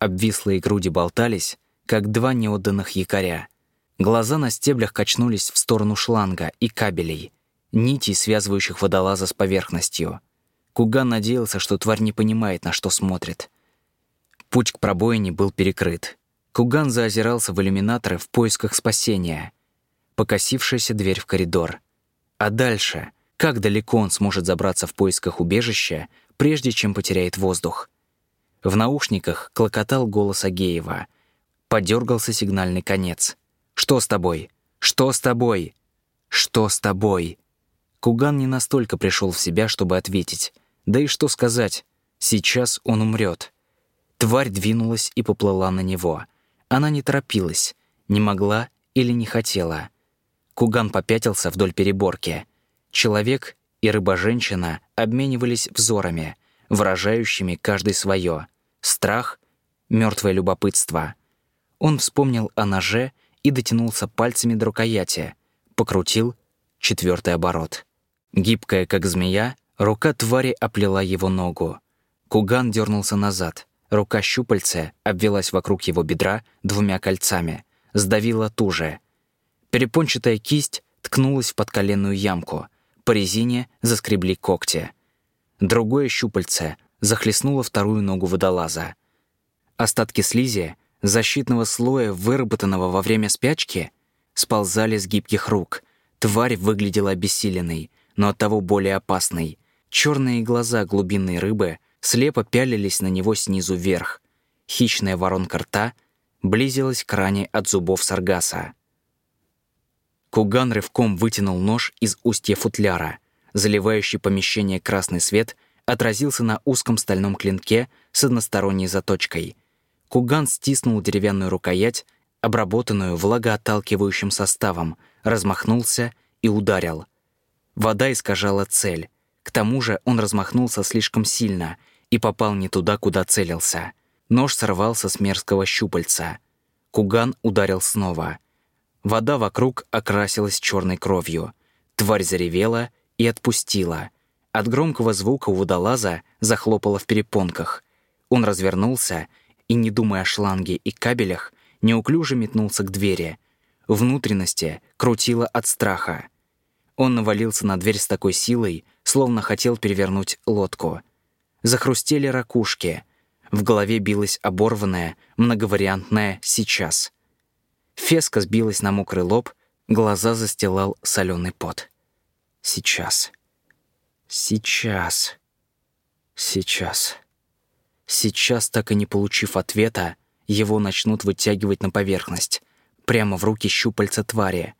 S1: Обвислые груди болтались, как два неотданных якоря. Глаза на стеблях качнулись в сторону шланга и кабелей — нитей, связывающих водолаза с поверхностью. Куган надеялся, что тварь не понимает, на что смотрит. Путь к пробоине был перекрыт. Куган заозирался в иллюминаторы в поисках спасения. Покосившаяся дверь в коридор. А дальше? Как далеко он сможет забраться в поисках убежища, прежде чем потеряет воздух? В наушниках клокотал голос Агеева. Подергался сигнальный конец. «Что с тобой? Что с тобой? Что с тобой?» Куган не настолько пришел в себя, чтобы ответить. Да и что сказать? Сейчас он умрет. Тварь двинулась и поплыла на него. Она не торопилась, не могла или не хотела. Куган попятился вдоль переборки. Человек и рыба-женщина обменивались взорами, выражающими каждый свое. Страх, мертвое любопытство. Он вспомнил о ноже и дотянулся пальцами до рукояти, покрутил четвертый оборот. Гибкая, как змея, рука твари оплела его ногу. Куган дернулся назад. Рука щупальца обвелась вокруг его бедра двумя кольцами, сдавила туже. Перепончатая кисть ткнулась в подколенную ямку. По резине заскребли когти. Другое щупальце захлестнуло вторую ногу водолаза. Остатки слизи, защитного слоя, выработанного во время спячки, сползали с гибких рук. Тварь выглядела обессиленной, но оттого более опасный. Черные глаза глубинной рыбы слепо пялились на него снизу вверх. Хищная воронка рта близилась к ране от зубов саргаса. Куган рывком вытянул нож из устья футляра. Заливающий помещение красный свет отразился на узком стальном клинке с односторонней заточкой. Куган стиснул деревянную рукоять, обработанную влагоотталкивающим составом, размахнулся и ударил — Вода искажала цель. К тому же он размахнулся слишком сильно и попал не туда, куда целился. Нож сорвался с мерзкого щупальца. Куган ударил снова. Вода вокруг окрасилась черной кровью. Тварь заревела и отпустила. От громкого звука у водолаза захлопало в перепонках. Он развернулся и, не думая о шланге и кабелях, неуклюже метнулся к двери. Внутренности крутило от страха. Он навалился на дверь с такой силой, словно хотел перевернуть лодку. Захрустели ракушки. В голове билась оборванная, многовариантная «сейчас». Феска сбилась на мокрый лоб, глаза застилал соленый пот. Сейчас. Сейчас. Сейчас. Сейчас, так и не получив ответа, его начнут вытягивать на поверхность, прямо в руки щупальца твари.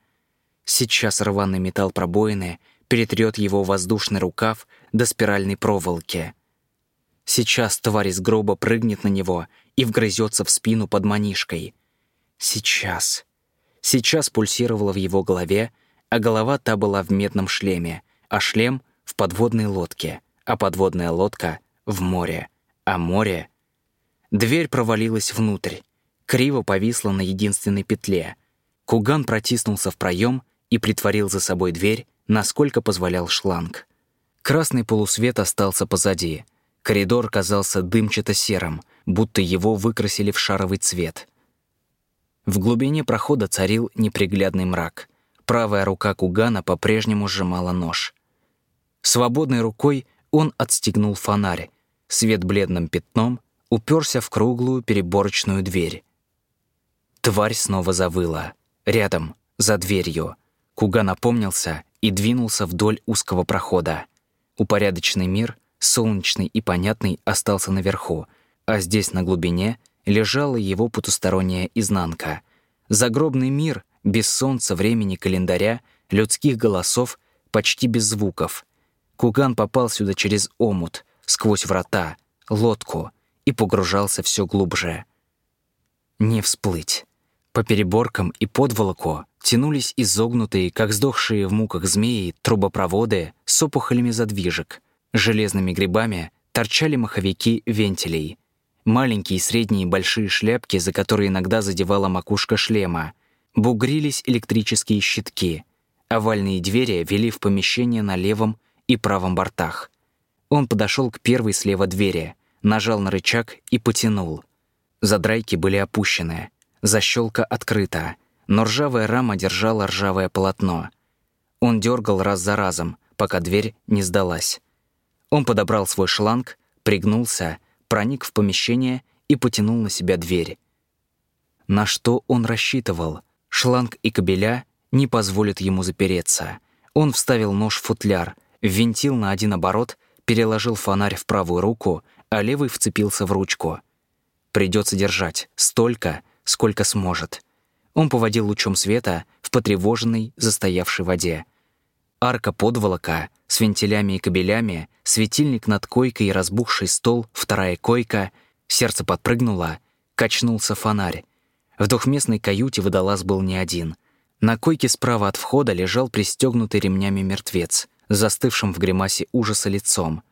S1: Сейчас рваный металл пробоины перетрет его воздушный рукав до спиральной проволоки. Сейчас тварь из гроба прыгнет на него и вгрызется в спину под манишкой. Сейчас. Сейчас пульсировала в его голове, а голова та была в медном шлеме, а шлем — в подводной лодке, а подводная лодка — в море, а море... Дверь провалилась внутрь, криво повисла на единственной петле. Куган протиснулся в проем и притворил за собой дверь, насколько позволял шланг. Красный полусвет остался позади. Коридор казался дымчато-серым, будто его выкрасили в шаровый цвет. В глубине прохода царил неприглядный мрак. Правая рука Кугана по-прежнему сжимала нож. Свободной рукой он отстегнул фонарь. Свет бледным пятном уперся в круглую переборочную дверь. Тварь снова завыла. Рядом, за дверью — Куга напомнился и двинулся вдоль узкого прохода. Упорядоченный мир, солнечный и понятный, остался наверху, а здесь, на глубине, лежала его потусторонняя изнанка. Загробный мир, без солнца, времени, календаря, людских голосов, почти без звуков. Куган попал сюда через омут, сквозь врата, лодку и погружался все глубже. Не всплыть. По переборкам и подволоку тянулись изогнутые, как сдохшие в муках змеи, трубопроводы с опухолями задвижек. Железными грибами торчали маховики вентилей. Маленькие, средние и большие шляпки, за которые иногда задевала макушка шлема. Бугрились электрические щитки. Овальные двери вели в помещение на левом и правом бортах. Он подошел к первой слева двери, нажал на рычаг и потянул. Задрайки были опущены, защелка открыта, но ржавая рама держала ржавое полотно. Он дергал раз за разом, пока дверь не сдалась. Он подобрал свой шланг, пригнулся, проник в помещение и потянул на себя дверь. На что он рассчитывал? Шланг и кабеля не позволят ему запереться. Он вставил нож в футляр, ввинтил на один оборот, переложил фонарь в правую руку, а левый вцепился в ручку. Придется держать столько, сколько сможет. Он поводил лучом света в потревоженной, застоявшей воде. Арка подволока с вентилями и кабелями, светильник над койкой и разбухший стол, вторая койка, сердце подпрыгнуло, качнулся фонарь. В двухместной каюте водолаз был не один. На койке справа от входа лежал пристегнутый ремнями мертвец, застывшим в гримасе ужаса лицом.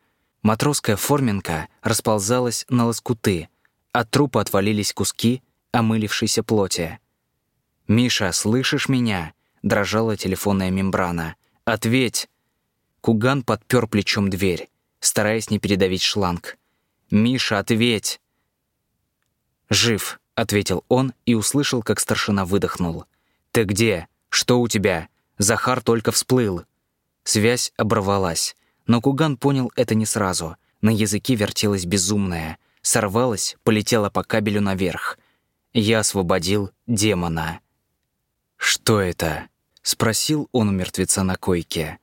S1: Матросская форменка расползалась на лоскуты, от трупа отвалились куски омылившейся плоти. «Миша, слышишь меня?» — дрожала телефонная мембрана. «Ответь!» Куган подпер плечом дверь, стараясь не передавить шланг. «Миша, ответь!» «Жив», — ответил он и услышал, как старшина выдохнул. «Ты где? Что у тебя? Захар только всплыл». Связь оборвалась, но Куган понял это не сразу. На языке вертелась безумная. Сорвалась, полетела по кабелю наверх. Я освободил демона. «Что это?» — спросил он у мертвеца на койке.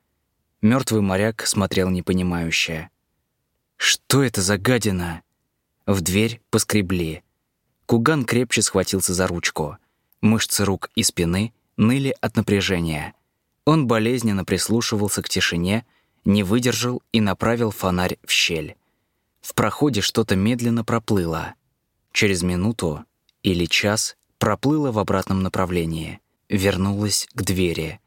S1: Мертвый моряк смотрел непонимающе. «Что это за гадина?» В дверь поскребли. Куган крепче схватился за ручку. Мышцы рук и спины ныли от напряжения. Он болезненно прислушивался к тишине, не выдержал и направил фонарь в щель. В проходе что-то медленно проплыло. Через минуту или час проплыло в обратном направлении, вернулось к двери.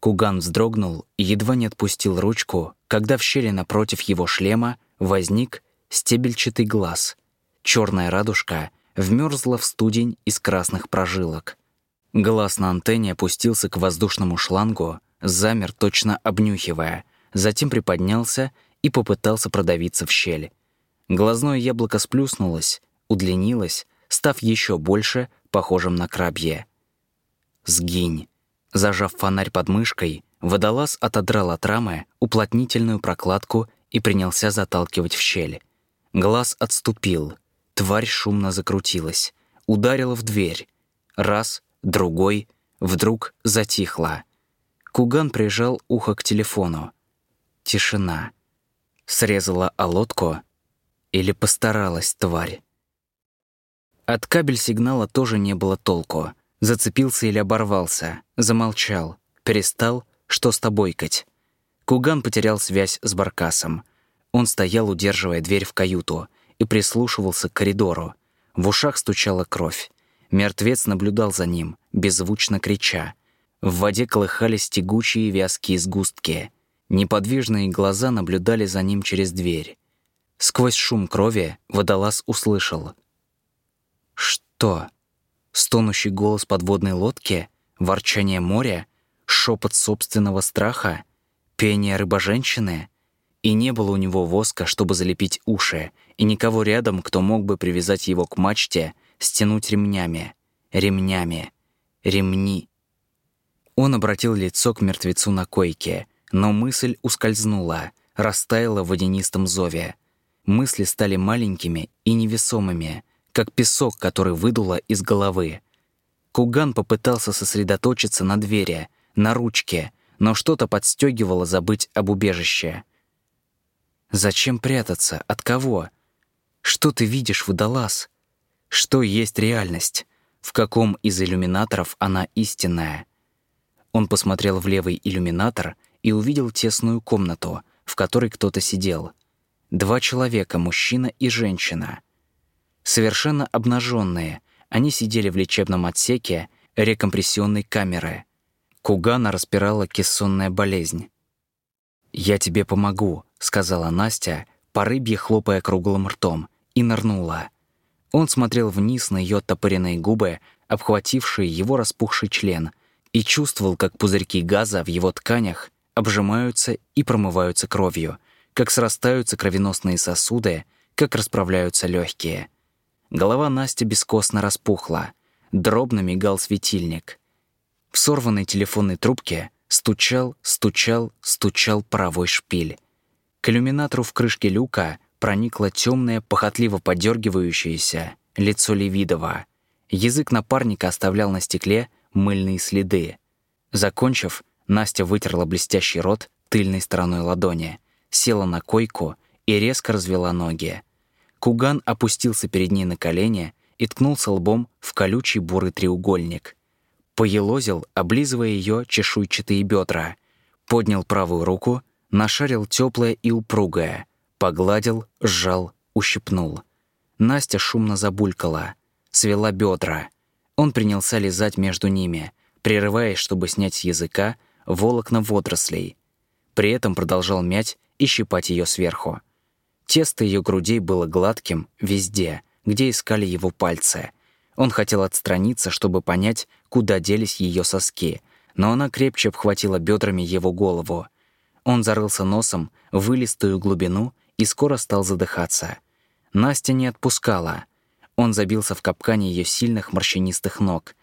S1: Куган вздрогнул и едва не отпустил ручку, когда в щели напротив его шлема возник стебельчатый глаз. Черная радужка вмерзла в студень из красных прожилок. Глаз на антенне опустился к воздушному шлангу, замер, точно обнюхивая, затем приподнялся и попытался продавиться в щель. Глазное яблоко сплюснулось, удлинилось, став еще больше похожим на крабье. «Сгинь!» Зажав фонарь под мышкой, водолаз отодрал от рамы уплотнительную прокладку и принялся заталкивать в щель. Глаз отступил. Тварь шумно закрутилась. Ударила в дверь. Раз, другой, вдруг затихла. Куган прижал ухо к телефону. Тишина. Срезала олодку или постаралась тварь. От кабель сигнала тоже не было толку. Зацепился или оборвался, замолчал, перестал, что с тобойкать. Куган потерял связь с Баркасом. Он стоял, удерживая дверь в каюту, и прислушивался к коридору. В ушах стучала кровь. Мертвец наблюдал за ним, беззвучно крича. В воде колыхались тягучие вязкие сгустки. Неподвижные глаза наблюдали за ним через дверь. Сквозь шум крови водолаз услышал. «Что?» Стонущий голос подводной лодки, ворчание моря, шепот собственного страха, пение рыбоженщины. И не было у него воска, чтобы залепить уши, и никого рядом, кто мог бы привязать его к мачте, стянуть ремнями, ремнями, ремни. Он обратил лицо к мертвецу на койке, но мысль ускользнула, растаяла в водянистом зове. Мысли стали маленькими и невесомыми — как песок, который выдуло из головы. Куган попытался сосредоточиться на двери, на ручке, но что-то подстегивало забыть об убежище. Зачем прятаться? От кого? Что ты видишь, водолаз? Что есть реальность? В каком из иллюминаторов она истинная? Он посмотрел в левый иллюминатор и увидел тесную комнату, в которой кто-то сидел. Два человека, мужчина и женщина — совершенно обнаженные. Они сидели в лечебном отсеке рекомпрессионной камеры. Кугана распирала кессонная болезнь. «Я тебе помогу», — сказала Настя, по рыбье хлопая круглым ртом, и нырнула. Он смотрел вниз на ее топыренные губы, обхватившие его распухший член, и чувствовал, как пузырьки газа в его тканях обжимаются и промываются кровью, как срастаются кровеносные сосуды, как расправляются легкие. Голова Насти бескостно распухла, дробно мигал светильник. В сорванной телефонной трубке стучал, стучал, стучал паровой шпиль. К иллюминатору в крышке люка проникло темное, похотливо подергивающееся лицо Левидова. Язык напарника оставлял на стекле мыльные следы. Закончив, Настя вытерла блестящий рот тыльной стороной ладони, села на койку и резко развела ноги. Куган опустился перед ней на колени и ткнулся лбом в колючий бурый треугольник. Поелозил, облизывая ее чешуйчатые бедра. Поднял правую руку, нашарил теплое и упругое, погладил, сжал, ущипнул. Настя шумно забулькала, свела бедра. Он принялся лизать между ними, прерываясь, чтобы снять с языка волокна водорослей. При этом продолжал мять и щипать ее сверху. Тесто ее грудей было гладким везде, где искали его пальцы. Он хотел отстраниться, чтобы понять, куда делись ее соски, но она крепче обхватила бедрами его голову. Он зарылся носом в вылистую глубину и скоро стал задыхаться. Настя не отпускала. Он забился в капкане ее сильных морщинистых ног.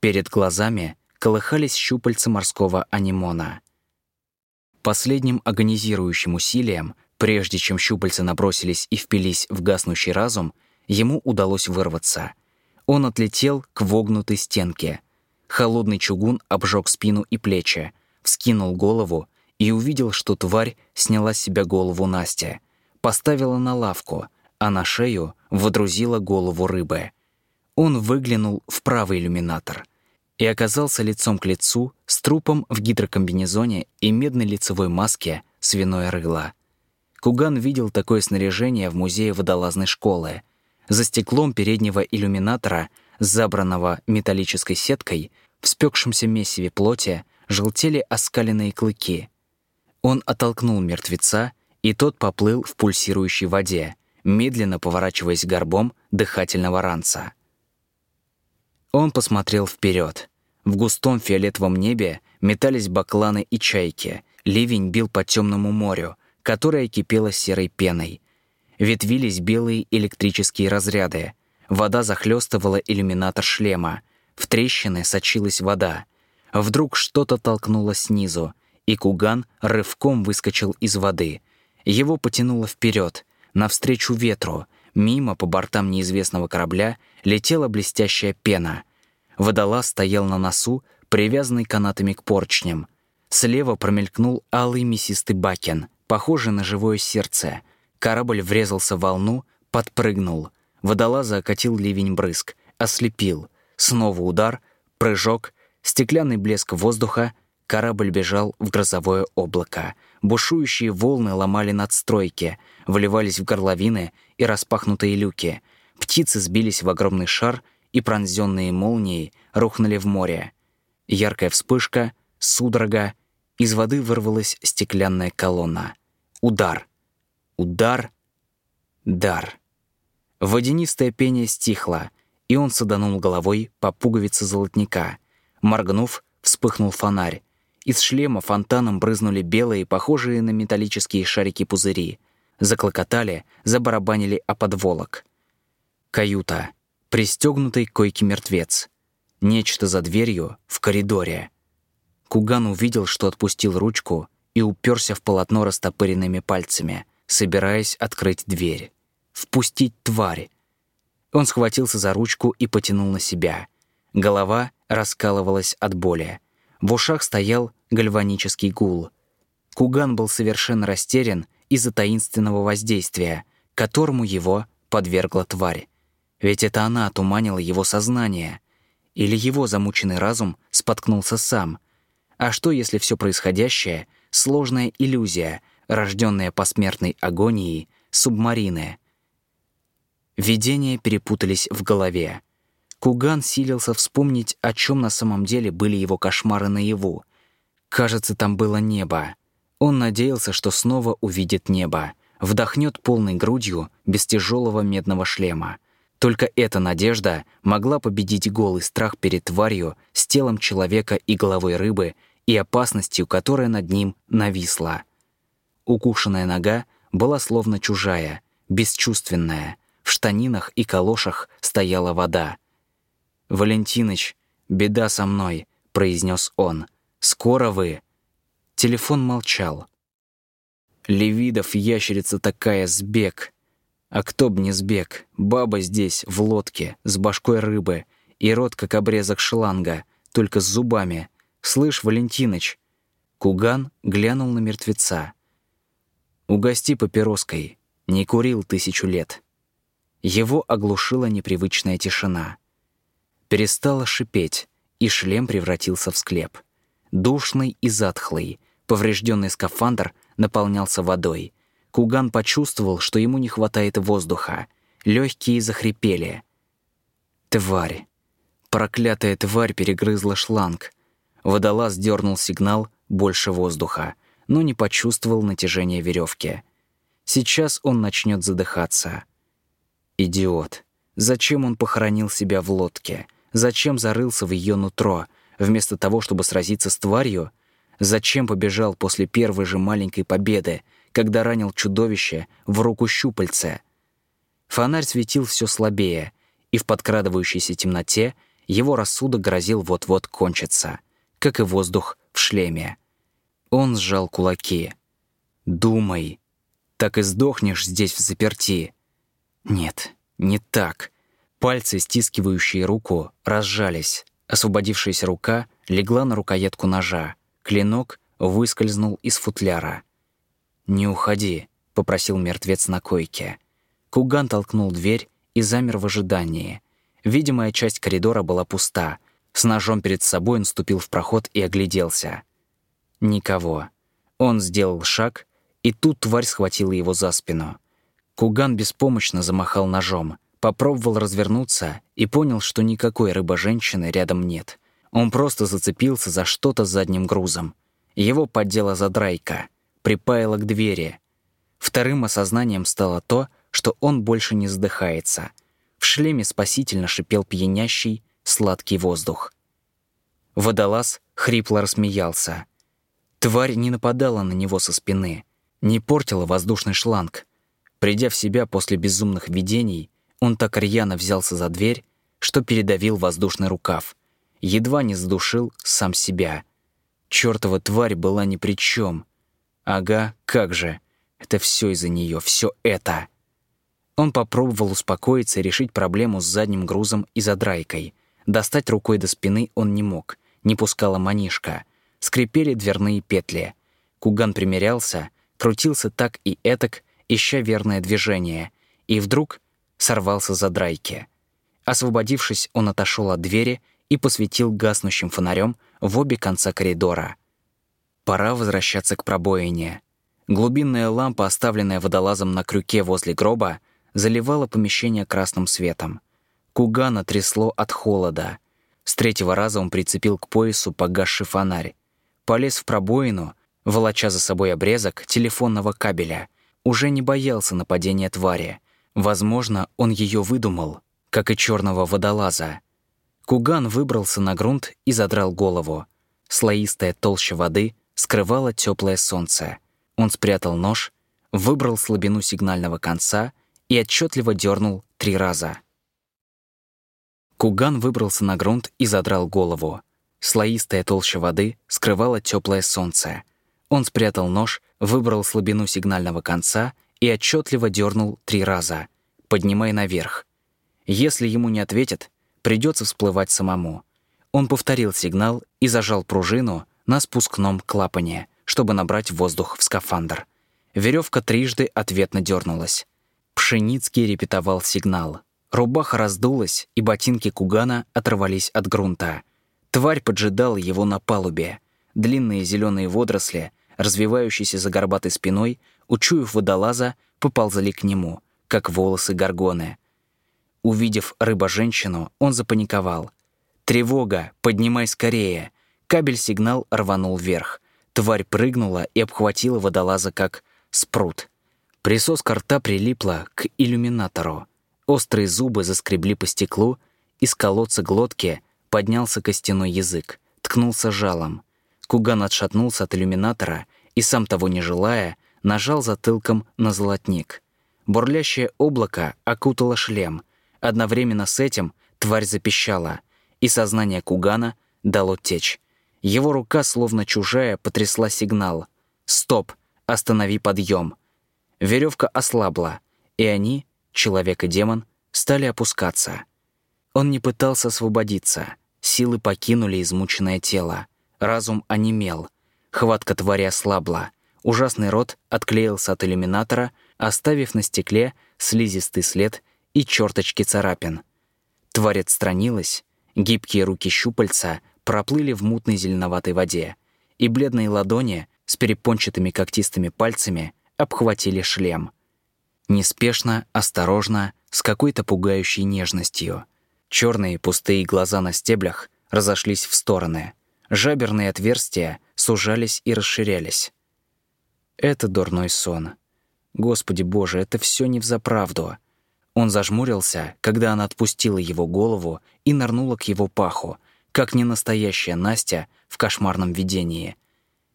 S1: Перед глазами колыхались щупальца морского анимона. Последним агонизирующим усилием, прежде чем щупальца набросились и впились в гаснущий разум, ему удалось вырваться. Он отлетел к вогнутой стенке. Холодный чугун обжег спину и плечи, вскинул голову и увидел, что тварь сняла с себя голову Настя, поставила на лавку, а на шею водрузила голову рыбы. Он выглянул в правый иллюминатор — и оказался лицом к лицу с трупом в гидрокомбинезоне и медной лицевой маске свиное рыло. Куган видел такое снаряжение в музее водолазной школы. За стеклом переднего иллюминатора, забранного металлической сеткой, в спекшемся месиве плоти желтели оскаленные клыки. Он оттолкнул мертвеца, и тот поплыл в пульсирующей воде, медленно поворачиваясь горбом дыхательного ранца. Он посмотрел вперед. В густом фиолетовом небе метались бакланы и чайки. Ливень бил по темному морю, которое кипело серой пеной. Ветвились белые электрические разряды. Вода захлестывала иллюминатор шлема. В трещины сочилась вода. Вдруг что-то толкнуло снизу, и Куган рывком выскочил из воды. Его потянуло вперед, навстречу ветру, Мимо по бортам неизвестного корабля летела блестящая пена. Водолаз стоял на носу, привязанный канатами к поручням. Слева промелькнул алый мясистый бакен, похожий на живое сердце. Корабль врезался в волну, подпрыгнул. Водолаза окатил ливень брызг, ослепил. Снова удар, прыжок, стеклянный блеск воздуха, корабль бежал в грозовое облако. Бушующие волны ломали надстройки, вливались в горловины и распахнутые люки. Птицы сбились в огромный шар и, пронзенные молнией, рухнули в море. Яркая вспышка, судорога, из воды вырвалась стеклянная колонна. Удар. Удар. Дар. Водянистое пение стихло, и он саданул головой по пуговице золотника. Моргнув, вспыхнул фонарь. Из шлема фонтаном брызнули белые, похожие на металлические шарики пузыри. Заклокотали, забарабанили о подволок. Каюта. Пристегнутый койки мертвец. Нечто за дверью, в коридоре. Куган увидел, что отпустил ручку и уперся в полотно растопыренными пальцами, собираясь открыть дверь. Впустить тварь. Он схватился за ручку и потянул на себя. Голова раскалывалась от боли. В ушах стоял гальванический гул. Куган был совершенно растерян из-за таинственного воздействия, которому его подвергла тварь. Ведь это она отуманила его сознание. Или его замученный разум споткнулся сам. А что, если все происходящее — сложная иллюзия, рожденная посмертной агонией субмарины? Видения перепутались в голове. Куган силился вспомнить, о чем на самом деле были его кошмары наяву. Кажется, там было небо. Он надеялся, что снова увидит небо, вдохнет полной грудью без тяжелого медного шлема. Только эта надежда могла победить голый страх перед тварью с телом человека и головой рыбы и опасностью, которая над ним нависла. Укушенная нога была словно чужая, бесчувственная. В штанинах и калошах стояла вода. «Валентиныч, беда со мной», — произнес он. «Скоро вы». Телефон молчал. «Левидов, ящерица такая, сбег», а кто б не сбег, баба здесь, в лодке, с башкой рыбы, и рот, как обрезок шланга, только с зубами. Слышь, Валентиныч?» Куган глянул на мертвеца. «Угости папироской. Не курил тысячу лет». Его оглушила непривычная тишина. Перестала шипеть, и шлем превратился в склеп. Душный и затхлый, поврежденный скафандр наполнялся водой — Куган почувствовал, что ему не хватает воздуха. Легкие захрипели. Тварь. Проклятая тварь перегрызла шланг. Водолаз дернул сигнал «больше воздуха», но не почувствовал натяжения веревки. Сейчас он начнет задыхаться. Идиот. Зачем он похоронил себя в лодке? Зачем зарылся в ее нутро, вместо того, чтобы сразиться с тварью? Зачем побежал после первой же маленькой победы, когда ранил чудовище в руку щупальце. Фонарь светил все слабее, и в подкрадывающейся темноте его рассудок грозил вот-вот кончиться, как и воздух в шлеме. Он сжал кулаки. «Думай, так и сдохнешь здесь в заперти». Нет, не так. Пальцы, стискивающие руку, разжались. Освободившаяся рука легла на рукоятку ножа. Клинок выскользнул из футляра. «Не уходи», — попросил мертвец на койке. Куган толкнул дверь и замер в ожидании. Видимая часть коридора была пуста. С ножом перед собой он ступил в проход и огляделся. Никого. Он сделал шаг, и тут тварь схватила его за спину. Куган беспомощно замахал ножом, попробовал развернуться и понял, что никакой рыба-женщины рядом нет. Он просто зацепился за что-то задним грузом. Его поддела задрайка — припаяла к двери. Вторым осознанием стало то, что он больше не задыхается. В шлеме спасительно шипел пьянящий, сладкий воздух. Водолаз хрипло рассмеялся. Тварь не нападала на него со спины, не портила воздушный шланг. Придя в себя после безумных видений, он так рьяно взялся за дверь, что передавил воздушный рукав. Едва не задушил сам себя. Чёртова тварь была ни при чем. Ага, как же. Это все из-за нее, все это. Он попробовал успокоиться и решить проблему с задним грузом и задрайкой. Достать рукой до спины он не мог. Не пускала манишка. Скрипели дверные петли. Куган примерялся, крутился так и этак, ища верное движение. И вдруг сорвался за драйки. Освободившись, он отошел от двери и посветил гаснущим фонарем в обе конца коридора — Пора возвращаться к пробоине. Глубинная лампа, оставленная водолазом на крюке возле гроба, заливала помещение красным светом. Кугана трясло от холода. С третьего раза он прицепил к поясу погасший фонарь. Полез в пробоину, волоча за собой обрезок телефонного кабеля. Уже не боялся нападения твари. Возможно, он ее выдумал, как и черного водолаза. Куган выбрался на грунт и задрал голову. Слоистая толща воды скрывало теплое солнце. Он спрятал нож, выбрал слабину сигнального конца и отчетливо дернул три раза. Куган выбрался на грунт и задрал голову. Слоистая толща воды скрывала теплое солнце. Он спрятал нож, выбрал слабину сигнального конца и отчетливо дернул три раза, поднимая наверх. Если ему не ответят, придется всплывать самому. Он повторил сигнал и зажал пружину, на спускном клапане, чтобы набрать воздух в скафандр. Веревка трижды ответно дернулась. Пшеницкий репетовал сигнал. Рубаха раздулась, и ботинки Кугана оторвались от грунта. Тварь поджидала его на палубе. Длинные зеленые водоросли, развивающиеся за горбатой спиной, учуяв водолаза, поползали к нему, как волосы горгоны. Увидев рыба-женщину, он запаниковал. «Тревога! Поднимай скорее!» Кабель-сигнал рванул вверх. Тварь прыгнула и обхватила водолаза как спрут. Присоска рта прилипла к иллюминатору. Острые зубы заскребли по стеклу, из колодца глотки поднялся костяной язык, ткнулся жалом. Куган отшатнулся от иллюминатора и, сам того не желая, нажал затылком на золотник. Бурлящее облако окутало шлем. Одновременно с этим тварь запищала, и сознание Кугана дало течь. Его рука, словно чужая, потрясла сигнал. «Стоп! Останови подъем!» Веревка ослабла, и они, человек и демон, стали опускаться. Он не пытался освободиться. Силы покинули измученное тело. Разум онемел. Хватка твари ослабла. Ужасный рот отклеился от иллюминатора, оставив на стекле слизистый след и черточки царапин. Тварь отстранилась, гибкие руки щупальца проплыли в мутной зеленоватой воде, и бледные ладони с перепончатыми когтистыми пальцами обхватили шлем. Неспешно, осторожно, с какой-то пугающей нежностью. Черные пустые глаза на стеблях разошлись в стороны. Жаберные отверстия сужались и расширялись. Это дурной сон. Господи Боже, это все не взаправду. Он зажмурился, когда она отпустила его голову и нырнула к его паху, как ненастоящая Настя в кошмарном видении.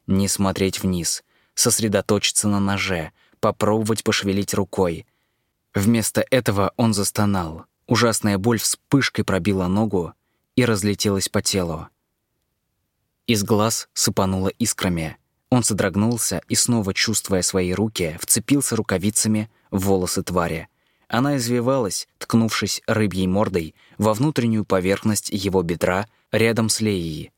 S1: Не смотреть вниз, сосредоточиться на ноже, попробовать пошевелить рукой. Вместо этого он застонал. Ужасная боль вспышкой пробила ногу и разлетелась по телу. Из глаз сыпануло искрами — он содрогнулся и, снова чувствуя свои руки, вцепился рукавицами в волосы твари. Она извивалась, ткнувшись рыбьей мордой во внутреннюю поверхность его бедра рядом с Леей.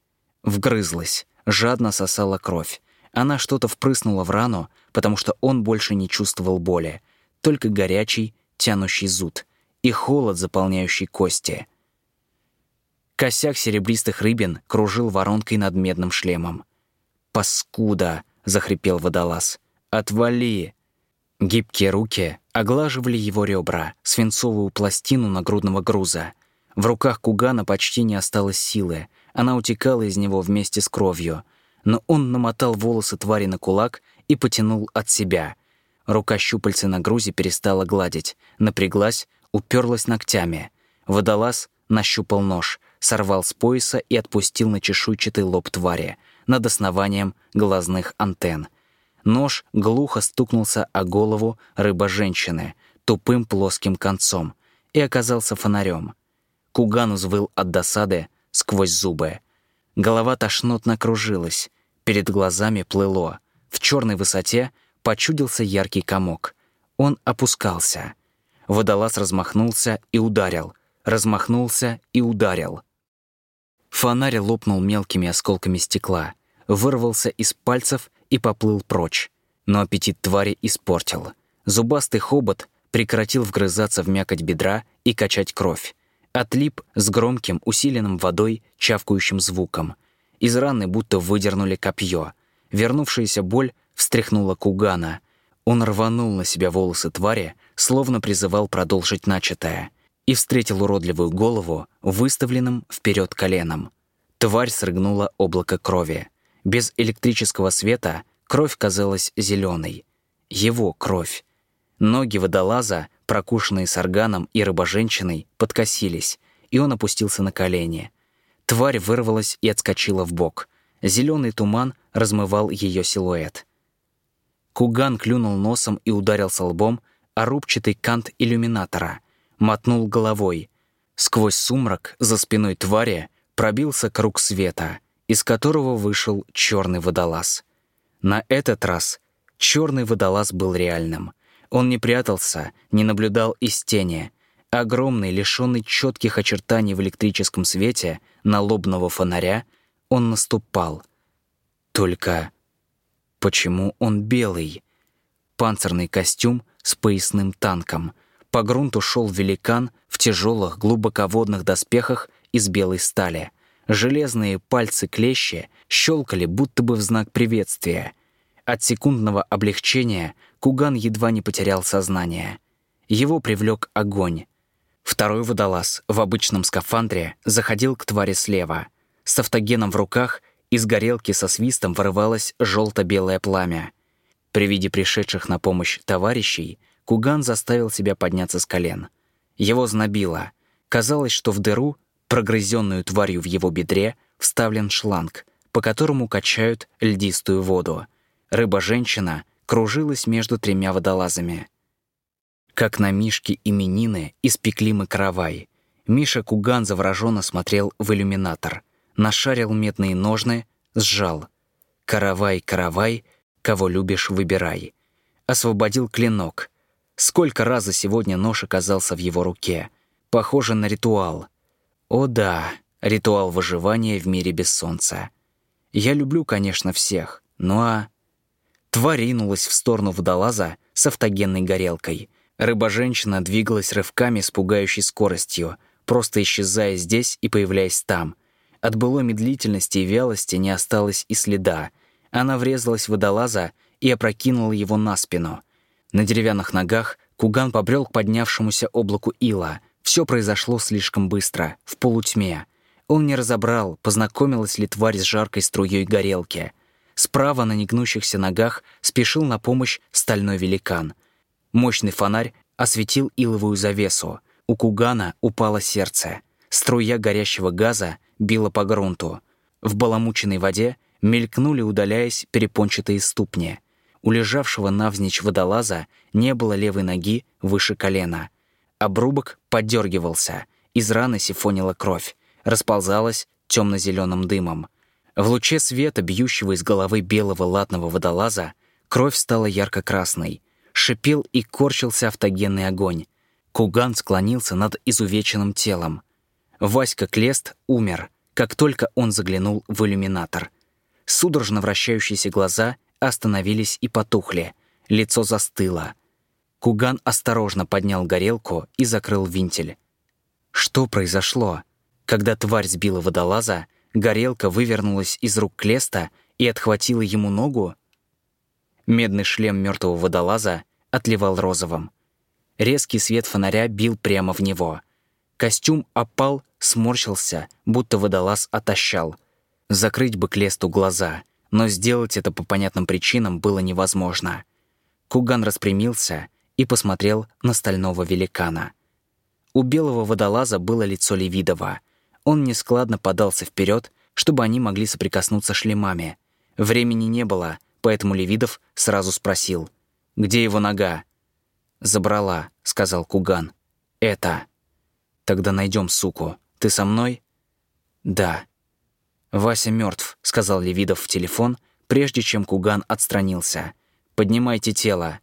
S1: Вгрызлась, жадно сосала кровь. Она что-то впрыснула в рану, потому что он больше не чувствовал боли, только горячий, тянущий зуд и холод, заполняющий кости. Косяк серебристых рыбин кружил воронкой над медным шлемом. «Паскуда!» — захрипел водолаз. «Отвали!» Гибкие руки оглаживали его ребра, свинцовую пластину нагрудного груза. В руках Кугана почти не осталось силы. Она утекала из него вместе с кровью. Но он намотал волосы твари на кулак и потянул от себя. Рука щупальца на грузе перестала гладить, напряглась, уперлась ногтями. Водолаз нащупал нож, сорвал с пояса и отпустил на чешуйчатый лоб твари — над основанием глазных антенн. Нож глухо стукнулся о голову рыба-женщины тупым плоским концом и оказался фонарем. Куган взвыл от досады сквозь зубы. Голова тошнотно кружилась, перед глазами плыло. В черной высоте почудился яркий комок. Он опускался. Водолаз размахнулся и ударил. Размахнулся и ударил. Фонарь лопнул мелкими осколками стекла, вырвался из пальцев и поплыл прочь. Но аппетит твари испортил. Зубастый хобот прекратил вгрызаться в мякоть бедра и качать кровь. Отлип с громким, усиленным водой, чавкающим звуком. Из раны будто выдернули копье. Вернувшаяся боль встряхнула Кугана. Он рванул на себя волосы твари, словно призывал продолжить начатое — и встретил уродливую голову выставленным вперед коленом. Тварь срыгнула облако крови. Без электрического света кровь казалась зеленой. Его кровь. Ноги водолаза, прокушенные сарганом и рыбоженщиной, подкосились, и он опустился на колени. Тварь вырвалась и отскочила в бок. Зеленый туман размывал ее силуэт. Куган клюнул носом и ударился лбом о рубчатый кант иллюминатора — мотнул головой. Сквозь сумрак за спиной твари пробился круг света, из которого вышел черный водолаз. На этот раз черный водолаз был реальным. Он не прятался, не наблюдал из тени. Огромный, лишенный четких очертаний в электрическом свете, на лобного фонаря, он наступал. Только почему он белый? Панцирный костюм с поясным танком — по грунту шел великан в тяжелых глубоководных доспехах из белой стали. Железные пальцы клещи щелкали будто бы в знак приветствия. От секундного облегчения Куган едва не потерял сознание. Его привлек огонь. Второй водолаз в обычном скафандре заходил к твари слева. С автогеном в руках из горелки со свистом вырывалось желто-белое пламя. При виде пришедших на помощь товарищей Куган заставил себя подняться с колен. Его знобило. Казалось, что в дыру, прогрызенную тварью в его бедре, вставлен шланг, по которому качают льдистую воду. Рыба-женщина кружилась между тремя водолазами. Как на Мишке именины испекли мы каравай. Миша Куган завороженно смотрел в иллюминатор. Нашарил медные ножны, сжал. «Каравай, каравай, кого любишь, выбирай». Освободил клинок. Сколько раз за сегодня нож оказался в его руке. Похоже на ритуал. О да, ритуал выживания в мире без солнца. Я люблю, конечно, всех, ну а... Тварь в сторону водолаза с автогенной горелкой. Рыба-женщина двигалась рывками с пугающей скоростью, просто исчезая здесь и появляясь там. От былой медлительности и вялости не осталось и следа. Она врезалась в водолаза и опрокинула его на спину. На деревянных ногах Куган побрел к поднявшемуся облаку ила. Все произошло слишком быстро, в полутьме. Он не разобрал, познакомилась ли тварь с жаркой струей горелки. Справа на негнущихся ногах спешил на помощь стальной великан. Мощный фонарь осветил иловую завесу. У Кугана упало сердце. Струя горящего газа била по грунту. В баламученной воде мелькнули, удаляясь, перепончатые ступни. У лежавшего навзничь водолаза не было левой ноги выше колена. Обрубок подергивался, из раны сифонила кровь расползалась темно-зеленым дымом. В луче света, бьющего из головы белого латного водолаза, кровь стала ярко-красной. Шипел и корчился автогенный огонь. Куган склонился над изувеченным телом. Васька Клест умер, как только он заглянул в иллюминатор. Судорожно вращающиеся глаза остановились и потухли. Лицо застыло. Куган осторожно поднял горелку и закрыл винтель. Что произошло? Когда тварь сбила водолаза, горелка вывернулась из рук Клеста и отхватила ему ногу. Медный шлем мертвого водолаза отливал розовым. Резкий свет фонаря бил прямо в него. Костюм опал, сморщился, будто водолаз отощал. Закрыть бы Клесту глаза, но сделать это по понятным причинам было невозможно. Куган распрямился и посмотрел на стального великана. У белого водолаза было лицо Левидова — он нескладно подался вперед, чтобы они могли соприкоснуться шлемами. Времени не было, поэтому Левидов сразу спросил. «Где его нога?» «Забрала», — сказал Куган. «Это». «Тогда найдем суку. Ты со мной?» «Да». «Вася мертв, сказал Левидов в телефон, прежде чем Куган отстранился. «Поднимайте тело».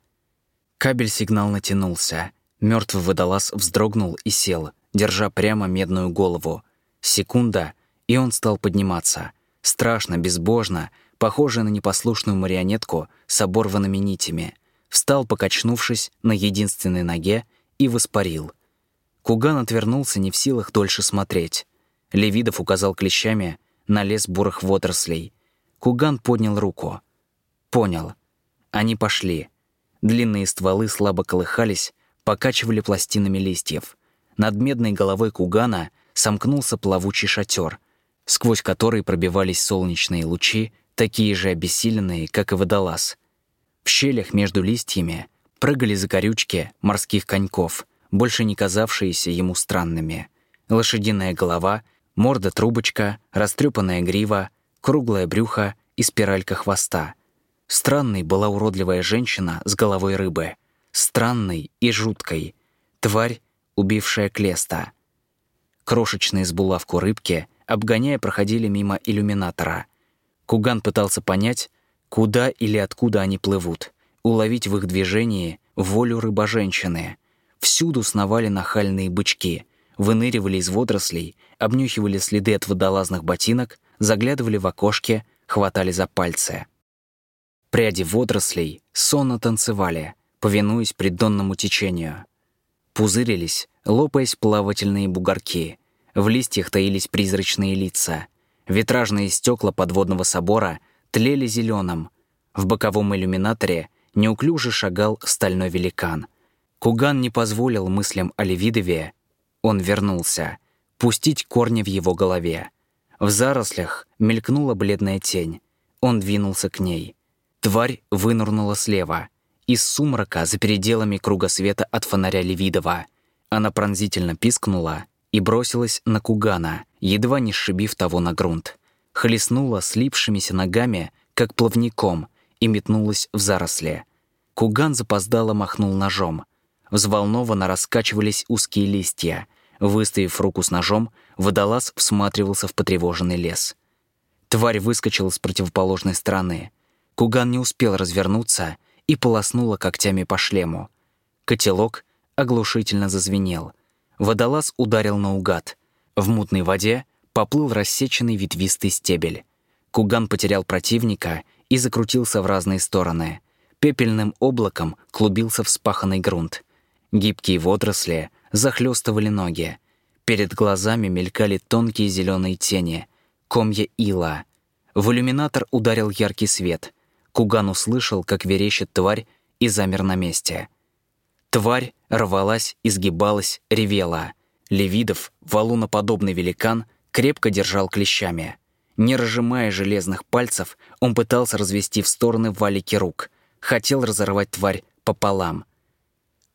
S1: Кабель-сигнал натянулся. Мертвый водолаз вздрогнул и сел, держа прямо медную голову. Секунда, и он стал подниматься. Страшно, безбожно, похожий на непослушную марионетку с оборванными нитями. Встал, покачнувшись на единственной ноге, и воспарил. Куган отвернулся, не в силах дольше смотреть. Левидов указал клещами на лес бурых водорослей. Куган поднял руку. Понял. Они пошли. Длинные стволы слабо колыхались, покачивали пластинами листьев. Над медной головой Кугана сомкнулся плавучий шатер, сквозь который пробивались солнечные лучи, такие же обессиленные, как и водолаз. В щелях между листьями прыгали закорючки морских коньков, больше не казавшиеся ему странными. Лошадиная голова, морда-трубочка, растрепанная грива, круглое брюхо и спиралька хвоста. Странной была уродливая женщина с головой рыбы. Странной и жуткой. Тварь, убившая Клеста. Крошечные с булавку рыбки, обгоняя, проходили мимо иллюминатора. Куган пытался понять, куда или откуда они плывут, уловить в их движении волю рыбоженщины. Всюду сновали нахальные бычки, выныривали из водорослей, обнюхивали следы от водолазных ботинок, заглядывали в окошки, хватали за пальцы. Пряди водорослей сонно танцевали, повинуясь придонному течению. Пузырились, лопаясь плавательные бугорки. В листьях таились призрачные лица. Витражные стекла подводного собора тлели зеленым. В боковом иллюминаторе неуклюже шагал стальной великан. Куган не позволил мыслям о Левидове Он вернулся. Пустить корни в его голове. В зарослях мелькнула бледная тень. Он двинулся к ней. Тварь вынырнула слева. Из сумрака за пределами круга света от фонаря Левидова. Она пронзительно пискнула и бросилась на Кугана, едва не сшибив того на грунт. Хлестнула слипшимися ногами, как плавником, и метнулась в заросли. Куган запоздало махнул ножом. Взволнованно раскачивались узкие листья. Выставив руку с ножом, водолаз всматривался в потревоженный лес. Тварь выскочила с противоположной стороны. Куган не успел развернуться и полоснула когтями по шлему. Котелок оглушительно зазвенел. Водолаз ударил наугад. В мутной воде поплыл рассеченный ветвистый стебель. Куган потерял противника и закрутился в разные стороны. Пепельным облаком клубился вспаханный грунт. Гибкие водоросли захлестывали ноги. Перед глазами мелькали тонкие зеленые тени — комья ила. В иллюминатор ударил яркий свет. Куган услышал, как верещит тварь, и замер на месте. Тварь рвалась, изгибалась, ревела. Левидов, валуноподобный великан, крепко держал клещами. Не разжимая железных пальцев, он пытался развести в стороны валики рук. Хотел разорвать тварь пополам.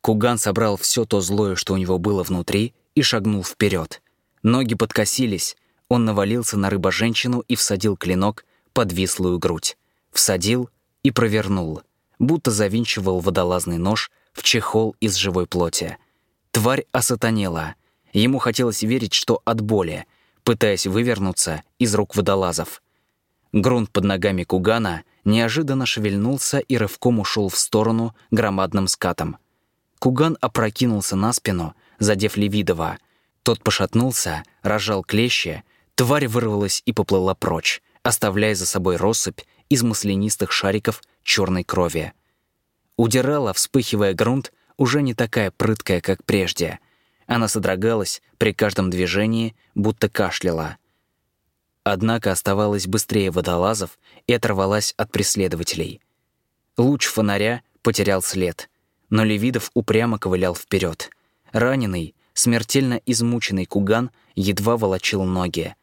S1: Куган собрал все то злое, что у него было внутри, и шагнул вперед. Ноги подкосились, он навалился на рыбоженщину и всадил клинок под вислую грудь. Всадил и провернул, будто завинчивал водолазный нож в чехол из живой плоти. Тварь осатанела. Ему хотелось верить, что от боли, пытаясь вывернуться из рук водолазов. Грунт под ногами Кугана неожиданно шевельнулся и рывком ушел в сторону громадным скатом. Куган опрокинулся на спину, задев Левидова. Тот пошатнулся, разжал клещи Тварь вырвалась и поплыла прочь, оставляя за собой россыпь из маслянистых шариков черной крови. Удирала, вспыхивая грунт, уже не такая прыткая, как прежде. Она содрогалась при каждом движении, будто кашляла. Однако оставалась быстрее водолазов и оторвалась от преследователей. Луч фонаря потерял след, но Левидов упрямо ковылял вперед. Раненый, смертельно измученный Куган едва волочил ноги,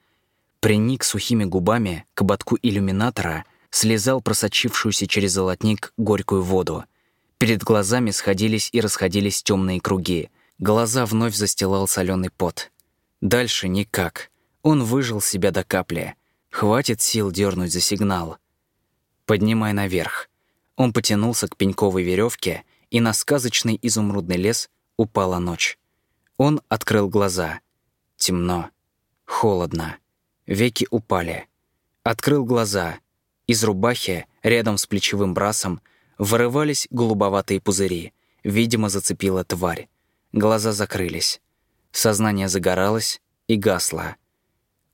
S1: приник сухими губами к ободку иллюминатора, слезал просочившуюся через золотник горькую воду. Перед глазами сходились и расходились темные круги. Глаза вновь застилал соленый пот. Дальше никак. Он выжил себя до капли. Хватит сил дернуть за сигнал. Поднимай наверх. Он потянулся к пеньковой веревке, и на сказочный изумрудный лес упала ночь. Он открыл глаза. Темно. Холодно. Веки упали. Открыл глаза. Из рубахи, рядом с плечевым брасом, вырывались голубоватые пузыри. Видимо, зацепила тварь. Глаза закрылись. Сознание загоралось и гасло.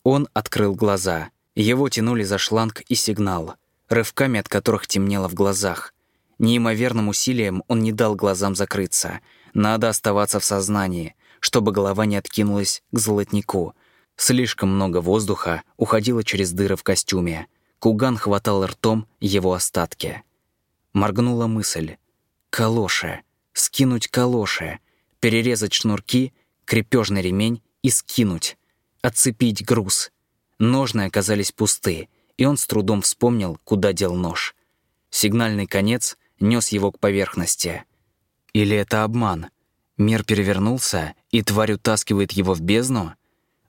S1: Он открыл глаза. Его тянули за шланг и сигнал, рывками от которых темнело в глазах. Неимоверным усилием он не дал глазам закрыться. Надо оставаться в сознании, чтобы голова не откинулась к золотнику — Слишком много воздуха уходило через дыры в костюме. Куган хватал ртом его остатки. Моргнула мысль. Калоши. Скинуть калоши. Перерезать шнурки, крепежный ремень и скинуть. Отцепить груз. Ножны оказались пусты, и он с трудом вспомнил, куда дел нож. Сигнальный конец нес его к поверхности. Или это обман? Мир перевернулся, и тварь утаскивает его в бездну —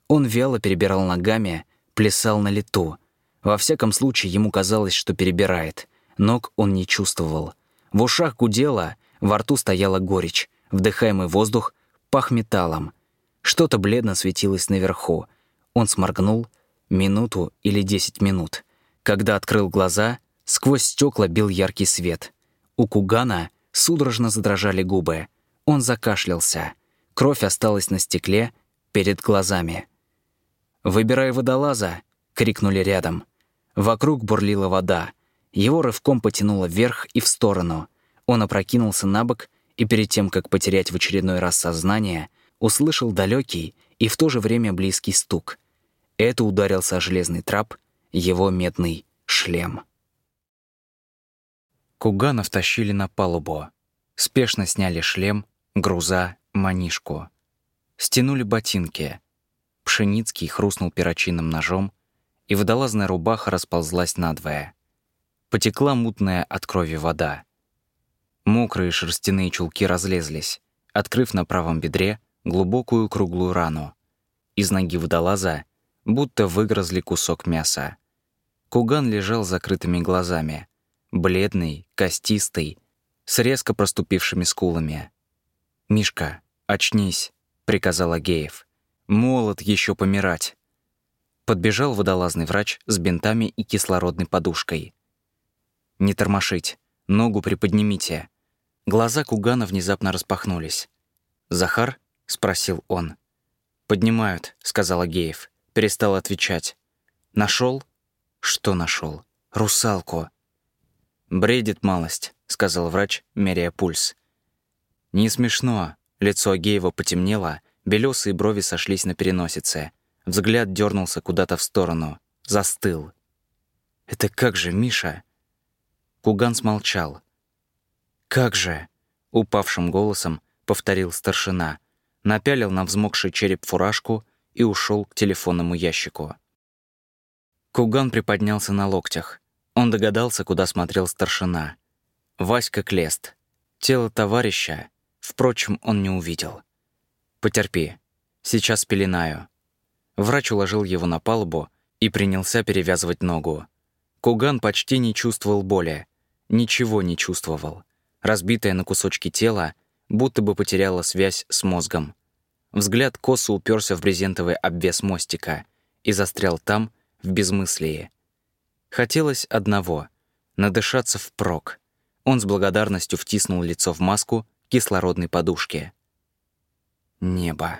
S1: он вяло перебирал ногами, плясал на лету. Во всяком случае, ему казалось, что перебирает. Ног он не чувствовал. В ушах гудело, во рту стояла горечь. Вдыхаемый воздух пах металлом. Что-то бледно светилось наверху. Он сморгнул минуту или десять минут. Когда открыл глаза, сквозь стекла бил яркий свет. У Кугана судорожно задрожали губы. Он закашлялся. Кровь осталась на стекле перед глазами. «Выбирай водолаза!» — крикнули рядом. Вокруг бурлила вода. Его рывком потянуло вверх и в сторону. Он опрокинулся на бок и перед тем, как потерять в очередной раз сознание, услышал далекий и в то же время близкий стук. Это ударился о железный трап, его медный шлем. Кугана втащили на палубу. Спешно сняли шлем, груза, манишку. Стянули ботинки. Пшеницкий хрустнул перочинным ножом, и водолазная рубаха расползлась надвое. Потекла мутная от крови вода. Мокрые шерстяные чулки разлезлись, открыв на правом бедре глубокую круглую рану. Из ноги водолаза будто выгрызли кусок мяса. Куган лежал закрытыми глазами, бледный, костистый, с резко проступившими скулами. «Мишка, очнись», — приказал Агеев. «Молод еще помирать». Подбежал водолазный врач с бинтами и кислородной подушкой. «Не тормошить, ногу приподнимите». Глаза Кугана внезапно распахнулись. «Захар?» — спросил он. «Поднимают», — сказал Агеев. Перестал отвечать. Нашел? «Что нашел? Русалку». «Бредит малость», — сказал врач, меряя пульс. «Не смешно». Лицо Агеева потемнело, белесые брови сошлись на переносице. Взгляд дернулся куда-то в сторону. Застыл. «Это как же, Миша?» Куган смолчал. «Как же?» — упавшим голосом повторил старшина. Напялил на взмокший череп фуражку и ушел к телефонному ящику. Куган приподнялся на локтях. Он догадался, куда смотрел старшина. Васька Клест. Тело товарища, впрочем, он не увидел. «Потерпи. Сейчас пеленаю». Врач уложил его на палубу и принялся перевязывать ногу. Куган почти не чувствовал боли. Ничего не чувствовал. Разбитое на кусочки тело будто бы потеряло связь с мозгом. Взгляд косо уперся в брезентовый обвес мостика и застрял там, в безмыслии. Хотелось одного — надышаться впрок. Он с благодарностью втиснул лицо в маску кислородной подушки. Небо.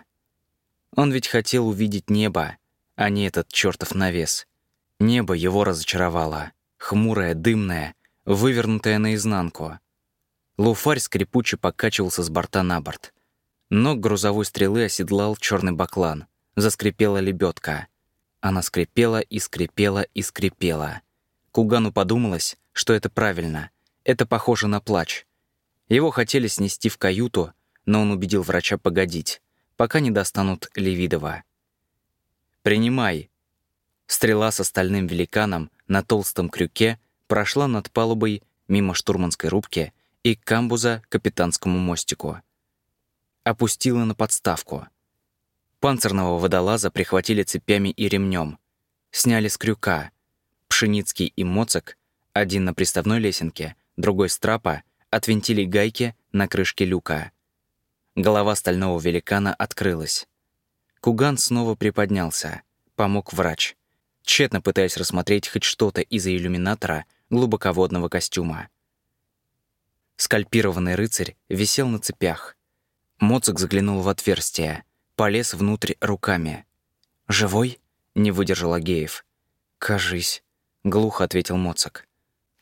S1: Он ведь хотел увидеть небо, а не этот чертов навес. Небо его разочаровало. Хмурое, дымное, вывернутое наизнанку. Луфарь скрипуче покачивался с борта на борт. Ног грузовой стрелы оседлал черный баклан. Заскрипела лебедка. Она скрипела и скрипела и скрипела. Кугану подумалось, что это правильно. Это похоже на плач. Его хотели снести в каюту, но он убедил врача погодить, пока не достанут Левидова. «Принимай». Стрела с остальным великаном на толстом крюке прошла над палубой мимо штурманской рубки и камбуза капитанскому мостику. Опустила на подставку. Панцирного водолаза прихватили цепями и ремнем. Сняли с крюка. Пшеницкий и Моцак, один на приставной лесенке, другой с трапа, отвинтили гайки на крышке люка. Голова стального великана открылась. Куган снова приподнялся. Помог врач. Тщетно пытаясь рассмотреть хоть что-то из-за иллюминатора глубоководного костюма. Скальпированный рыцарь висел на цепях. Моцик заглянул в отверстие, полез внутрь руками. «Живой?» — не выдержал Агеев. «Кажись», — глухо ответил Моцик.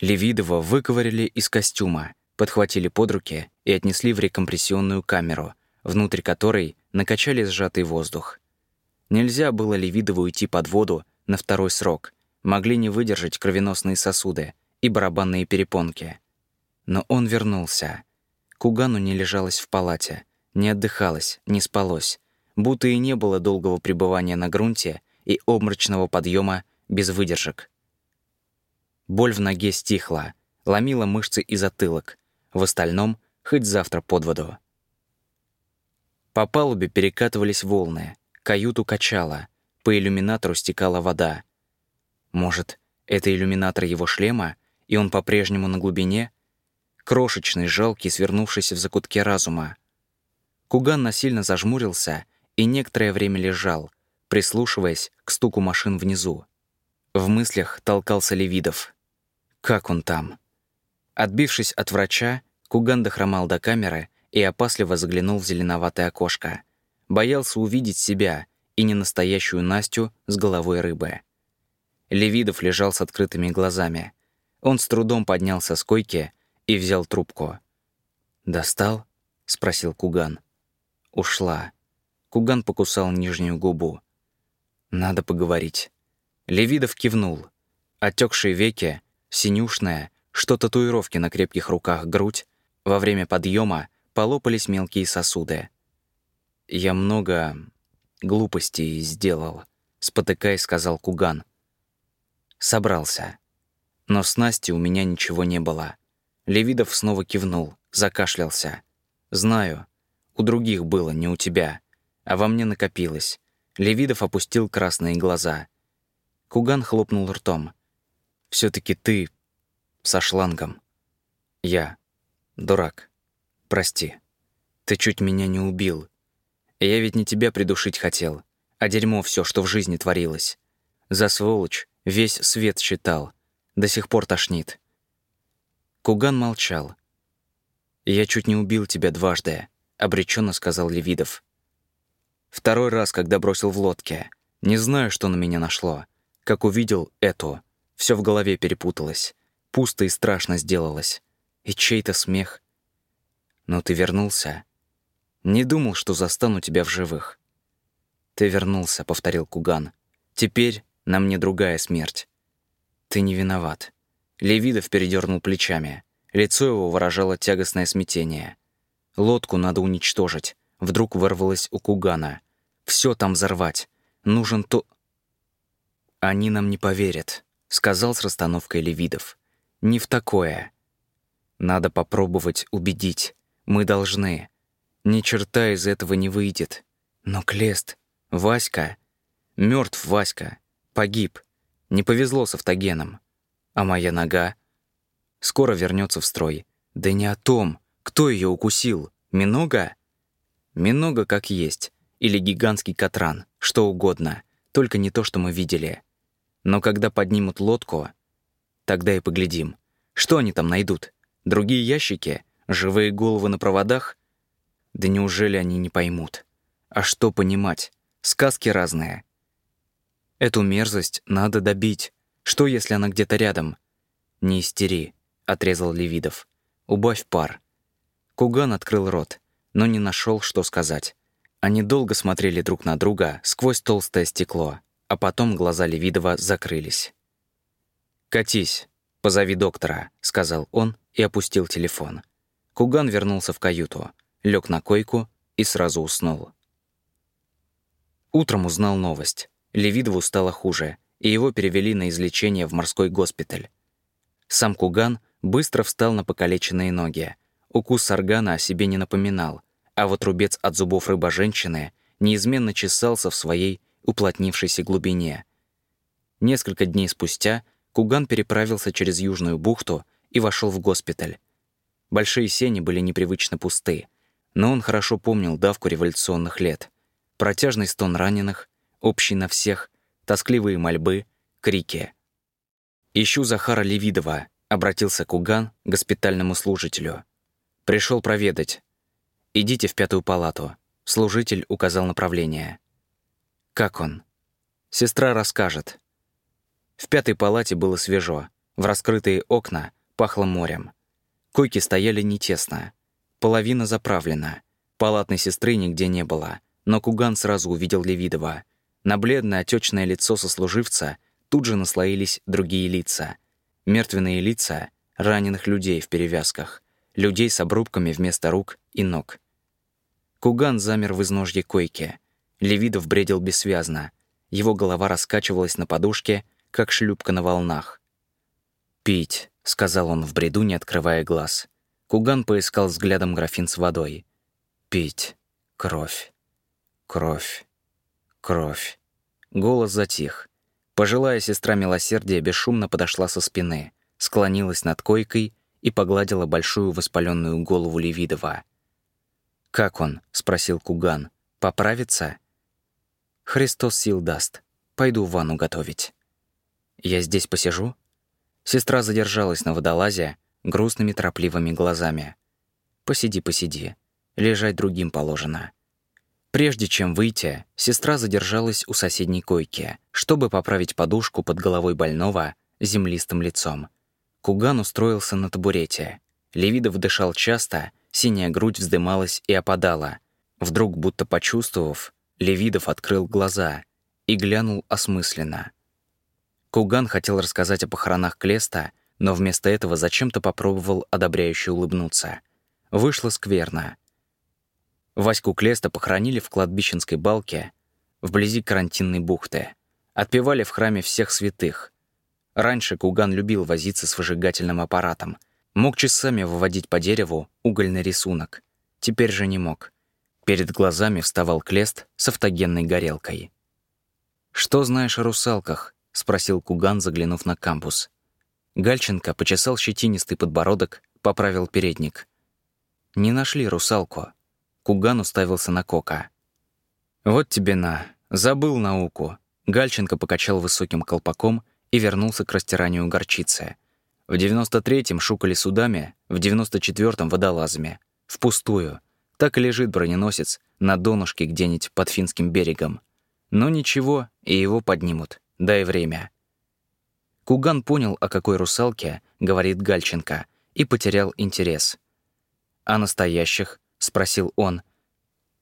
S1: Левидова выковырили из костюма, подхватили под руки и отнесли в рекомпрессионную камеру, внутрь которой накачали сжатый воздух. Нельзя было Левидову уйти под воду на второй срок, могли не выдержать кровеносные сосуды и барабанные перепонки. Но он вернулся. Кугану не лежалось в палате, не отдыхалось, не спалось, будто и не было долгого пребывания на грунте и обморочного подъема без выдержек. Боль в ноге стихла, ломила мышцы и затылок. В остальном — хоть завтра под воду. По палубе перекатывались волны, каюту качало, по иллюминатору стекала вода. Может, это иллюминатор его шлема, и он по-прежнему на глубине — крошечный, жалкий, свернувшийся в закутке разума. Куган насильно зажмурился и некоторое время лежал, прислушиваясь к стуку машин внизу. В мыслях толкался Левидов. Как он там? Отбившись от врача, Куган дохромал до камеры и опасливо заглянул в зеленоватое окошко. Боялся увидеть себя и не настоящую Настю с головой рыбы. Левидов лежал с открытыми глазами. Он с трудом поднялся с койки и взял трубку. «Достал?» — спросил Куган. Ушла. Куган покусал нижнюю губу. «Надо поговорить». Левидов кивнул. Отекшие веки, синюшная, что татуировки на крепких руках грудь, во время подъема полопались мелкие сосуды. я много глупостей сделал», — спотыкаясь, сказал Куган. Собрался. Но с Настей у меня ничего не было. Левидов снова кивнул, закашлялся. «Знаю. У других было, не у тебя. А во мне накопилось». Левидов опустил красные глаза. Куган хлопнул ртом. все таки ты со шлангом. Я. Дурак. Прости. Ты чуть меня не убил. Я ведь не тебя придушить хотел, а дерьмо все, что в жизни творилось. За сволочь весь свет считал. До сих пор тошнит. Куган молчал. «Я чуть не убил тебя дважды», — обреченно сказал Левидов. «Второй раз, когда бросил в лодке. Не знаю, что на меня нашло. Как увидел эту, все в голове перепуталось. Пусто и страшно сделалось. И чей-то смех. Но ты вернулся. Не думал, что застану тебя в живых. Ты вернулся, повторил Куган. Теперь на мне другая смерть. Ты не виноват. Левидов передернул плечами. Лицо его выражало тягостное смятение. Лодку надо уничтожить. Вдруг вырвалось у Кугана. Все там взорвать. Нужен то... Они нам не поверят, сказал с расстановкой Левидов. Не в такое. Надо попробовать убедить. Мы должны. Ни черта из этого не выйдет. Но Клест, Васька, мертв Васька, погиб. Не повезло с автогеном. А моя нога скоро вернется в строй. Да не о том, кто ее укусил. Минога? Минога как есть. Или гигантский катран, что угодно. Только не то, что мы видели. Но когда поднимут лодку, тогда и поглядим. Что они там найдут? Другие ящики? Живые головы на проводах? Да неужели они не поймут? А что понимать? Сказки разные. Эту мерзость надо добить. Что, если она где-то рядом? Не истери, отрезал Левидов. Убавь пар. Куган открыл рот, но не нашел, что сказать. Они долго смотрели друг на друга сквозь толстое стекло, а потом глаза Левидова закрылись. «Катись, позови доктора», — сказал он и опустил телефон. Куган вернулся в каюту, лег на койку и сразу уснул. Утром узнал новость. Левидову стало хуже, и его перевели на излечение в морской госпиталь. Сам Куган быстро встал на покалеченные ноги. Укус саргана о себе не напоминал, а вот рубец от зубов рыба-женщины неизменно чесался в своей уплотнившейся глубине. Несколько дней спустя Куган переправился через Южную бухту и вошел в госпиталь. Большие сени были непривычно пусты, но он хорошо помнил давку революционных лет. Протяжный стон раненых, общий на всех, тоскливые мольбы, крики. «Ищу Захара Левидова», — обратился Куган к госпитальному служителю. Пришел проведать. Идите в пятую палату». Служитель указал направление. «Как он?» «Сестра расскажет». В пятой палате было свежо. В раскрытые окна пахло морем. Койки стояли не тесно. Половина заправлена. Палатной сестры нигде не было. Но Куган сразу увидел Левидова. На бледное отечное лицо сослуживца тут же наслоились другие лица. Мертвенные лица раненых людей в перевязках. Людей с обрубками вместо рук и ног. Куган замер в изножье койки. Левидов бредил бессвязно. Его голова раскачивалась на подушке, как шлюпка на волнах. «Пить», — сказал он в бреду, не открывая глаз. Куган поискал взглядом графин с водой. «Пить. Кровь. Кровь. Кровь». Голос затих. Пожилая сестра милосердия бесшумно подошла со спины, склонилась над койкой и погладила большую воспаленную голову Левидова. «Как он?» — спросил Куган. «Поправится?» «Христос сил даст. Пойду ванну готовить». «Я здесь посижу?» Сестра задержалась на водолазе грустными торопливыми глазами. «Посиди, посиди. Лежать другим положено». Прежде чем выйти, сестра задержалась у соседней койки, чтобы поправить подушку под головой больного землистым лицом. Куган устроился на табурете. Левидов дышал часто, синяя грудь вздымалась и опадала. Вдруг, будто почувствовав, Левидов открыл глаза и глянул осмысленно. Куган хотел рассказать о похоронах Клеста, но вместо этого зачем-то попробовал одобряюще улыбнуться. Вышло скверно. Ваську Клеста похоронили в кладбищенской балке вблизи карантинной бухты. Отпевали в храме всех святых. Раньше Куган любил возиться с выжигательным аппаратом. Мог часами выводить по дереву угольный рисунок. Теперь же не мог. Перед глазами вставал Клест с автогенной горелкой. «Что знаешь о русалках?» — спросил Куган, заглянув на кампус. Гальченко почесал щетинистый подбородок, поправил передник. «Не нашли русалку». Куган уставился на Кока. «Вот тебе на. Забыл науку». Гальченко покачал высоким колпаком и вернулся к растиранию горчицы. В 93-м шукали судами, в 94-м — водолазами. Впустую. Так и лежит броненосец на донышке где-нибудь под финским берегом. Но ничего, и его поднимут. Дай время. Куган понял, о какой русалке говорит Гальченко, и потерял интерес. «А настоящих?» — спросил он.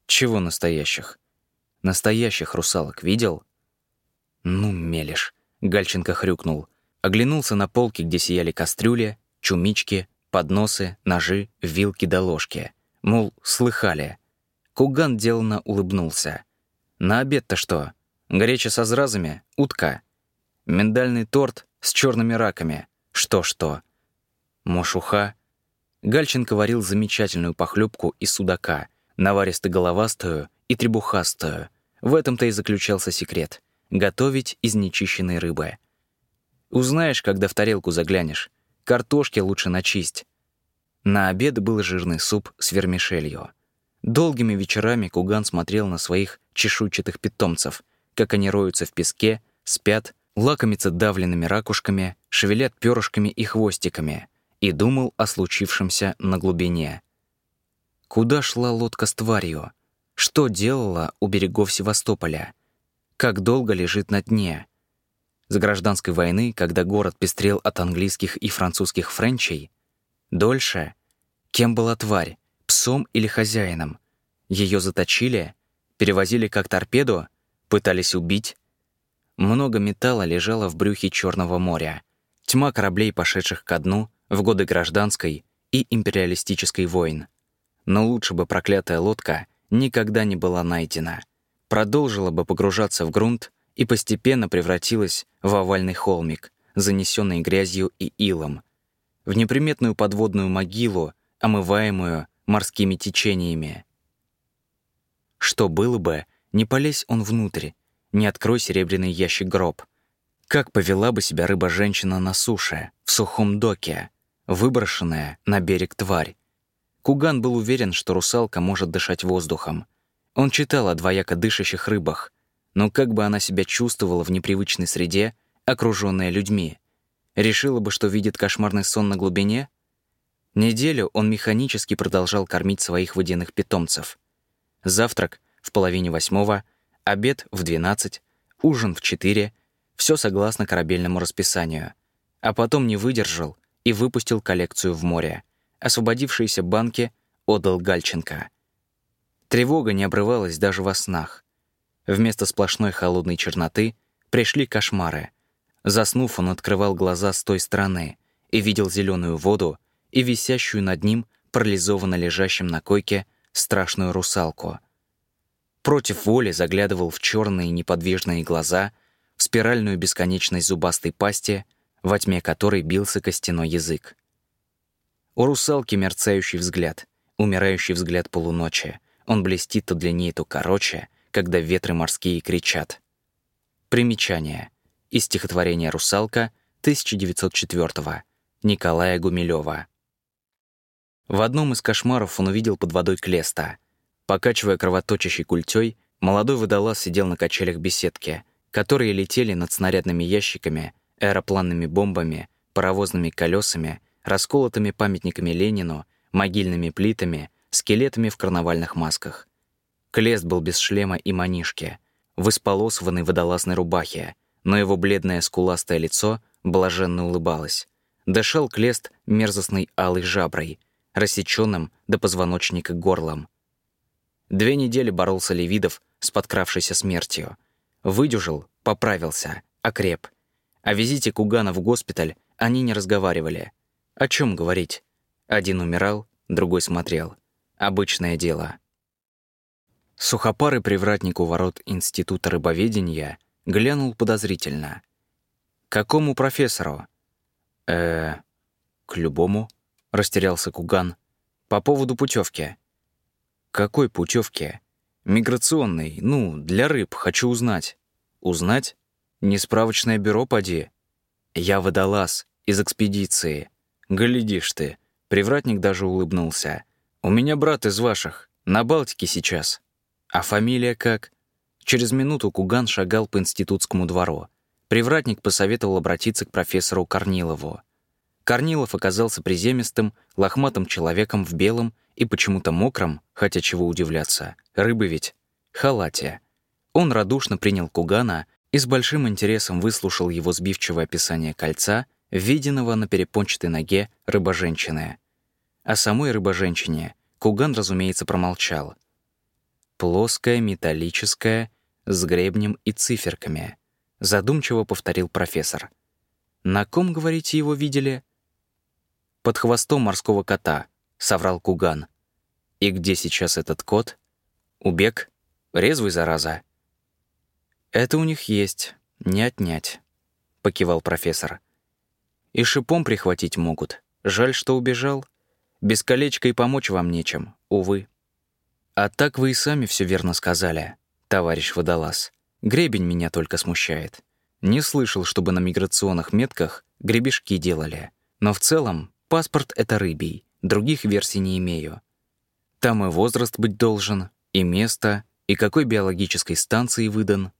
S1: «Чего настоящих?» «Настоящих русалок видел?» «Ну, мелешь», — Гальченко хрюкнул. Оглянулся на полки, где сияли кастрюли, чумички, подносы, ножи, вилки да ложки. Мол, слыхали. Куган деланно улыбнулся. На обед-то что? Греча со зразами? Утка. Миндальный торт с черными раками. Что-что? Мошуха. Гальченко варил замечательную похлебку из судака, наваристо-головастую и требухастую. В этом-то и заключался секрет — готовить из нечищенной рыбы. Узнаешь, когда в тарелку заглянешь. Картошки лучше начисть. На обед был жирный суп с вермишелью. Долгими вечерами Куган смотрел на своих чешуйчатых питомцев, как они роются в песке, спят, лакомятся давленными ракушками, шевелят перышками и хвостиками, и думал о случившемся на глубине. Куда шла лодка с тварью? Что делала у берегов Севастополя? Как долго лежит на дне? С гражданской войны, когда город пестрел от английских и французских френчей, дольше? Кем была тварь? псом или хозяином. Ее заточили, перевозили как торпеду, пытались убить. Много металла лежало в брюхе Черного моря. Тьма кораблей, пошедших ко дну в годы гражданской и империалистической войн. Но лучше бы проклятая лодка никогда не была найдена. Продолжила бы погружаться в грунт и постепенно превратилась в овальный холмик, занесенный грязью и илом, в неприметную подводную могилу, омываемую морскими течениями. Что было бы, не полезь он внутрь, не открой серебряный ящик гроб. Как повела бы себя рыба-женщина на суше, в сухом доке, выброшенная на берег тварь? Куган был уверен, что русалка может дышать воздухом. Он читал о двояко дышащих рыбах, но как бы она себя чувствовала в непривычной среде, окруженная людьми? Решила бы, что видит кошмарный сон на глубине? Неделю он механически продолжал кормить своих водяных питомцев. Завтрак в половине восьмого, обед в двенадцать, ужин в четыре, все согласно корабельному расписанию. А потом не выдержал и выпустил коллекцию в море. Освободившиеся банки отдал Гальченко. Тревога не обрывалась даже во снах. Вместо сплошной холодной черноты пришли кошмары. Заснув, он открывал глаза с той стороны и видел зеленую воду, и висящую над ним, парализованно лежащим на койке, страшную русалку. Против воли заглядывал в черные неподвижные глаза, в спиральную бесконечность зубастой пасти, во тьме которой бился костяной язык. У русалки мерцающий взгляд, умирающий взгляд полуночи. Он блестит то длиннее, то короче, когда ветры морские кричат. Примечание. Из стихотворения «Русалка» 1904 Николая Гумилева. В одном из кошмаров он увидел под водой Клеста. Покачивая кровоточащей культей, молодой водолаз сидел на качелях беседки, которые летели над снарядными ящиками, аэропланными бомбами, паровозными колесами, расколотыми памятниками Ленину, могильными плитами, скелетами в карнавальных масках. Клест был без шлема и манишки, в исполосованной водолазной рубахе, но его бледное скуластое лицо блаженно улыбалось. Дышал Клест мерзостной алой жаброй, рассеченным до позвоночника горлом. Две недели боролся Левидов с подкравшейся смертью. Выдюжил, поправился, окреп. О визите Кугана в госпиталь они не разговаривали. О чем говорить? Один умирал, другой смотрел. Обычное дело. Сухопарый привратник у ворот Института рыбоведения глянул подозрительно. «Какому профессору?» э к любому», — растерялся Куган. «По поводу путевки». «Какой путевки?» «Миграционной, ну, для рыб, хочу узнать». «Узнать? Не справочное бюро, поди». «Я водолаз, из экспедиции». «Глядишь ты». Привратник даже улыбнулся. «У меня брат из ваших, на Балтике сейчас». «А фамилия как?» Через минуту Куган шагал по институтскому двору. Привратник посоветовал обратиться к профессору Корнилову. Корнилов оказался приземистым, лохматым человеком в белом и почему-то мокром, хотя чего удивляться, рыбы ведь, халате. Он радушно принял Кугана и с большим интересом выслушал его сбивчивое описание кольца, виденного на перепончатой ноге рыбоженщины. О самой рыбоженщине Куган, разумеется, промолчал. «Плоская, металлическая, с гребнем и циферками», — задумчиво повторил профессор. «На ком, говорите, его видели?» под хвостом морского кота», — соврал Куган. «И где сейчас этот кот? Убег? Резвый, зараза?» «Это у них есть, не отнять», — покивал профессор. «И шипом прихватить могут. Жаль, что убежал. Без колечка и помочь вам нечем, увы». «А так вы и сами все верно сказали, товарищ водолаз. Гребень меня только смущает. Не слышал, чтобы на миграционных метках гребешки делали. Но в целом Паспорт — это рыбий, других версий не имею. Там и возраст быть должен, и место, и какой биологической станции выдан.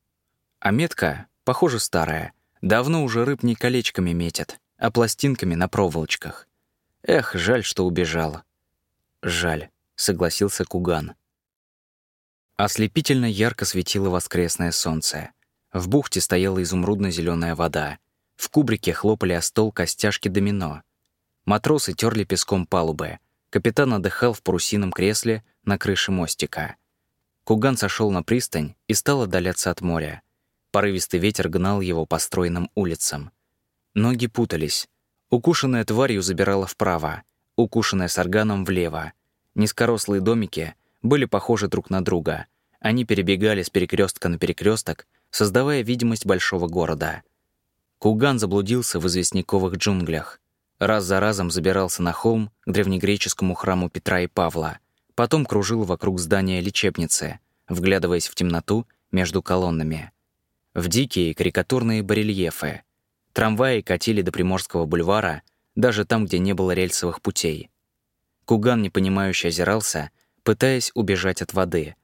S1: А метка, похоже, старая. Давно уже рыб не колечками метят, а пластинками на проволочках. Эх, жаль, что убежал. Жаль, согласился Куган. Ослепительно ярко светило воскресное солнце. В бухте стояла изумрудно зеленая вода. В кубрике хлопали о стол костяшки домино — Матросы терли песком палубы. Капитан отдыхал в парусином кресле на крыше мостика. Куган сошел на пристань и стал отдаляться от моря. Порывистый ветер гнал его по стройным улицам. Ноги путались. Укушенная тварью забирала вправо, укушенная сарганом влево. Низкорослые домики были похожи друг на друга. Они перебегали с перекрестка на перекресток, создавая видимость большого города. Куган заблудился в известняковых джунглях. Раз за разом забирался на холм к древнегреческому храму Петра и Павла, потом кружил вокруг здания лечебницы, вглядываясь в темноту между колоннами. В дикие карикатурные барельефы. Трамваи катили до Приморского бульвара, даже там, где не было рельсовых путей. Куган непонимающе озирался, пытаясь убежать от воды.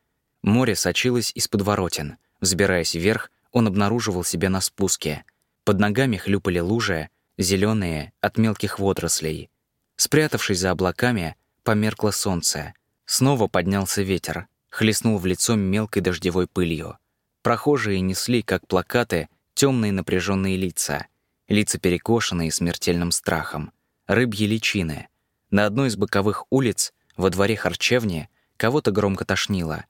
S1: Море сочилось из подворотен. Взбираясь вверх, он обнаруживал себя на спуске. Под ногами хлюпали лужи, зеленые от мелких водорослей. Спрятавшись за облаками, померкло солнце. Снова поднялся ветер, хлестнул в лицо мелкой дождевой пылью. Прохожие несли, как плакаты, темные напряженные лица. Лица перекошенные смертельным страхом. Рыбьи личины. На одной из боковых улиц, во дворе харчевни, кого-то громко тошнило.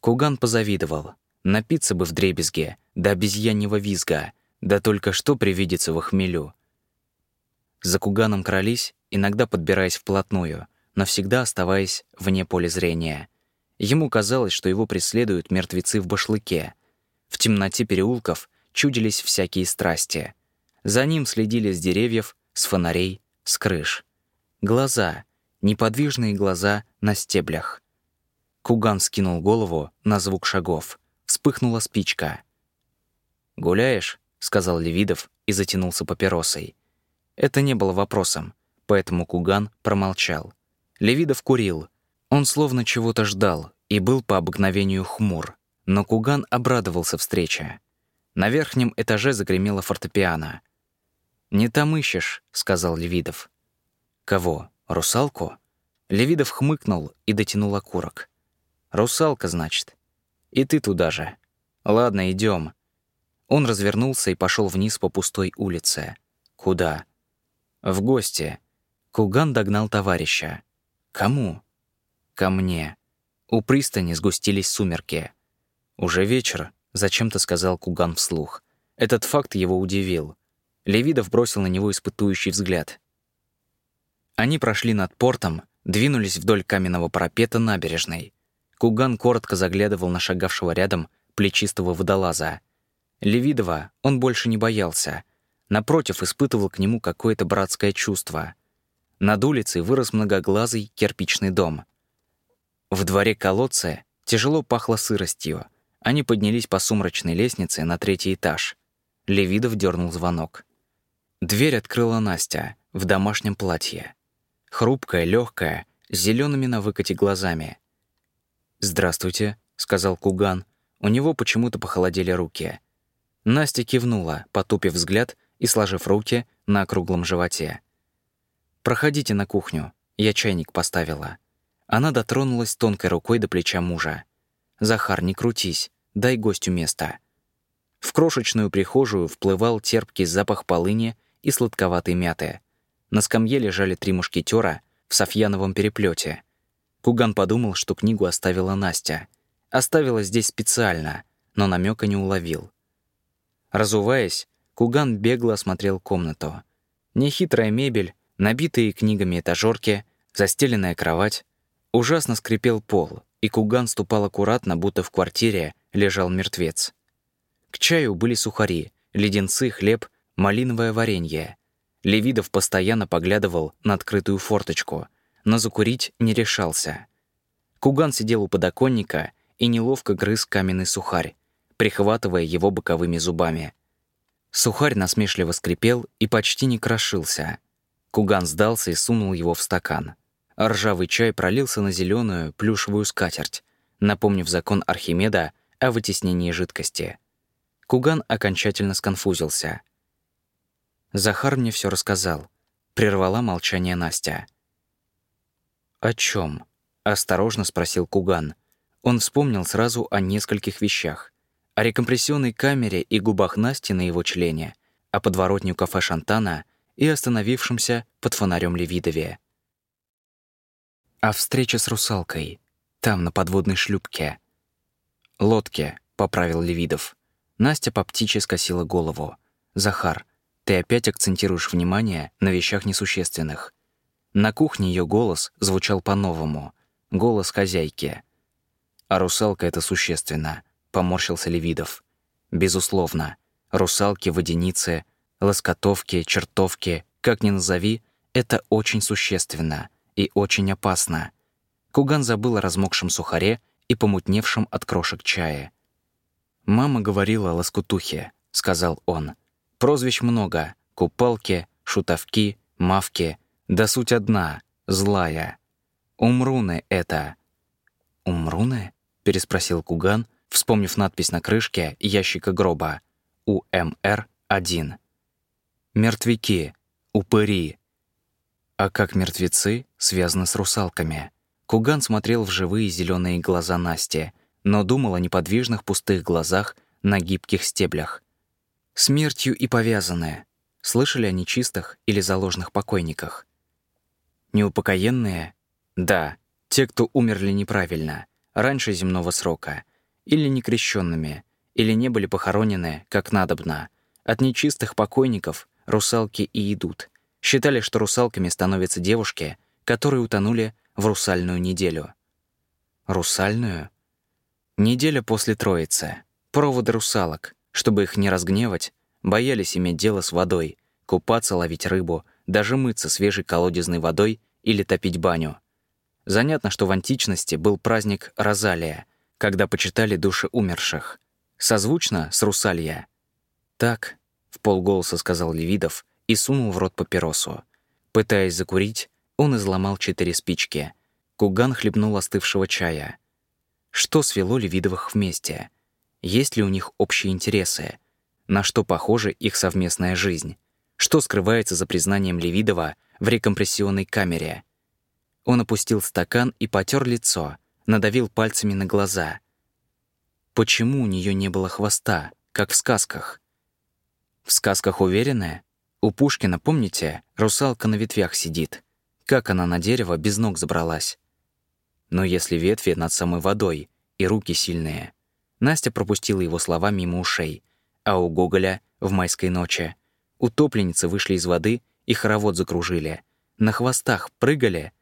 S1: Куган позавидовал. Напиться бы в дребезге, до обезьяньего визга, да только что привидится в хмелю. За Куганом крались, иногда подбираясь вплотную, но всегда оставаясь вне поля зрения. Ему казалось, что его преследуют мертвецы в башлыке. В темноте переулков чудились всякие страсти. За ним следили с деревьев, с фонарей, с крыш. Глаза, неподвижные глаза на стеблях. Куган скинул голову на звук шагов. Вспыхнула спичка. «Гуляешь?» — сказал Левидов и затянулся папиросой. Это не было вопросом, поэтому Куган промолчал. Левидов курил. Он словно чего-то ждал и был по обыкновению хмур. Но Куган обрадовался встрече. На верхнем этаже загремела фортепиано. «Не там ищешь», — сказал Левидов. «Кого? Русалку?» Левидов хмыкнул и дотянул окурок. «Русалка, значит. И ты туда же. Ладно, идем. Он развернулся и пошел вниз по пустой улице. «Куда?» В гости. Куган догнал товарища. Кому? Ко мне. У пристани сгустились сумерки. Уже вечер, зачем-то сказал Куган вслух. Этот факт его удивил. Левидов бросил на него испытующий взгляд. Они прошли над портом, двинулись вдоль каменного парапета набережной. Куган коротко заглядывал на шагавшего рядом плечистого водолаза. Левидова он больше не боялся. Напротив, испытывал к нему какое-то братское чувство. Над улицей вырос многоглазый кирпичный дом. В дворе колодца тяжело пахло сыростью. Они поднялись по сумрачной лестнице на третий этаж. Левидов дернул звонок. Дверь открыла Настя в домашнем платье. Хрупкая, легкая, с зелеными на выкате глазами. «Здравствуйте», — сказал Куган. У него почему-то похолодели руки. Настя кивнула, потупив взгляд и сложив руки на округлом животе. «Проходите на кухню. Я чайник поставила». Она дотронулась тонкой рукой до плеча мужа. «Захар, не крутись. Дай гостю место». В крошечную прихожую вплывал терпкий запах полыни и сладковатой мяты. На скамье лежали три мушкетера в софьяновом переплете. Куган подумал, что книгу оставила Настя. Оставила здесь специально, но намека не уловил. Разуваясь, Куган бегло осмотрел комнату. Нехитрая мебель, набитые книгами этажерки, застеленная кровать. Ужасно скрипел пол, и Куган ступал аккуратно, будто в квартире лежал мертвец. К чаю были сухари, леденцы, хлеб, малиновое варенье. Левидов постоянно поглядывал на открытую форточку, но закурить не решался. Куган сидел у подоконника и неловко грыз каменный сухарь, прихватывая его боковыми зубами. Сухарь насмешливо скрипел и почти не крошился. Куган сдался и сунул его в стакан. Ржавый чай пролился на зеленую плюшевую скатерть, напомнив закон Архимеда о вытеснении жидкости. Куган окончательно сконфузился. Захар мне все рассказал. Прервала молчание Настя. «О чем? осторожно спросил Куган. Он вспомнил сразу о нескольких вещах. О рекомпрессионной камере и губах Насти на его члене, о подворотню кафе Шантана и остановившемся под фонарем Левидове. О встрече с русалкой, там, на подводной шлюпке. «Лодке», — поправил Левидов. Настя по птичьи скосила голову. «Захар, ты опять акцентируешь внимание на вещах несущественных. На кухне ее голос звучал по-новому. Голос хозяйки. А русалка — это существенно, — поморщился Левидов. Безусловно. Русалки, водяницы, лоскотовки, чертовки, как ни назови, это очень существенно и очень опасно. Куган забыл о размокшем сухаре и помутневшем от крошек чая. «Мама говорила о лоскутухе», — сказал он. «Прозвищ много — купалки, шутовки, мавки — да суть одна, злая. Умруны это. Умруны? переспросил Куган, вспомнив надпись на крышке ящика гроба. УМР-1. Мертвяки, упыри. А как мертвецы связаны с русалками? Куган смотрел в живые зеленые глаза Насти, но думал о неподвижных пустых глазах на гибких стеблях. Смертью и повязаны. Слышали о нечистых или заложных покойниках? Неупокоенные? Да, те, кто умерли неправильно, раньше земного срока, или некрещенными, или не были похоронены, как надобно. От нечистых покойников русалки и идут. Считали, что русалками становятся девушки, которые утонули в русальную неделю. Русальную? Неделя после Троицы. Проводы русалок, чтобы их не разгневать, боялись иметь дело с водой, купаться, ловить рыбу, даже мыться свежей колодезной водой или топить баню. Занятно, что в античности был праздник Розалия, когда почитали души умерших. Созвучно с Русалья. «Так», — в полголоса сказал Левидов и сунул в рот папиросу. Пытаясь закурить, он изломал четыре спички. Куган хлебнул остывшего чая. Что свело Левидовых вместе? Есть ли у них общие интересы? На что похожа их совместная жизнь? Что скрывается за признанием Левидова в рекомпрессионной камере. Он опустил стакан и потер лицо, надавил пальцами на глаза. Почему у нее не было хвоста, как в сказках? В сказках уверенная? У Пушкина, помните, русалка на ветвях сидит. Как она на дерево без ног забралась? Но если ветви над самой водой и руки сильные. Настя пропустила его слова мимо ушей, а у Гоголя в майской ночи утопленницы вышли из воды и хоровод закружили. На хвостах прыгали?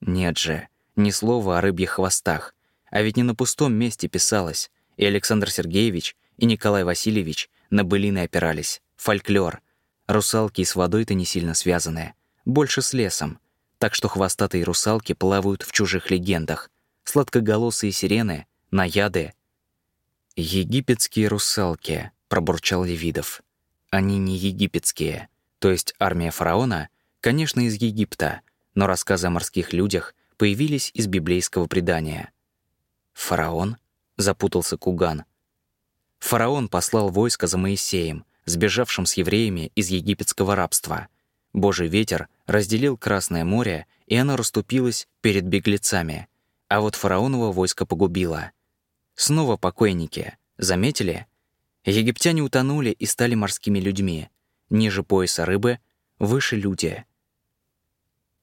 S1: Нет же, ни слова о рыбьих хвостах. А ведь не на пустом месте писалось. И Александр Сергеевич, и Николай Васильевич на былины опирались. Фольклор. Русалки с водой-то не сильно связаны. Больше с лесом. Так что хвостатые русалки плавают в чужих легендах. Сладкоголосые сирены, наяды. «Египетские русалки», — пробурчал Левидов. «Они не египетские. То есть армия фараона, конечно, из Египта, но рассказы о морских людях появились из библейского предания». «Фараон?» — запутался Куган. Фараон послал войско за Моисеем, сбежавшим с евреями из египетского рабства. Божий ветер разделил Красное море, и оно расступилось перед беглецами. А вот фараоново войско погубило. Снова покойники. Заметили? Египтяне утонули и стали морскими людьми. Ниже пояса рыбы, выше люди.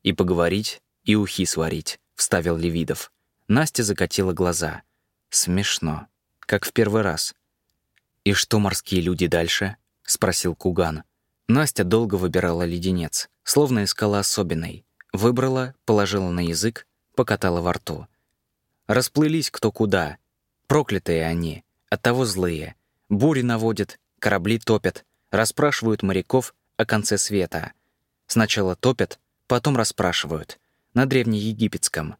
S1: «И поговорить, и ухи сварить», — вставил Левидов. Настя закатила глаза. Смешно. Как в первый раз. «И что морские люди дальше?» — спросил Куган. Настя долго выбирала леденец, словно искала особенный. Выбрала, положила на язык, покатала во рту. Расплылись кто куда. Проклятые они, оттого злые. Бури наводят, корабли топят, расспрашивают моряков о конце света. Сначала топят, потом расспрашивают. На древнеегипетском.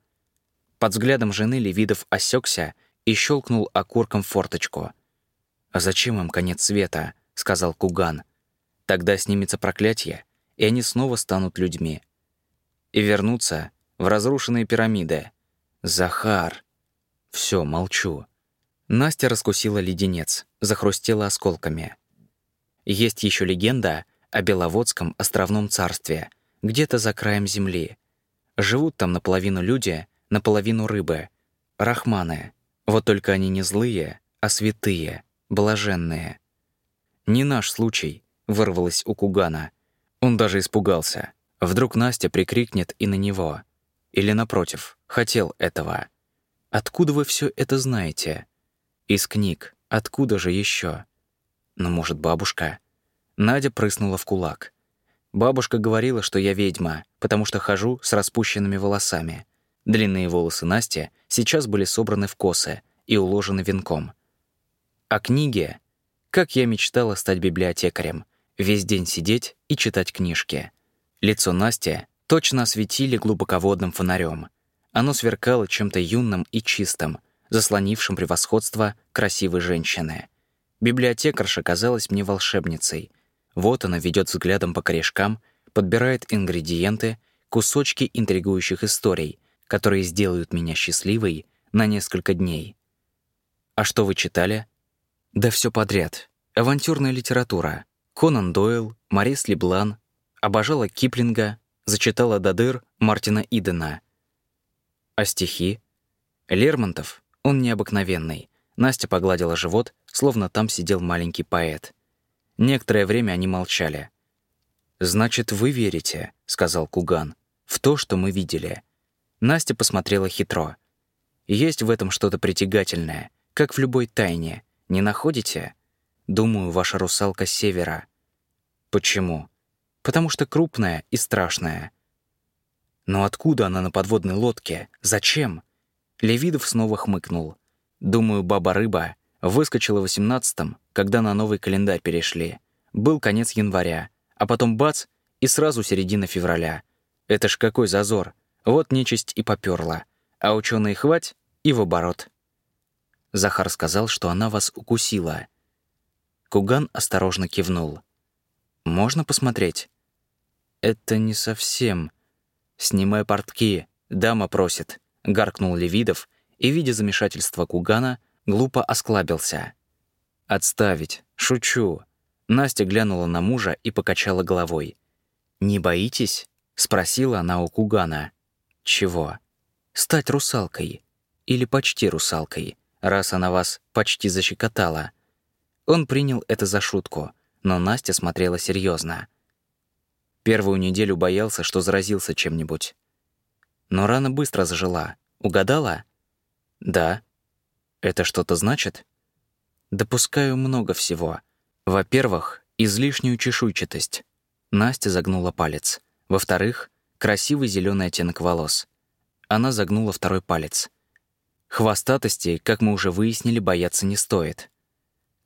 S1: Под взглядом жены Левидов осекся и щелкнул окурком форточку. «А зачем им конец света?» — сказал Куган. «Тогда снимется проклятие, и они снова станут людьми. И вернутся в разрушенные пирамиды. Захар!» Все, молчу. Настя раскусила леденец, захрустела осколками. Есть еще легенда о Беловодском островном царстве, где-то за краем земли. Живут там наполовину люди, наполовину рыбы. Рахманы. Вот только они не злые, а святые, блаженные. «Не наш случай», — вырвалось у Кугана. Он даже испугался. Вдруг Настя прикрикнет и на него. Или, напротив, хотел этого. «Откуда вы все это знаете?» «Из книг. Откуда же еще? «Ну, может, бабушка?» Надя прыснула в кулак. Бабушка говорила, что я ведьма, потому что хожу с распущенными волосами. Длинные волосы Насти сейчас были собраны в косы и уложены венком. А книги? Как я мечтала стать библиотекарем, весь день сидеть и читать книжки. Лицо Насти точно осветили глубоководным фонарем. Оно сверкало чем-то юным и чистым, заслонившим превосходство красивой женщины. Библиотекарша казалась мне волшебницей. Вот она ведет взглядом по корешкам, подбирает ингредиенты, кусочки интригующих историй, которые сделают меня счастливой на несколько дней. А что вы читали? Да все подряд. Авантюрная литература. Конан Дойл, Марис Леблан. Обожала Киплинга, зачитала Дадыр Мартина Идена. А стихи? Лермонтов, он необыкновенный. Настя погладила живот, словно там сидел маленький поэт. Некоторое время они молчали. «Значит, вы верите», — сказал Куган, — «в то, что мы видели». Настя посмотрела хитро. «Есть в этом что-то притягательное, как в любой тайне. Не находите? Думаю, ваша русалка севера. Почему? Потому что крупная и страшная. Но откуда она на подводной лодке? Зачем? Левидов снова хмыкнул. Думаю, баба-рыба выскочила в восемнадцатом, когда на новый календарь перешли. Был конец января, а потом бац, и сразу середина февраля. Это ж какой зазор. Вот нечисть и попёрла. А ученые хвать и в оборот. Захар сказал, что она вас укусила. Куган осторожно кивнул. «Можно посмотреть?» «Это не совсем. Снимай портки, дама просит», — гаркнул Левидов и, видя замешательство Кугана, глупо осклабился. «Отставить. Шучу». Настя глянула на мужа и покачала головой. «Не боитесь?» — спросила она у Кугана. «Чего?» «Стать русалкой. Или почти русалкой раз она вас почти защекотала. Он принял это за шутку, но Настя смотрела серьезно. Первую неделю боялся, что заразился чем-нибудь. Но рана быстро зажила. Угадала? Да. Это что-то значит? Допускаю много всего. Во-первых, излишнюю чешуйчатость. Настя загнула палец. Во-вторых, красивый зеленый оттенок волос. Она загнула второй палец. Хвостатости, как мы уже выяснили, бояться не стоит.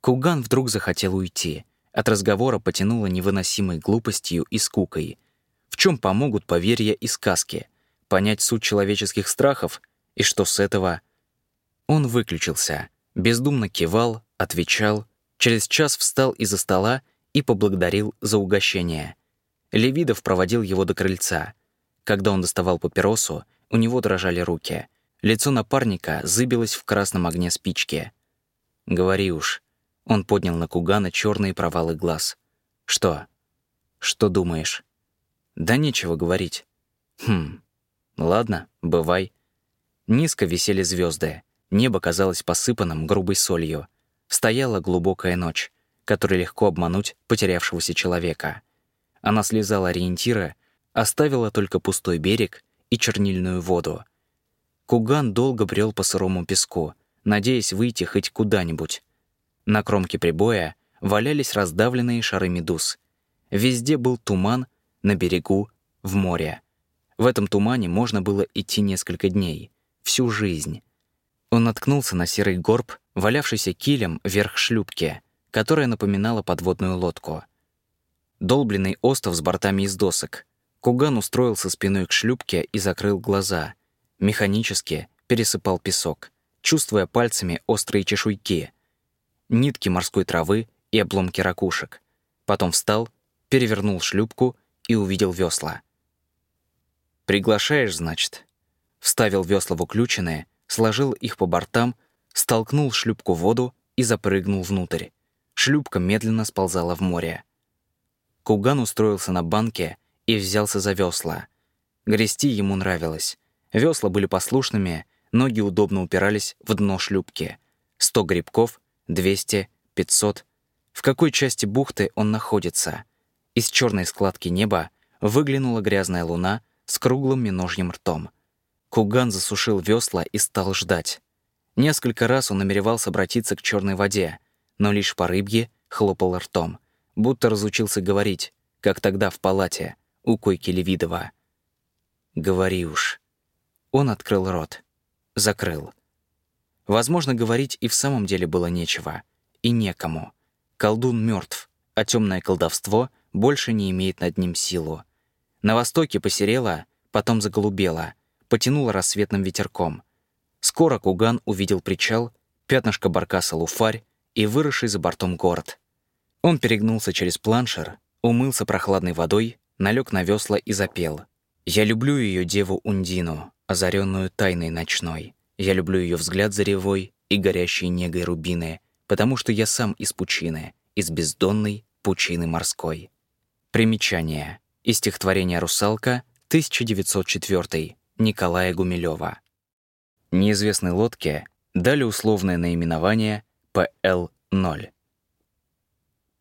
S1: Куган вдруг захотел уйти. От разговора потянуло невыносимой глупостью и скукой. В чем помогут поверья и сказки? Понять суть человеческих страхов? И что с этого? Он выключился, бездумно кивал, отвечал, через час встал из-за стола и поблагодарил за угощение. Левидов проводил его до крыльца. Когда он доставал папиросу, у него дрожали руки. Лицо напарника зыбилось в красном огне спички. «Говори уж». Он поднял на Кугана черные провалы глаз. «Что? Что думаешь?» «Да нечего говорить». «Хм, ладно, бывай». Низко висели звезды. Небо казалось посыпанным грубой солью. Стояла глубокая ночь, которой легко обмануть потерявшегося человека. Она слезала ориентиры, оставила только пустой берег и чернильную воду. Куган долго брел по сырому песку, надеясь выйти хоть куда-нибудь. На кромке прибоя валялись раздавленные шары медуз. Везде был туман, на берегу, в море. В этом тумане можно было идти несколько дней, всю жизнь. Он наткнулся на серый горб, валявшийся килем вверх шлюпки, которая напоминала подводную лодку. Долбленный остов с бортами из досок. Куган устроился спиной к шлюпке и закрыл глаза. Механически пересыпал песок, чувствуя пальцами острые чешуйки, нитки морской травы и обломки ракушек. Потом встал, перевернул шлюпку и увидел весла. «Приглашаешь, значит?» Вставил весла в уключенные, сложил их по бортам, столкнул шлюпку в воду и запрыгнул внутрь. Шлюпка медленно сползала в море. Куган устроился на банке и взялся за весла. Грести ему нравилось. Весла были послушными, ноги удобно упирались в дно шлюпки. Сто грибков, двести, пятьсот. В какой части бухты он находится? Из черной складки неба выглянула грязная луна с круглым миножьим ртом — Куган засушил весла и стал ждать. Несколько раз он намеревался обратиться к черной воде, но лишь по рыбье хлопал ртом, будто разучился говорить, как тогда в палате у койки Левидова. «Говори уж». Он открыл рот. Закрыл. Возможно, говорить и в самом деле было нечего. И некому. Колдун мертв, а темное колдовство больше не имеет над ним силу. На востоке посерело, потом заголубело — потянуло рассветным ветерком. Скоро Куган увидел причал, пятнышко баркаса луфарь и выросший за бортом город. Он перегнулся через планшер, умылся прохладной водой, налег на весла и запел. «Я люблю ее деву Ундину, озаренную тайной ночной. Я люблю ее взгляд заревой и горящие негой рубины, потому что я сам из пучины, из бездонной пучины морской». Примечание. Из стихотворения «Русалка», 1904 Николая Гумилева. Неизвестной лодке дали условное наименование ПЛ-0.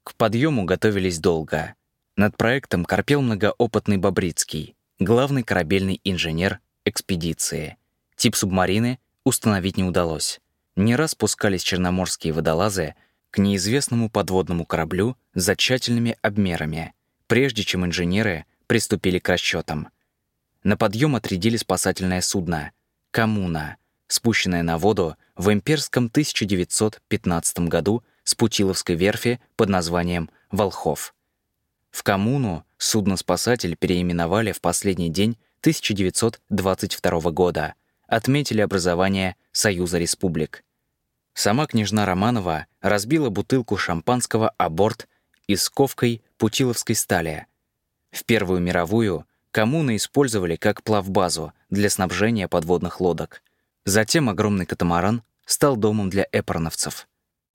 S1: К подъему готовились долго. Над проектом корпел многоопытный Бобрицкий, главный корабельный инженер экспедиции. Тип субмарины установить не удалось. Не раз пускались черноморские водолазы к неизвестному подводному кораблю с тщательными обмерами, прежде чем инженеры приступили к расчетам — на подъем отрядили спасательное судно «Коммуна», спущенное на воду в имперском 1915 году с Путиловской верфи под названием «Волхов». В «Коммуну» судно-спасатель переименовали в последний день 1922 года, отметили образование Союза Республик. Сама княжна Романова разбила бутылку шампанского о из ковкой путиловской стали. В Первую мировую коммуны использовали как плавбазу для снабжения подводных лодок. Затем огромный катамаран стал домом для эпорновцев.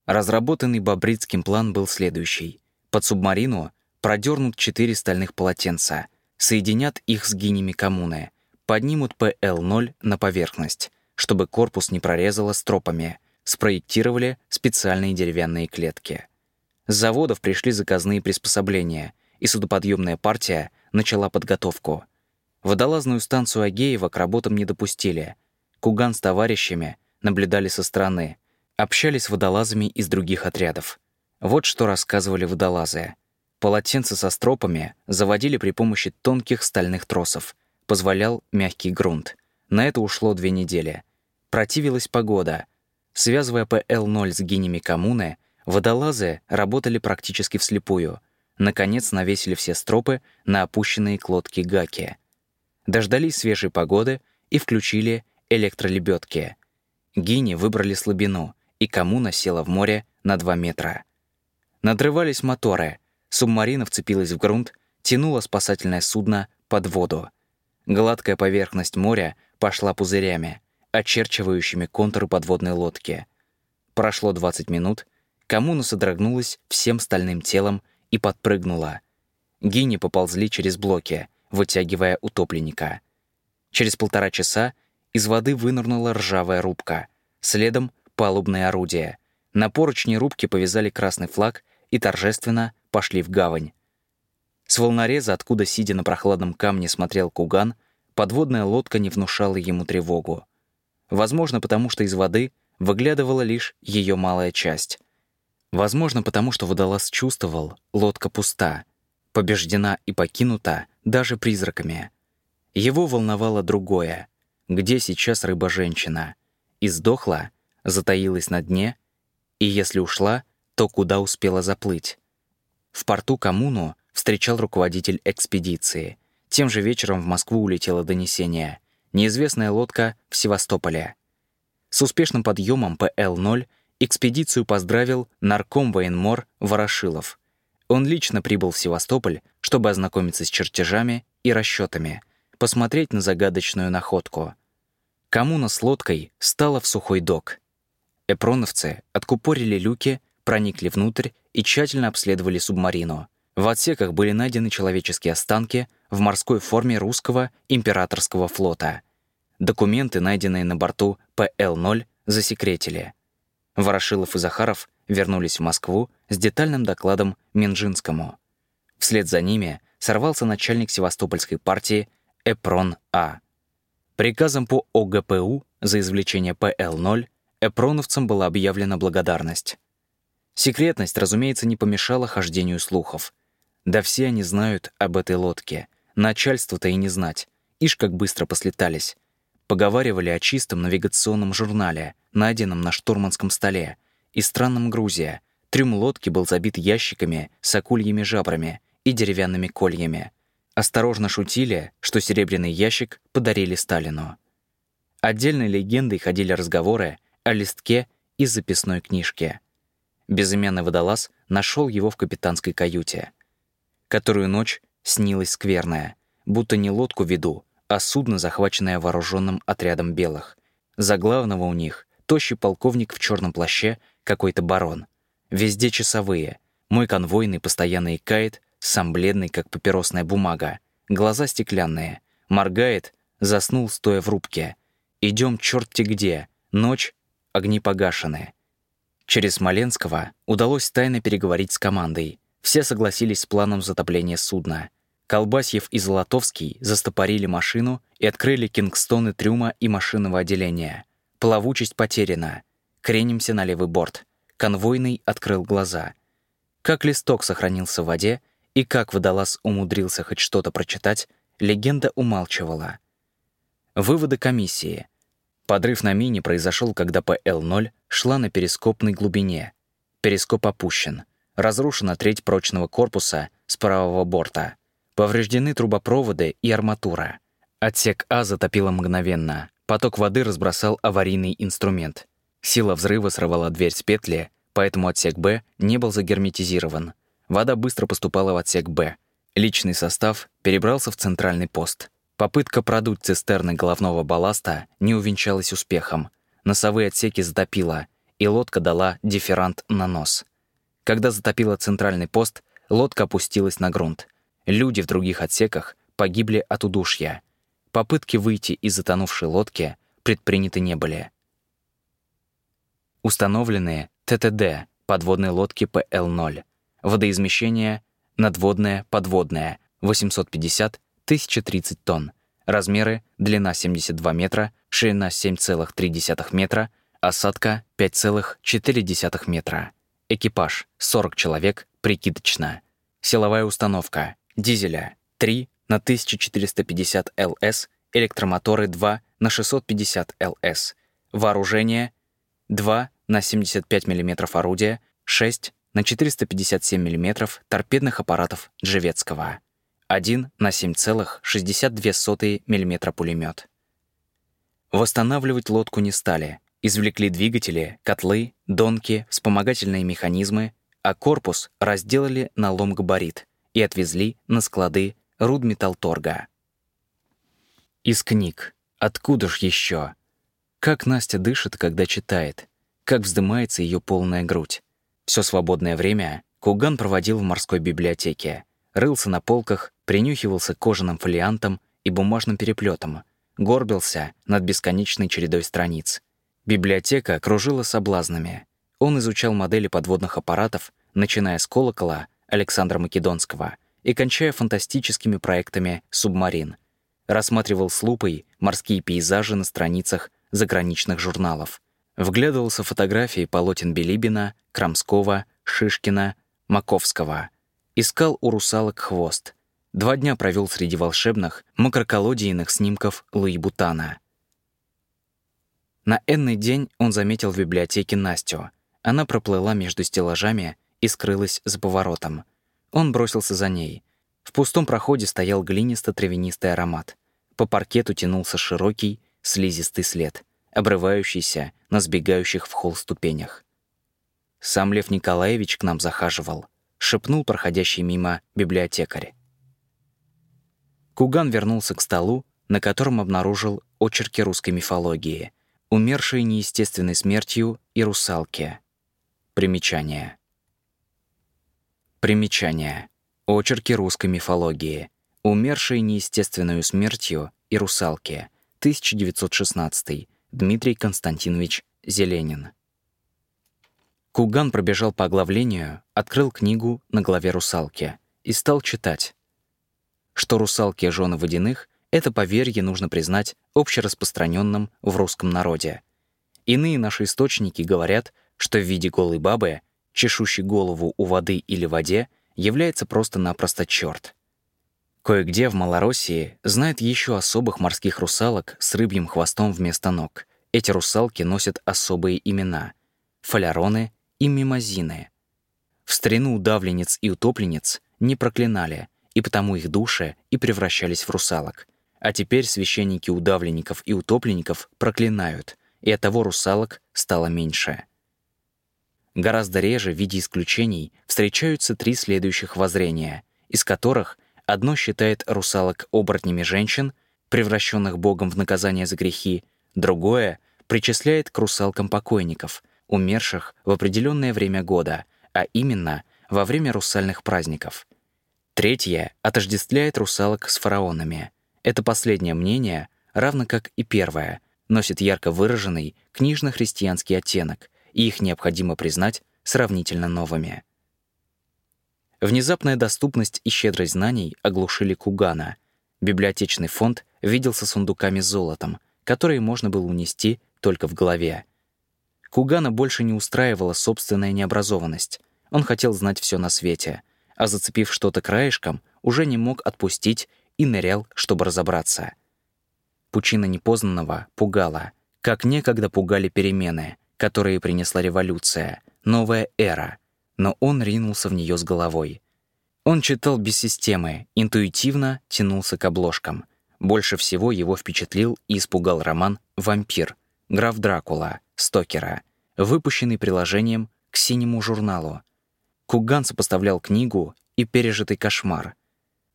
S1: Разработанный Бобрицким план был следующий. Под субмарину продернут четыре стальных полотенца, соединят их с гинями коммуны, поднимут ПЛ-0 на поверхность, чтобы корпус не прорезало стропами, спроектировали специальные деревянные клетки. С заводов пришли заказные приспособления, и судоподъемная партия начала подготовку. Водолазную станцию Агеева к работам не допустили. Куган с товарищами наблюдали со стороны, общались с водолазами из других отрядов. Вот что рассказывали водолазы. Полотенца со стропами заводили при помощи тонких стальных тросов. Позволял мягкий грунт. На это ушло две недели. Противилась погода. Связывая ПЛ-0 с гинями коммуны, водолазы работали практически вслепую. Наконец навесили все стропы на опущенные к лодке гаки. Дождались свежей погоды и включили электролебедки. Гини выбрали слабину, и коммуна села в море на 2 метра. Надрывались моторы, субмарина вцепилась в грунт, тянула спасательное судно под воду. Гладкая поверхность моря пошла пузырями, очерчивающими контуры подводной лодки. Прошло 20 минут, коммуна содрогнулась всем стальным телом и подпрыгнула. Гини поползли через блоки, вытягивая утопленника. Через полтора часа из воды вынырнула ржавая рубка, следом — палубное орудие. На поручни рубки повязали красный флаг и торжественно пошли в гавань. С волнореза, откуда, сидя на прохладном камне, смотрел Куган, подводная лодка не внушала ему тревогу. Возможно, потому что из воды выглядывала лишь ее малая часть. Возможно, потому что водолаз чувствовал, лодка пуста, побеждена и покинута даже призраками. Его волновало другое. Где сейчас рыба-женщина? Издохла, затаилась на дне, и если ушла, то куда успела заплыть? В порту коммуну встречал руководитель экспедиции. Тем же вечером в Москву улетело донесение. Неизвестная лодка в Севастополе. С успешным подъемом ПЛ-0 экспедицию поздравил нарком военмор Ворошилов. Он лично прибыл в Севастополь, чтобы ознакомиться с чертежами и расчетами, посмотреть на загадочную находку. Коммуна с лодкой стала в сухой док. Эпроновцы откупорили люки, проникли внутрь и тщательно обследовали субмарину. В отсеках были найдены человеческие останки в морской форме русского императорского флота. Документы, найденные на борту ПЛ-0, засекретили. Ворошилов и Захаров вернулись в Москву с детальным докладом Минжинскому. Вслед за ними сорвался начальник Севастопольской партии Эпрон А. Приказом по ОГПУ за извлечение ПЛ-0 эпроновцам была объявлена благодарность. Секретность, разумеется, не помешала хождению слухов — да все они знают об этой лодке. Начальство-то и не знать. Ишь, как быстро послетались. Поговаривали о чистом навигационном журнале, найденном на штурманском столе, и странном грузе. Трюм лодки был забит ящиками с акульями жабрами и деревянными кольями. Осторожно шутили, что серебряный ящик подарили Сталину. Отдельной легендой ходили разговоры о листке из записной книжки. Безымянный водолаз нашел его в капитанской каюте которую ночь снилась скверная, будто не лодку веду, а судно, захваченное вооруженным отрядом белых. За главного у них тощий полковник в черном плаще, какой-то барон. Везде часовые. Мой конвойный постоянно икает, сам бледный, как папиросная бумага. Глаза стеклянные. Моргает, заснул, стоя в рубке. Идем черти где. Ночь, огни погашены. Через Смоленского удалось тайно переговорить с командой — все согласились с планом затопления судна. Колбасьев и Золотовский застопорили машину и открыли кингстоны трюма и машинного отделения. Плавучесть потеряна. Кренимся на левый борт. Конвойный открыл глаза. Как листок сохранился в воде и как водолаз умудрился хоть что-то прочитать, легенда умалчивала. Выводы комиссии. Подрыв на мине произошел, когда ПЛ-0 шла на перископной глубине. Перископ опущен — Разрушена треть прочного корпуса с правого борта. Повреждены трубопроводы и арматура. Отсек А затопило мгновенно. Поток воды разбросал аварийный инструмент. Сила взрыва срывала дверь с петли, поэтому отсек Б не был загерметизирован. Вода быстро поступала в отсек Б. Личный состав перебрался в центральный пост. Попытка продуть цистерны головного балласта не увенчалась успехом. Носовые отсеки затопило, и лодка дала дифферант на нос — когда затопило центральный пост, лодка опустилась на грунт. Люди в других отсеках погибли от удушья. Попытки выйти из затонувшей лодки предприняты не были. Установленные ТТД подводной лодки ПЛ-0. Водоизмещение надводное, подводное 850-1030 тонн. Размеры длина 72 метра, ширина 7,3 метра, осадка 5,4 метра. Экипаж — 40 человек, прикидочно. Силовая установка. Дизеля — 3 на 1450 ЛС, электромоторы 2 на 650 ЛС. Вооружение. 2 на 75 мм орудия, 6 на 457 мм торпедных аппаратов Джевецкого. 1 на 7,62 мм пулемет. Восстанавливать лодку не стали. Извлекли двигатели, котлы, донки, вспомогательные механизмы, а корпус разделали на лом-габарит и отвезли на склады Рудметалторга. Из книг. Откуда ж еще? Как Настя дышит, когда читает. Как вздымается ее полная грудь. Все свободное время Куган проводил в морской библиотеке. Рылся на полках, принюхивался к кожаным фолиантам и бумажным переплетам, горбился над бесконечной чередой страниц. Библиотека кружила соблазнами. Он изучал модели подводных аппаратов, начиная с колокола Александра Македонского и кончая фантастическими проектами «Субмарин». Рассматривал с лупой морские пейзажи на страницах заграничных журналов. Вглядывался в фотографии полотен Белибина, Крамского, Шишкина, Маковского. Искал у русалок хвост. Два дня провел среди волшебных, макроколодийных снимков Луи Бутана. На энный день он заметил в библиотеке Настю. Она проплыла между стеллажами и скрылась за поворотом. Он бросился за ней. В пустом проходе стоял глинисто-травянистый аромат. По паркету тянулся широкий, слизистый след, обрывающийся на сбегающих в холл ступенях. «Сам Лев Николаевич к нам захаживал», — шепнул проходящий мимо библиотекарь. Куган вернулся к столу, на котором обнаружил очерки русской мифологии, умершие неестественной смертью и русалки. Примечание. Примечание. Очерки русской мифологии, умершие неестественную смертью и русалки. 1916. Дмитрий Константинович Зеленин. Куган пробежал по оглавлению, открыл книгу на главе русалки и стал читать. Что русалки — жены водяных, это поверье нужно признать общераспространенным в русском народе. Иные наши источники говорят, что в виде голой бабы, чешущей голову у воды или воде, является просто-напросто черт. Кое-где в Малороссии знают еще особых морских русалок с рыбьим хвостом вместо ног. Эти русалки носят особые имена — фаляроны и мимозины. В старину удавленец и утопленец не проклинали, и потому их души и превращались в русалок. А теперь священники удавленников и утопленников проклинают, и оттого русалок стало меньше. Гораздо реже в виде исключений встречаются три следующих воззрения, из которых — Одно считает русалок оборотнями женщин, превращенных Богом в наказание за грехи, другое причисляет к русалкам покойников, умерших в определенное время года, а именно во время русальных праздников. Третье отождествляет русалок с фараонами. Это последнее мнение, равно как и первое, носит ярко выраженный книжно-христианский оттенок, и их необходимо признать сравнительно новыми. Внезапная доступность и щедрость знаний оглушили Кугана. Библиотечный фонд виделся сундуками с золотом, которые можно было унести только в голове. Кугана больше не устраивала собственная необразованность. Он хотел знать все на свете, а зацепив что-то краешком, уже не мог отпустить и нырял, чтобы разобраться. Пучина непознанного пугала, как некогда пугали перемены, которые принесла революция, новая эра — но он ринулся в нее с головой. Он читал без системы, интуитивно тянулся к обложкам. Больше всего его впечатлил и испугал роман «Вампир» граф Дракула, Стокера, выпущенный приложением к синему журналу. Куган сопоставлял книгу и пережитый кошмар.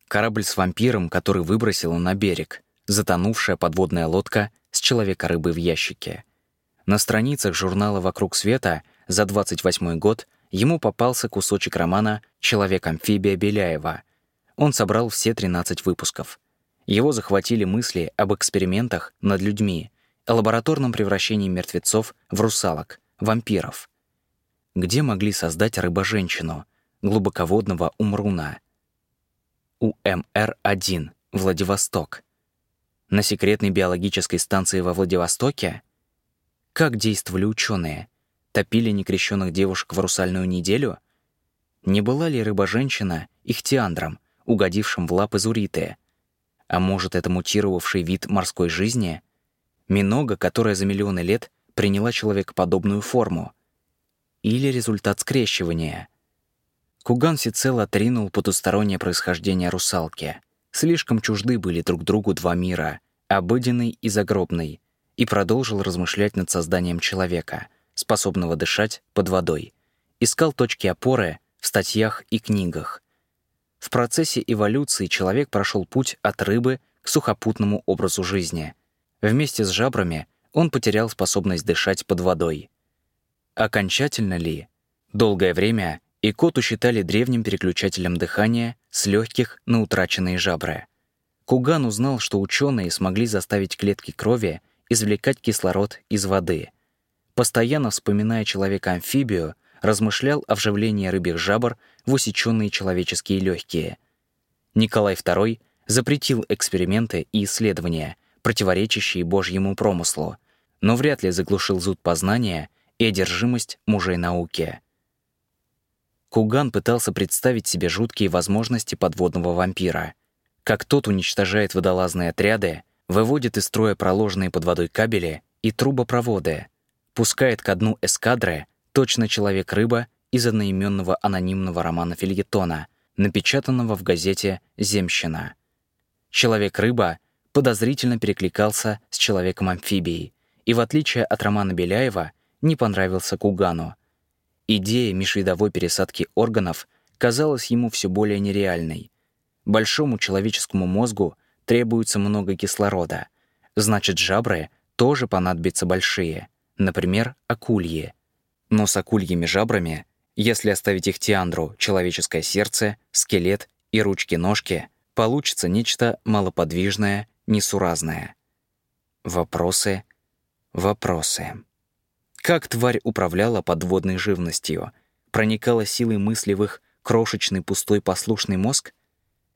S1: Корабль с вампиром, который выбросил на берег, затонувшая подводная лодка с человека-рыбой в ящике. На страницах журнала «Вокруг света» за 28 год ему попался кусочек романа «Человек-амфибия Беляева». Он собрал все 13 выпусков. Его захватили мысли об экспериментах над людьми, о лабораторном превращении мертвецов в русалок, вампиров. Где могли создать рыбоженщину, глубоководного умруна? УМР-1, Владивосток. На секретной биологической станции во Владивостоке? Как действовали ученые? топили некрещенных девушек в русальную неделю? Не была ли рыба-женщина ихтиандром, угодившим в лапы Зуриты? А может, это мутировавший вид морской жизни? Минога, которая за миллионы лет приняла человекоподобную форму. Или результат скрещивания. Куган всецело отринул потустороннее происхождение русалки. Слишком чужды были друг другу два мира — обыденный и загробный, и продолжил размышлять над созданием человека, способного дышать под водой. Искал точки опоры в статьях и книгах. В процессе эволюции человек прошел путь от рыбы к сухопутному образу жизни. Вместе с жабрами он потерял способность дышать под водой. Окончательно ли? Долгое время икоту считали древним переключателем дыхания с легких на утраченные жабры. Куган узнал, что ученые смогли заставить клетки крови извлекать кислород из воды. Постоянно вспоминая человека-амфибию, размышлял о вживлении рыбьих жабр в усеченные человеческие легкие. Николай II запретил эксперименты и исследования, противоречащие Божьему промыслу, но вряд ли заглушил зуд познания и одержимость мужей науки. Куган пытался представить себе жуткие возможности подводного вампира. Как тот уничтожает водолазные отряды, выводит из строя проложенные под водой кабели и трубопроводы, пускает ко дну эскадры точно человек-рыба из одноименного анонимного романа Фильетона, напечатанного в газете «Земщина». Человек-рыба подозрительно перекликался с человеком-амфибией и, в отличие от романа Беляева, не понравился Кугану. Идея межвидовой пересадки органов казалась ему все более нереальной. Большому человеческому мозгу требуется много кислорода. Значит, жабры тоже понадобятся большие, например, акульи. Но с акульями жабрами, если оставить их тиандру, человеческое сердце, скелет и ручки-ножки, получится нечто малоподвижное, несуразное. Вопросы, вопросы. Как тварь управляла подводной живностью? Проникала силой мысли в их крошечный пустой послушный мозг?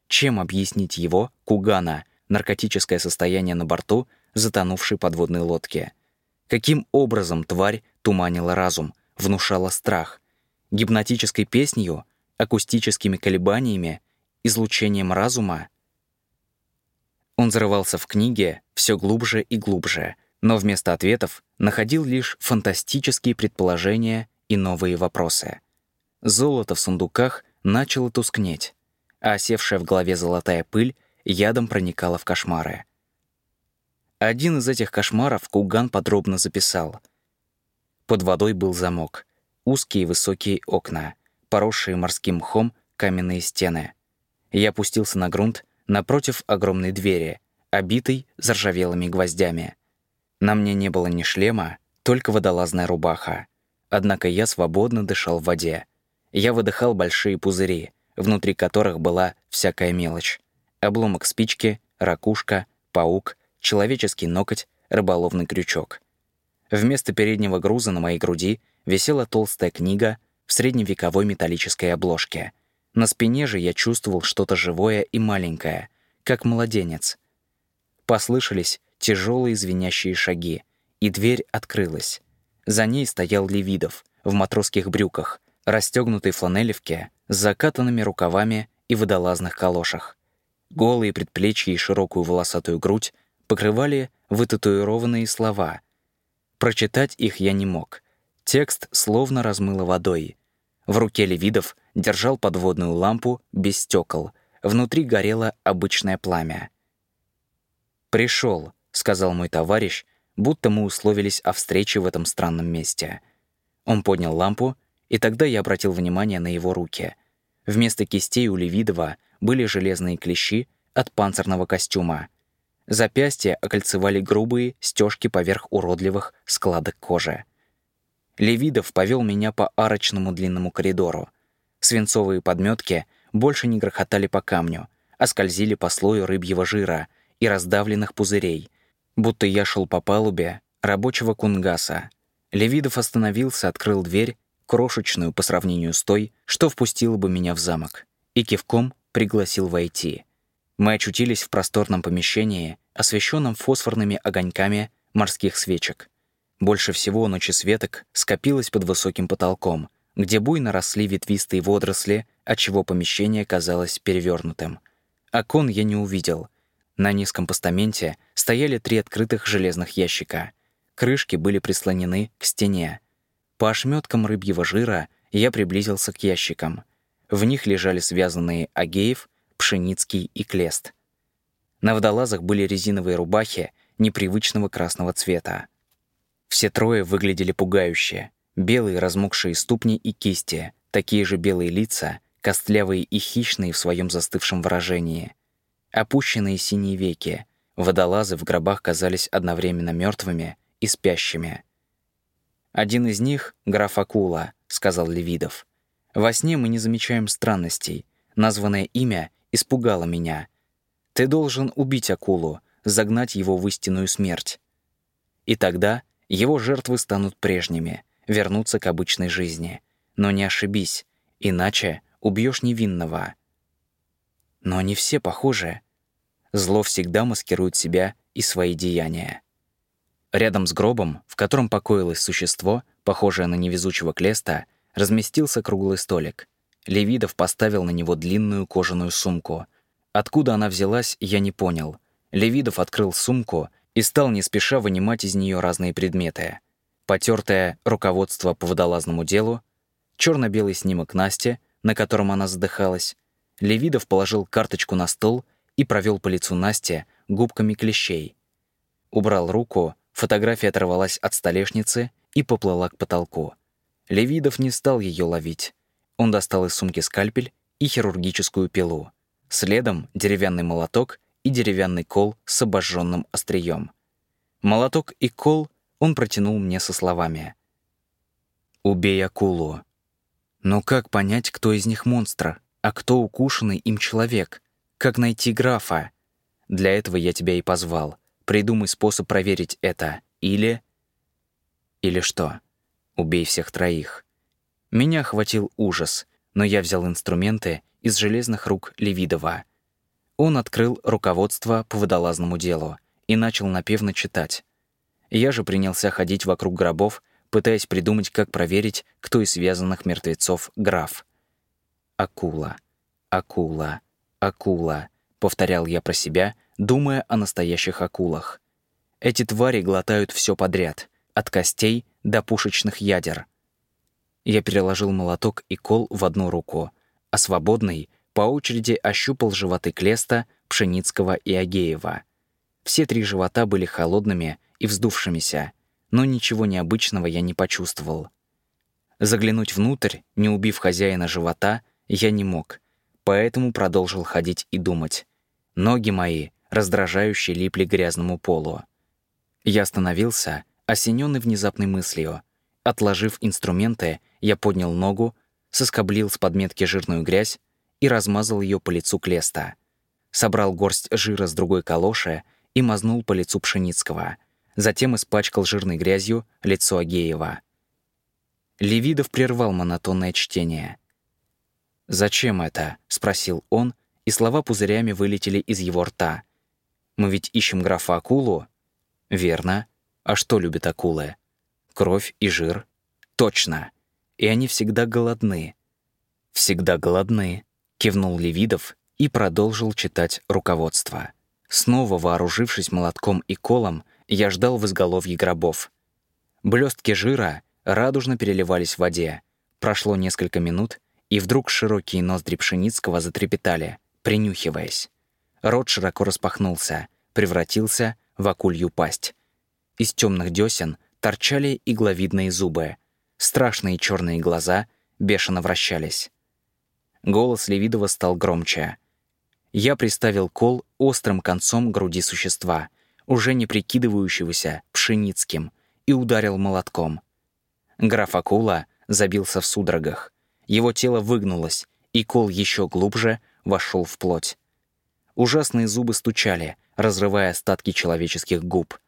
S1: Чем объяснить его, Кугана, наркотическое состояние на борту затонувшей подводной лодки? Каким образом тварь туманила разум, внушала страх. Гипнотической песнью, акустическими колебаниями, излучением разума. Он зарывался в книге все глубже и глубже, но вместо ответов находил лишь фантастические предположения и новые вопросы. Золото в сундуках начало тускнеть, а осевшая в голове золотая пыль ядом проникала в кошмары. Один из этих кошмаров Куган подробно записал — под водой был замок, узкие высокие окна, поросшие морским мхом каменные стены. Я опустился на грунт напротив огромной двери, обитой заржавелыми гвоздями. На мне не было ни шлема, только водолазная рубаха. Однако я свободно дышал в воде. Я выдыхал большие пузыри, внутри которых была всякая мелочь. Обломок спички, ракушка, паук, человеческий ноготь, рыболовный крючок — Вместо переднего груза на моей груди висела толстая книга в средневековой металлической обложке. На спине же я чувствовал что-то живое и маленькое, как младенец. Послышались тяжелые звенящие шаги, и дверь открылась. За ней стоял Левидов в матросских брюках, расстегнутой фланелевке, с закатанными рукавами и водолазных калошах. Голые предплечья и широкую волосатую грудь покрывали вытатуированные слова — Прочитать их я не мог. Текст словно размыло водой. В руке Левидов держал подводную лампу без стекол. Внутри горело обычное пламя. «Пришел», — сказал мой товарищ, будто мы условились о встрече в этом странном месте. Он поднял лампу, и тогда я обратил внимание на его руки. Вместо кистей у Левидова были железные клещи от панцирного костюма — Запястья окольцевали грубые стежки поверх уродливых складок кожи. Левидов повел меня по арочному длинному коридору. Свинцовые подметки больше не грохотали по камню, а скользили по слою рыбьего жира и раздавленных пузырей, будто я шел по палубе рабочего кунгаса. Левидов остановился, открыл дверь, крошечную по сравнению с той, что впустила бы меня в замок, и кивком пригласил войти — мы очутились в просторном помещении, освещенном фосфорными огоньками морских свечек. Больше всего ночи светок скопилось под высоким потолком, где буйно росли ветвистые водоросли, отчего помещение казалось перевернутым. Окон я не увидел. На низком постаменте стояли три открытых железных ящика. Крышки были прислонены к стене. По ошметкам рыбьего жира я приблизился к ящикам. В них лежали связанные Агеев, Пшеницкий и Клест. На водолазах были резиновые рубахи непривычного красного цвета. Все трое выглядели пугающе. Белые размокшие ступни и кисти, такие же белые лица, костлявые и хищные в своем застывшем выражении. Опущенные синие веки, водолазы в гробах казались одновременно мертвыми и спящими. «Один из них — граф Акула», — сказал Левидов. «Во сне мы не замечаем странностей. Названное имя испугало меня. Ты должен убить акулу, загнать его в истинную смерть. И тогда его жертвы станут прежними, вернутся к обычной жизни. Но не ошибись, иначе убьешь невинного. Но они все похожи. Зло всегда маскирует себя и свои деяния. Рядом с гробом, в котором покоилось существо, похожее на невезучего Клеста, разместился круглый столик. Левидов поставил на него длинную кожаную сумку. Откуда она взялась, я не понял. Левидов открыл сумку и стал не спеша вынимать из нее разные предметы. Потертое руководство по водолазному делу, черно-белый снимок Насти, на котором она задыхалась. Левидов положил карточку на стол и провел по лицу Насти губками клещей. Убрал руку, фотография оторвалась от столешницы и поплыла к потолку. Левидов не стал ее ловить. Он достал из сумки скальпель и хирургическую пилу. Следом деревянный молоток и деревянный кол с обожженным острием. Молоток и кол он протянул мне со словами. «Убей акулу». Но как понять, кто из них монстр, а кто укушенный им человек? Как найти графа? Для этого я тебя и позвал. Придумай способ проверить это. Или... Или что? Убей всех троих. Меня охватил ужас, но я взял инструменты из железных рук Левидова. Он открыл руководство по водолазному делу и начал напевно читать. Я же принялся ходить вокруг гробов, пытаясь придумать, как проверить, кто из связанных мертвецов граф. «Акула, акула, акула», — повторял я про себя, думая о настоящих акулах. Эти твари глотают все подряд, от костей до пушечных ядер. Я переложил молоток и кол в одну руку, а свободный по очереди ощупал животы Клеста, Пшеницкого и Агеева. Все три живота были холодными и вздувшимися, но ничего необычного я не почувствовал. Заглянуть внутрь, не убив хозяина живота, я не мог, поэтому продолжил ходить и думать. Ноги мои раздражающе липли к грязному полу. Я остановился, осененный внезапной мыслью. Отложив инструменты, я поднял ногу, соскоблил с подметки жирную грязь и размазал ее по лицу Клеста. Собрал горсть жира с другой калоши и мазнул по лицу Пшеницкого — затем испачкал жирной грязью лицо Агеева. Левидов прервал монотонное чтение. «Зачем это?» — спросил он, и слова пузырями вылетели из его рта. «Мы ведь ищем графа акулу?» «Верно. А что любят акулы?» «Кровь и жир?» «Точно. И они всегда голодны». «Всегда голодны», — кивнул Левидов и продолжил читать руководство. Снова вооружившись молотком и колом, я ждал в изголовье гробов. Блестки жира радужно переливались в воде. Прошло несколько минут, и вдруг широкие ноздри Пшеницкого затрепетали, принюхиваясь. Рот широко распахнулся, превратился в акулью пасть. Из темных десен торчали игловидные зубы. Страшные черные глаза бешено вращались. Голос Левидова стал громче. Я приставил кол острым концом груди существа — уже не прикидывающегося Пшеницким, и ударил молотком. Граф Акула забился в судорогах. Его тело выгнулось, и кол еще глубже вошел в плоть. Ужасные зубы стучали, разрывая остатки человеческих губ.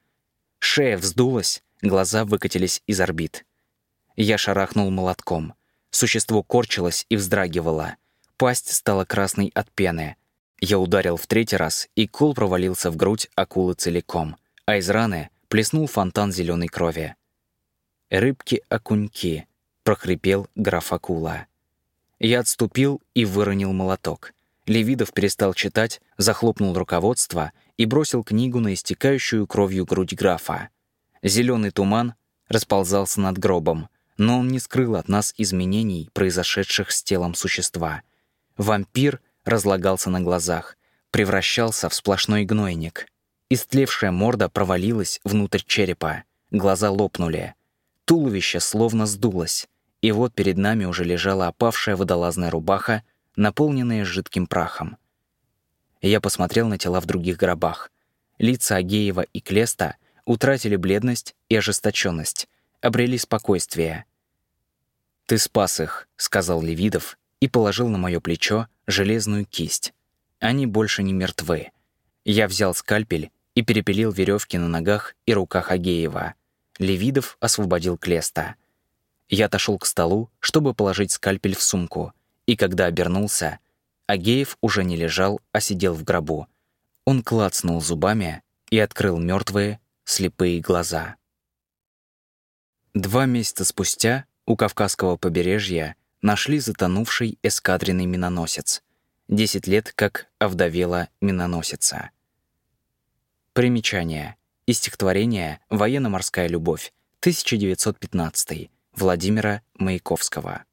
S1: Шея вздулась, глаза выкатились из орбит. Я шарахнул молотком. Существо корчилось и вздрагивало. Пасть стала красной от пены — я ударил в третий раз, и кол провалился в грудь акулы целиком, а из раны плеснул фонтан зеленой крови. «Рыбки-окуньки», — прохрипел граф акула. Я отступил и выронил молоток. Левидов перестал читать, захлопнул руководство и бросил книгу на истекающую кровью грудь графа. Зеленый туман расползался над гробом, но он не скрыл от нас изменений, произошедших с телом существа. Вампир разлагался на глазах, превращался в сплошной гнойник. Истлевшая морда провалилась внутрь черепа, глаза лопнули. Туловище словно сдулось, и вот перед нами уже лежала опавшая водолазная рубаха, наполненная жидким прахом. Я посмотрел на тела в других гробах. Лица Агеева и Клеста утратили бледность и ожесточенность, обрели спокойствие. «Ты спас их», — сказал Левидов и положил на мое плечо железную кисть. «Они больше не мертвы». Я взял скальпель и перепилил веревки на ногах и руках Агеева. Левидов освободил Клеста. Я отошел к столу, чтобы положить скальпель в сумку, и когда обернулся, Агеев уже не лежал, а сидел в гробу. Он клацнул зубами и открыл мертвые, слепые глаза. Два месяца спустя у Кавказского побережья нашли затонувший эскадренный миноносец. Десять лет как овдовела миноносица. Примечание. Из стихотворения «Военно-морская любовь», 1915 Владимира Маяковского.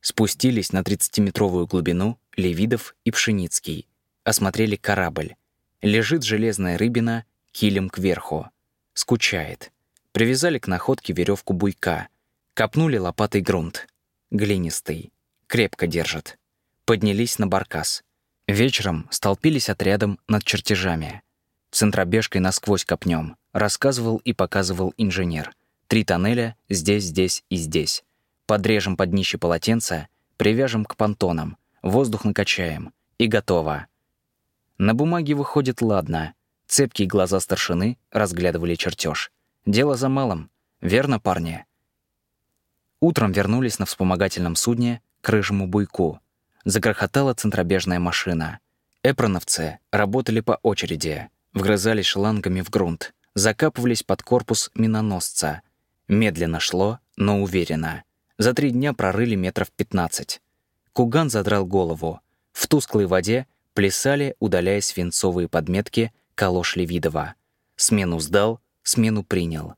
S1: Спустились на 30-метровую глубину Левидов и Пшеницкий. Осмотрели корабль. Лежит железная рыбина килем кверху. Скучает. Привязали к находке веревку буйка. Копнули лопатой грунт. Глинистый. Крепко держит. Поднялись на баркас. Вечером столпились отрядом над чертежами. Центробежкой насквозь копнем, рассказывал и показывал инженер. Три тоннеля здесь, здесь и здесь. Подрежем под днище полотенца, привяжем к понтонам, воздух накачаем. И готово. На бумаге выходит ладно. Цепкие глаза старшины разглядывали чертеж. Дело за малым. Верно, парни? Утром вернулись на вспомогательном судне к рыжему буйку. Загрохотала центробежная машина. Эпроновцы работали по очереди вгрызались шлангами в грунт, закапывались под корпус миноносца. Медленно шло, но уверенно. За три дня прорыли метров пятнадцать. Куган задрал голову. В тусклой воде плясали, удаляя свинцовые подметки, калош Левидова. Смену сдал, смену принял.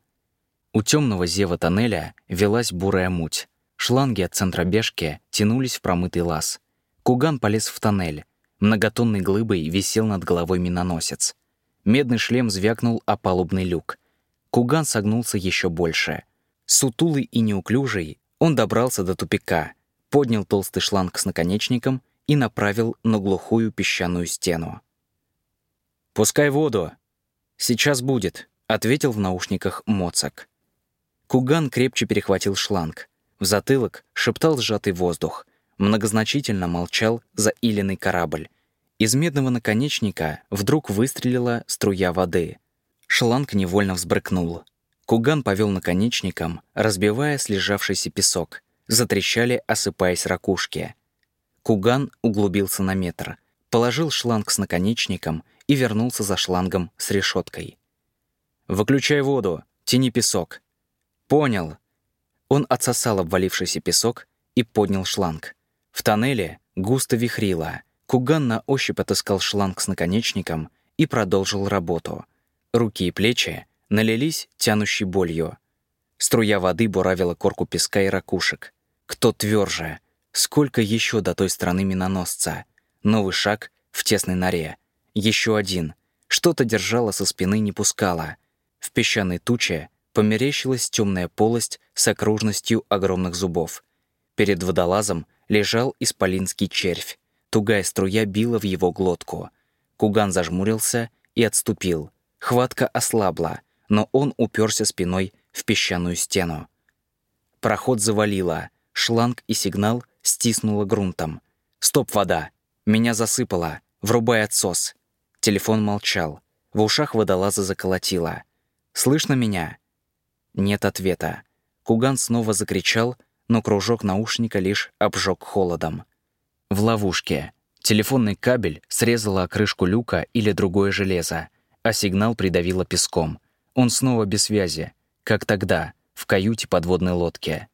S1: У темного зева тоннеля велась бурая муть. Шланги от центробежки тянулись в промытый лаз. Куган полез в тоннель. Многотонной глыбой висел над головой миноносец. Медный шлем звякнул о палубный люк. Куган согнулся еще больше. Сутулый и неуклюжий, он добрался до тупика, поднял толстый шланг с наконечником и направил на глухую песчаную стену. «Пускай воду!» «Сейчас будет», — ответил в наушниках Моцак. Куган крепче перехватил шланг. В затылок шептал сжатый воздух. Многозначительно молчал заиленный корабль. Из медного наконечника вдруг выстрелила струя воды. Шланг невольно взбрыкнул. Куган повел наконечником, разбивая слежавшийся песок. Затрещали, осыпаясь ракушки. Куган углубился на метр, положил шланг с наконечником и вернулся за шлангом с решеткой. «Выключай воду, тяни песок». «Понял». Он отсосал обвалившийся песок и поднял шланг. В тоннеле густо вихрило — Куган на ощупь отыскал шланг с наконечником и продолжил работу. Руки и плечи налились тянущей болью. Струя воды буравила корку песка и ракушек. Кто тверже? Сколько еще до той стороны миноносца? Новый шаг в тесной норе. Еще один. Что-то держало со спины, не пускало. В песчаной туче померещилась темная полость с окружностью огромных зубов. Перед водолазом лежал исполинский червь. Тугая струя била в его глотку. Куган зажмурился и отступил. Хватка ослабла, но он уперся спиной в песчаную стену. Проход завалило, шланг и сигнал стиснуло грунтом. «Стоп, вода! Меня засыпало! Врубай отсос!» Телефон молчал. В ушах водолаза заколотило. «Слышно меня?» Нет ответа. Куган снова закричал, но кружок наушника лишь обжег холодом в ловушке. Телефонный кабель срезала крышку люка или другое железо, а сигнал придавило песком. Он снова без связи, как тогда, в каюте подводной лодки.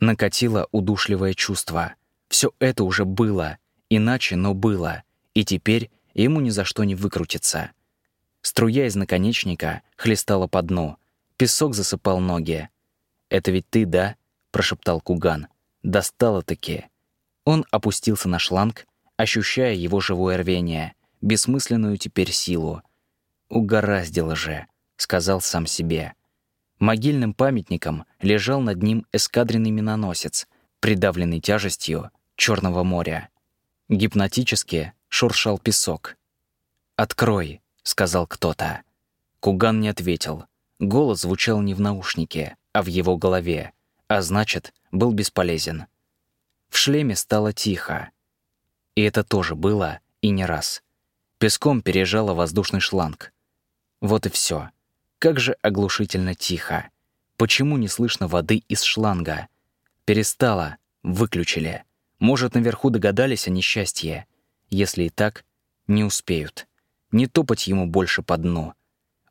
S1: Накатило удушливое чувство. Все это уже было, иначе, но было, и теперь ему ни за что не выкрутиться. Струя из наконечника хлестала по дну. Песок засыпал ноги. «Это ведь ты, да?» — прошептал Куган. «Достало-таки». Он опустился на шланг, ощущая его живое рвение, бессмысленную теперь силу. «Угораздило же», — сказал сам себе. Могильным памятником лежал над ним эскадренный миноносец, придавленный тяжестью Черного моря. Гипнотически шуршал песок. «Открой», — сказал кто-то. Куган не ответил. Голос звучал не в наушнике, а в его голове, а значит, был бесполезен. В шлеме стало тихо. И это тоже было и не раз. Песком пережало воздушный шланг. Вот и все. Как же оглушительно тихо. Почему не слышно воды из шланга? Перестало, выключили. Может, наверху догадались о несчастье. Если и так, не успеют. Не топать ему больше по дну.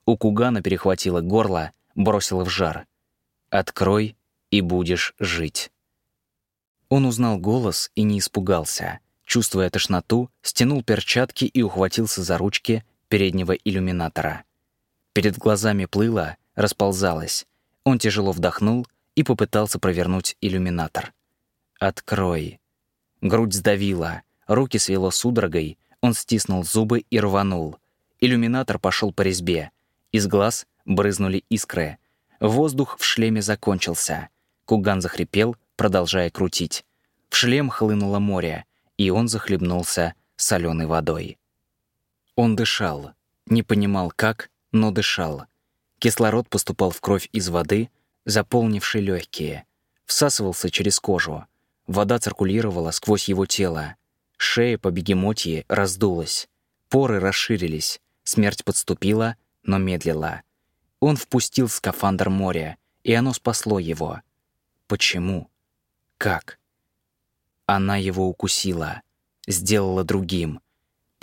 S1: У Кугана перехватило горло, бросило в жар. «Открой, и будешь жить». Он узнал голос и не испугался. Чувствуя тошноту, стянул перчатки и ухватился за ручки переднего иллюминатора. Перед глазами плыло, расползалось. Он тяжело вдохнул и попытался провернуть иллюминатор. «Открой». Грудь сдавила, руки свело судорогой, он стиснул зубы и рванул. Иллюминатор пошел по резьбе. Из глаз брызнули искры. Воздух в шлеме закончился. Куган захрипел, продолжая крутить. В шлем хлынуло море, и он захлебнулся соленой водой. Он дышал. Не понимал, как, но дышал. Кислород поступал в кровь из воды, заполнившей легкие. Всасывался через кожу. Вода циркулировала сквозь его тело. Шея по бегемотье раздулась. Поры расширились. Смерть подступила, но медлила. Он впустил скафандр моря, и оно спасло его. Почему? Как? Она его укусила, сделала другим,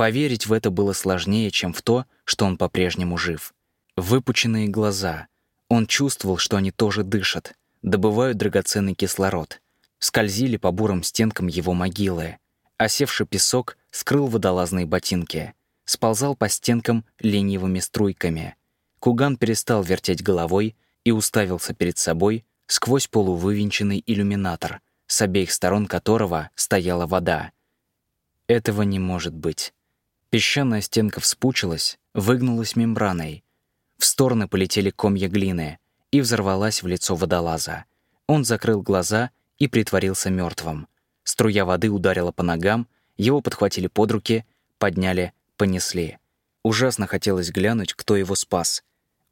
S1: Поверить в это было сложнее, чем в то, что он по-прежнему жив. Выпученные глаза. Он чувствовал, что они тоже дышат, добывают драгоценный кислород. Скользили по бурым стенкам его могилы. Осевший песок скрыл водолазные ботинки. Сползал по стенкам ленивыми струйками. Куган перестал вертеть головой и уставился перед собой сквозь полувывинченный иллюминатор, с обеих сторон которого стояла вода. Этого не может быть. Песчаная стенка вспучилась, выгнулась мембраной. В стороны полетели комья глины и взорвалась в лицо водолаза. Он закрыл глаза и притворился мертвым. Струя воды ударила по ногам, его подхватили под руки, подняли, понесли. Ужасно хотелось глянуть, кто его спас.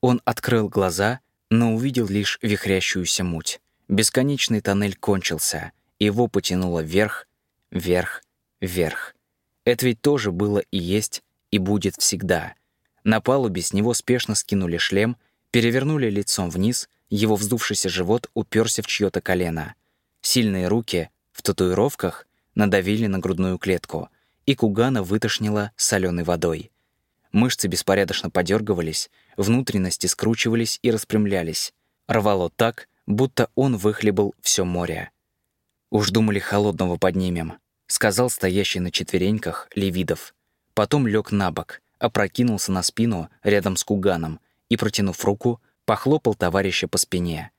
S1: Он открыл глаза, но увидел лишь вихрящуюся муть. Бесконечный тоннель кончился, его потянуло вверх, вверх, вверх. Это ведь тоже было и есть, и будет всегда. На палубе с него спешно скинули шлем, перевернули лицом вниз, его вздувшийся живот уперся в чье-то колено. Сильные руки в татуировках надавили на грудную клетку, и Кугана вытошнило соленой водой. Мышцы беспорядочно подергивались, внутренности скручивались и распрямлялись. Рвало так, будто он выхлебал все море. Уж думали, холодного поднимем сказал стоящий на четвереньках Левидов. Потом лег на бок, опрокинулся на спину рядом с Куганом и, протянув руку, похлопал товарища по спине.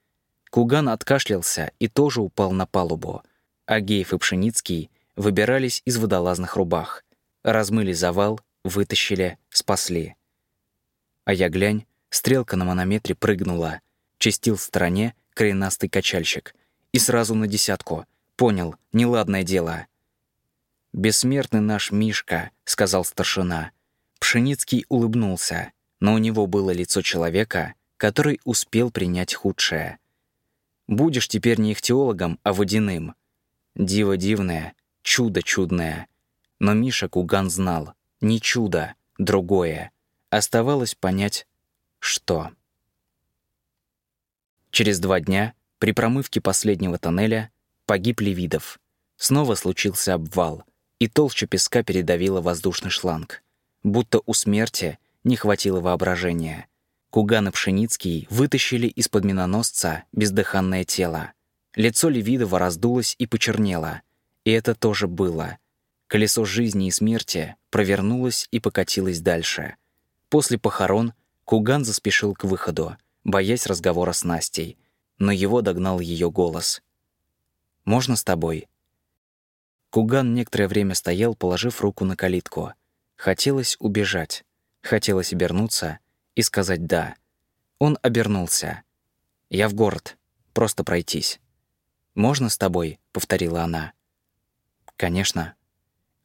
S1: Куган откашлялся и тоже упал на палубу. Агеев и Пшеницкий выбирались из водолазных рубах. Размыли завал, вытащили, спасли. А я глянь, стрелка на манометре прыгнула. Чистил в стороне коренастый качальщик. И сразу на десятку. Понял, неладное дело. «Бессмертный наш Мишка», — сказал старшина. Пшеницкий улыбнулся, но у него было лицо человека, который успел принять худшее. «Будешь теперь не ихтиологом, а водяным. Диво дивное, чудо чудное». Но Миша Куган знал, не чудо, другое. Оставалось понять, что. Через два дня, при промывке последнего тоннеля, погиб Левидов. Снова случился обвал — и толща песка передавила воздушный шланг. Будто у смерти не хватило воображения. Куган и Пшеницкий вытащили из-под миноносца бездыханное тело. Лицо Левидова раздулось и почернело. И это тоже было. Колесо жизни и смерти провернулось и покатилось дальше. После похорон Куган заспешил к выходу, боясь разговора с Настей, но его догнал ее голос. «Можно с тобой?» Куган некоторое время стоял, положив руку на калитку. Хотелось убежать, хотелось обернуться и сказать «да». Он обернулся. «Я в город. Просто пройтись». «Можно с тобой?» — повторила она. «Конечно».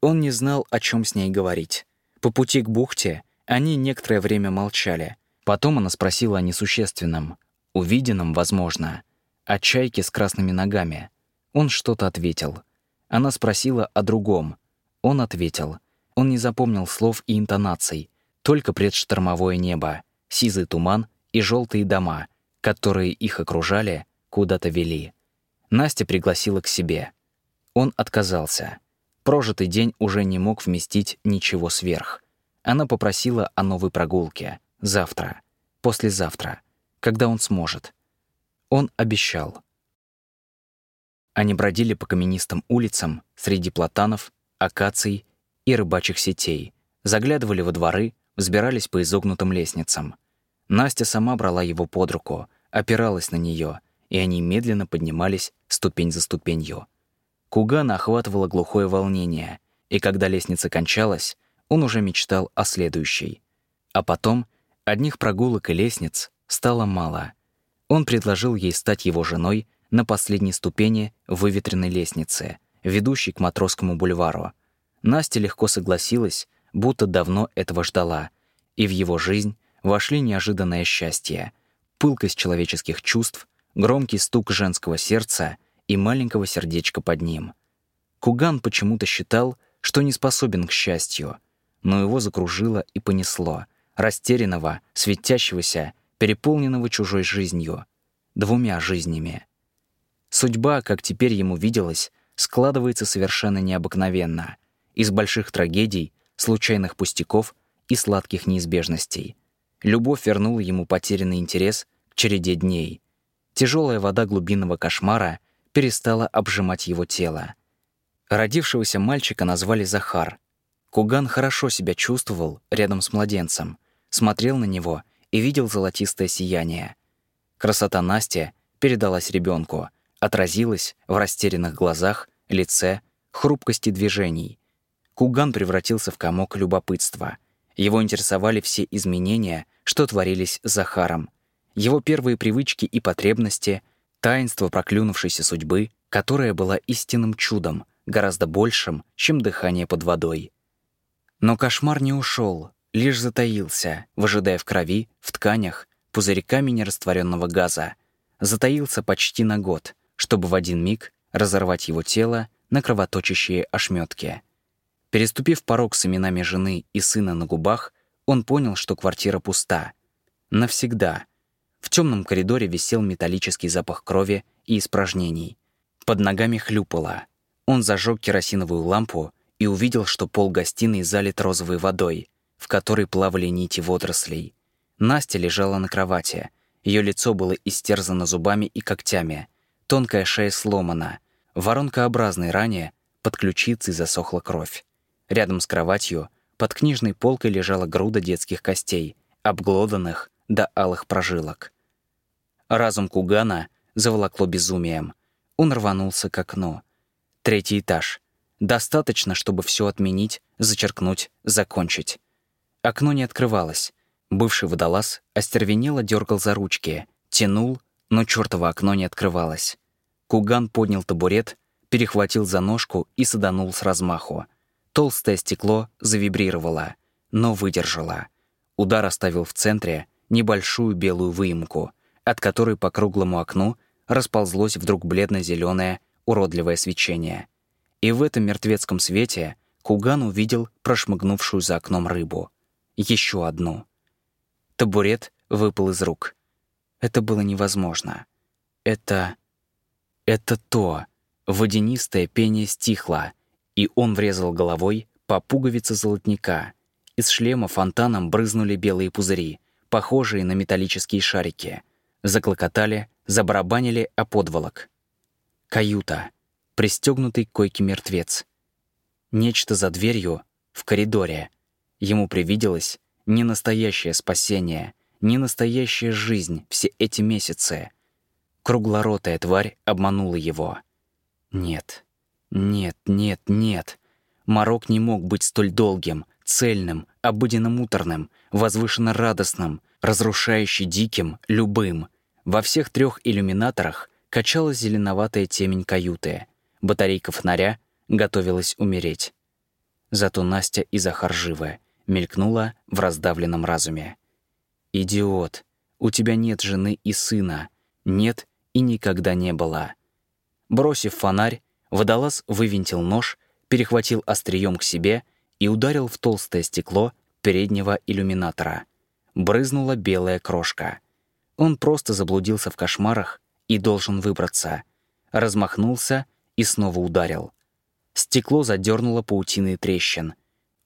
S1: Он не знал, о чем с ней говорить. По пути к бухте они некоторое время молчали. Потом она спросила о несущественном, увиденном, возможно, о чайке с красными ногами. Он что-то ответил. Она спросила о другом. Он ответил. Он не запомнил слов и интонаций, только предштормовое небо, сизый туман и желтые дома, которые их окружали, куда-то вели. Настя пригласила к себе. Он отказался. Прожитый день уже не мог вместить ничего сверх. Она попросила о новой прогулке. Завтра. Послезавтра. Когда он сможет. Он обещал. Они бродили по каменистым улицам среди платанов, акаций и рыбачьих сетей, заглядывали во дворы, взбирались по изогнутым лестницам. Настя сама брала его под руку, опиралась на нее, и они медленно поднимались ступень за ступенью. Кугана охватывало глухое волнение, и когда лестница кончалась, он уже мечтал о следующей. А потом одних прогулок и лестниц стало мало. Он предложил ей стать его женой на последней ступени выветренной лестницы, ведущей к Матросскому бульвару. Настя легко согласилась, будто давно этого ждала, и в его жизнь вошли неожиданное счастье, пылкость человеческих чувств, громкий стук женского сердца и маленького сердечка под ним. Куган почему-то считал, что не способен к счастью, но его закружило и понесло, растерянного, светящегося, переполненного чужой жизнью, двумя жизнями. Судьба, как теперь ему виделось, складывается совершенно необыкновенно, из больших трагедий, случайных пустяков и сладких неизбежностей. Любовь вернула ему потерянный интерес к череде дней. Тяжелая вода глубинного кошмара перестала обжимать его тело. Родившегося мальчика назвали Захар. Куган хорошо себя чувствовал рядом с младенцем, смотрел на него и видел золотистое сияние. Красота Насти передалась ребенку, отразилась в растерянных глазах, лице, хрупкости движений. Куган превратился в комок любопытства. Его интересовали все изменения, что творились с Захаром. Его первые привычки и потребности, таинство проклюнувшейся судьбы, которая была истинным чудом — гораздо большим, чем дыхание под водой. Но кошмар не ушел, лишь затаился, выжидая в крови, в тканях, пузырьками нерастворенного газа. Затаился почти на год, чтобы в один миг разорвать его тело на кровоточащие ошметки. Переступив порог с именами жены и сына на губах, он понял, что квартира пуста. Навсегда. В темном коридоре висел металлический запах крови и испражнений. Под ногами хлюпало — он зажег керосиновую лампу и увидел, что пол гостиной залит розовой водой, в которой плавали нити водорослей. Настя лежала на кровати. Ее лицо было истерзано зубами и когтями. Тонкая шея сломана. Воронкообразной ране под ключицей засохла кровь. Рядом с кроватью под книжной полкой лежала груда детских костей, обглоданных до алых прожилок. Разум Кугана заволокло безумием. Он рванулся к окну. Третий этаж. Достаточно, чтобы все отменить, зачеркнуть, закончить. Окно не открывалось. Бывший водолаз остервенело дергал за ручки, тянул, но чертово окно не открывалось. Куган поднял табурет, перехватил за ножку и саданул с размаху. Толстое стекло завибрировало, но выдержало. Удар оставил в центре небольшую белую выемку, от которой по круглому окну расползлось вдруг бледно зеленое уродливое свечение. И в этом мертвецком свете Куган увидел прошмыгнувшую за окном рыбу. Еще одну. Табурет выпал из рук. Это было невозможно. Это... Это то. Водянистое пение стихло, и он врезал головой по пуговице золотника. Из шлема фонтаном брызнули белые пузыри, похожие на металлические шарики. Заклокотали, забарабанили о подволок. Каюта. Пристегнутый к койке мертвец. Нечто за дверью, в коридоре. Ему привиделось не настоящее спасение, не настоящая жизнь все эти месяцы. Круглоротая тварь обманула его. Нет, нет, нет, нет. Марок не мог быть столь долгим, цельным, обыденно-муторным, возвышенно-радостным, разрушающе диким, любым. Во всех трех иллюминаторах качалась зеленоватая темень каюты. Батарейка фонаря готовилась умереть. Зато Настя и Захар живы, мелькнула в раздавленном разуме. «Идиот, у тебя нет жены и сына. Нет и никогда не было». Бросив фонарь, водолаз вывинтил нож, перехватил острием к себе и ударил в толстое стекло переднего иллюминатора. Брызнула белая крошка. Он просто заблудился в кошмарах и должен выбраться. Размахнулся и снова ударил. Стекло задернуло паутиной трещин.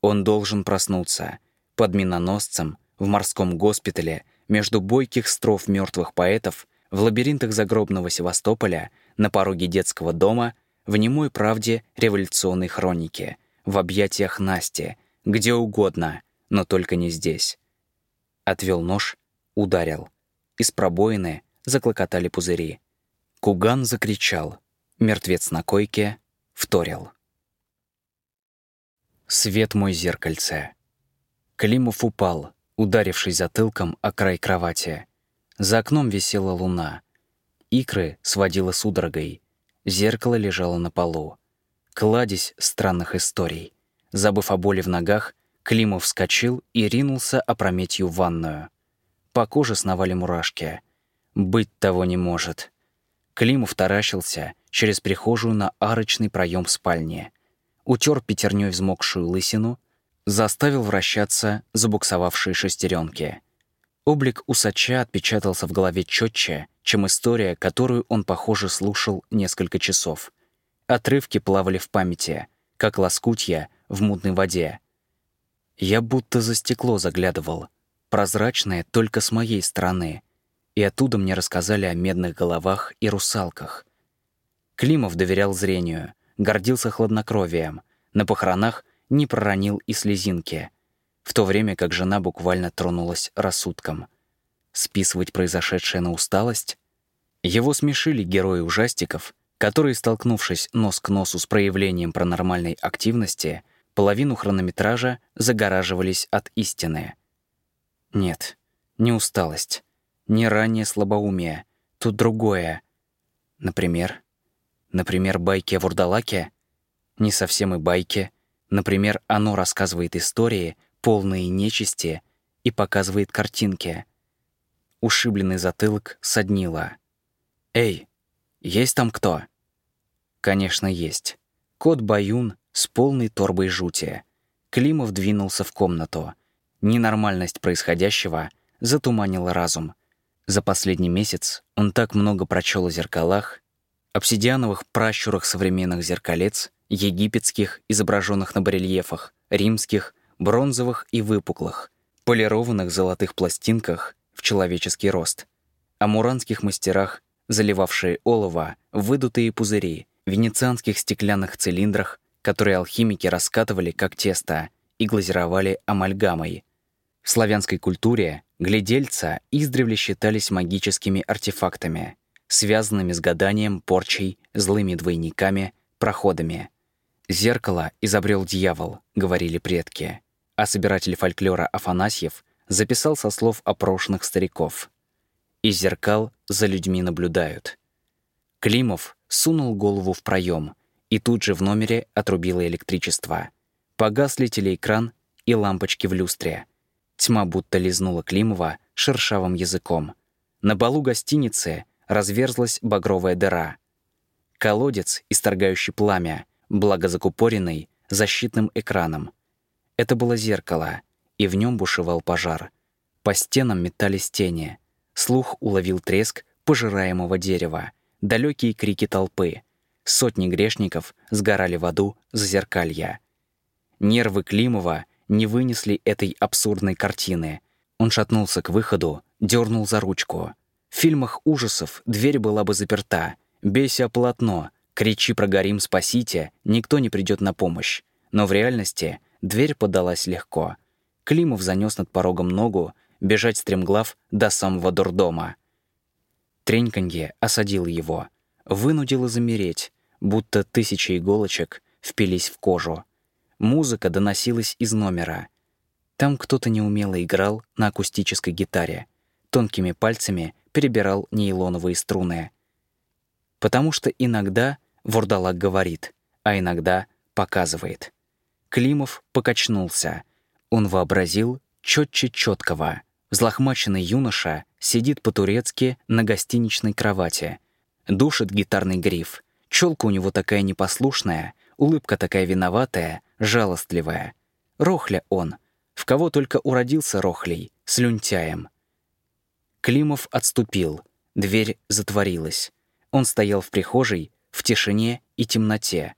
S1: Он должен проснуться. Под миноносцем, в морском госпитале, между бойких стров мертвых поэтов, в лабиринтах загробного Севастополя, на пороге детского дома, в немой правде революционной хроники, в объятиях Насти, где угодно, но только не здесь. Отвел нож, ударил. Из пробоины заклокотали пузыри. Куган закричал. Мертвец на койке вторил. Свет мой зеркальце. Климов упал, ударившись затылком о край кровати. За окном висела луна. Икры сводила судорогой. Зеркало лежало на полу. Кладезь странных историй. Забыв о боли в ногах, Климов вскочил и ринулся опрометью в ванную. По коже сновали мурашки. Быть того не может. Климов таращился через прихожую на арочный проем спальни утер пятерней взмокшую лысину, заставил вращаться забуксовавшие шестеренки. Облик усача отпечатался в голове четче, чем история, которую он, похоже, слушал несколько часов. Отрывки плавали в памяти, как лоскутья в мутной воде. Я будто за стекло заглядывал, прозрачное только с моей стороны, и оттуда мне рассказали о медных головах и русалках. Климов доверял зрению, гордился хладнокровием, на похоронах не проронил и слезинки, в то время как жена буквально тронулась рассудком. Списывать произошедшее на усталость? Его смешили герои ужастиков, которые, столкнувшись нос к носу с проявлением паранормальной активности, половину хронометража загораживались от истины. Нет, не усталость, не раннее слабоумие, тут другое. Например, Например, байки о вурдалаке? Не совсем и байки. Например, оно рассказывает истории, полные нечисти, и показывает картинки. Ушибленный затылок соднило. «Эй, есть там кто?» Конечно, есть. Кот Баюн с полной торбой жути. Климов двинулся в комнату. Ненормальность происходящего затуманила разум. За последний месяц он так много прочел о зеркалах, обсидиановых пращурах современных зеркалец, египетских, изображенных на барельефах, римских, бронзовых и выпуклых, полированных золотых пластинках в человеческий рост, о муранских мастерах, заливавшие олово выдутые пузыри, венецианских стеклянных цилиндрах, которые алхимики раскатывали как тесто и глазировали амальгамой. В славянской культуре глядельца издревле считались магическими артефактами — связанными с гаданием, порчей, злыми двойниками, проходами. «Зеркало изобрел дьявол», — говорили предки, а собиратель фольклора Афанасьев записал со слов опрошенных стариков. «Из зеркал за людьми наблюдают». Климов сунул голову в проем, и тут же в номере отрубило электричество. Погасли телеэкран и лампочки в люстре. Тьма будто лизнула Климова шершавым языком. На балу гостиницы разверзлась багровая дыра. Колодец, исторгающий пламя, благо закупоренный защитным экраном. Это было зеркало, и в нем бушевал пожар. По стенам метались тени. Слух уловил треск пожираемого дерева, далекие крики толпы. Сотни грешников сгорали в аду за зеркалья. Нервы Климова не вынесли этой абсурдной картины. Он шатнулся к выходу, дернул за ручку. В фильмах ужасов дверь была бы заперта. Бейся полотно, кричи «прогорим, спасите», никто не придет на помощь. Но в реальности дверь подалась легко. Климов занес над порогом ногу, бежать стремглав до самого дурдома. Треньканье осадил его, вынудило замереть, будто тысячи иголочек впились в кожу. Музыка доносилась из номера. Там кто-то неумело играл на акустической гитаре, тонкими пальцами перебирал нейлоновые струны. Потому что иногда вурдалак говорит, а иногда показывает. Климов покачнулся. Он вообразил четче четкого. Взлохмаченный юноша сидит по-турецки на гостиничной кровати. Душит гитарный гриф. Челка у него такая непослушная, улыбка такая виноватая, жалостливая. Рохля он. В кого только уродился Рохлей, слюнтяем. Климов отступил. Дверь затворилась. Он стоял в прихожей, в тишине и темноте,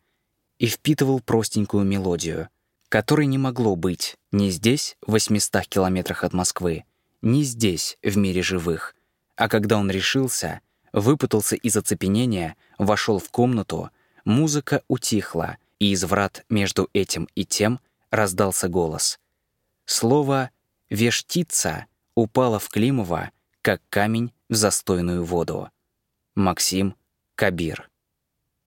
S1: и впитывал простенькую мелодию, которой не могло быть ни здесь, в 800 километрах от Москвы, ни здесь, в мире живых. А когда он решился, выпутался из оцепенения, вошел в комнату, музыка утихла, и из врат между этим и тем раздался голос. Слово «вештица» упало в Климова, как камень в застойную воду. Максим Кабир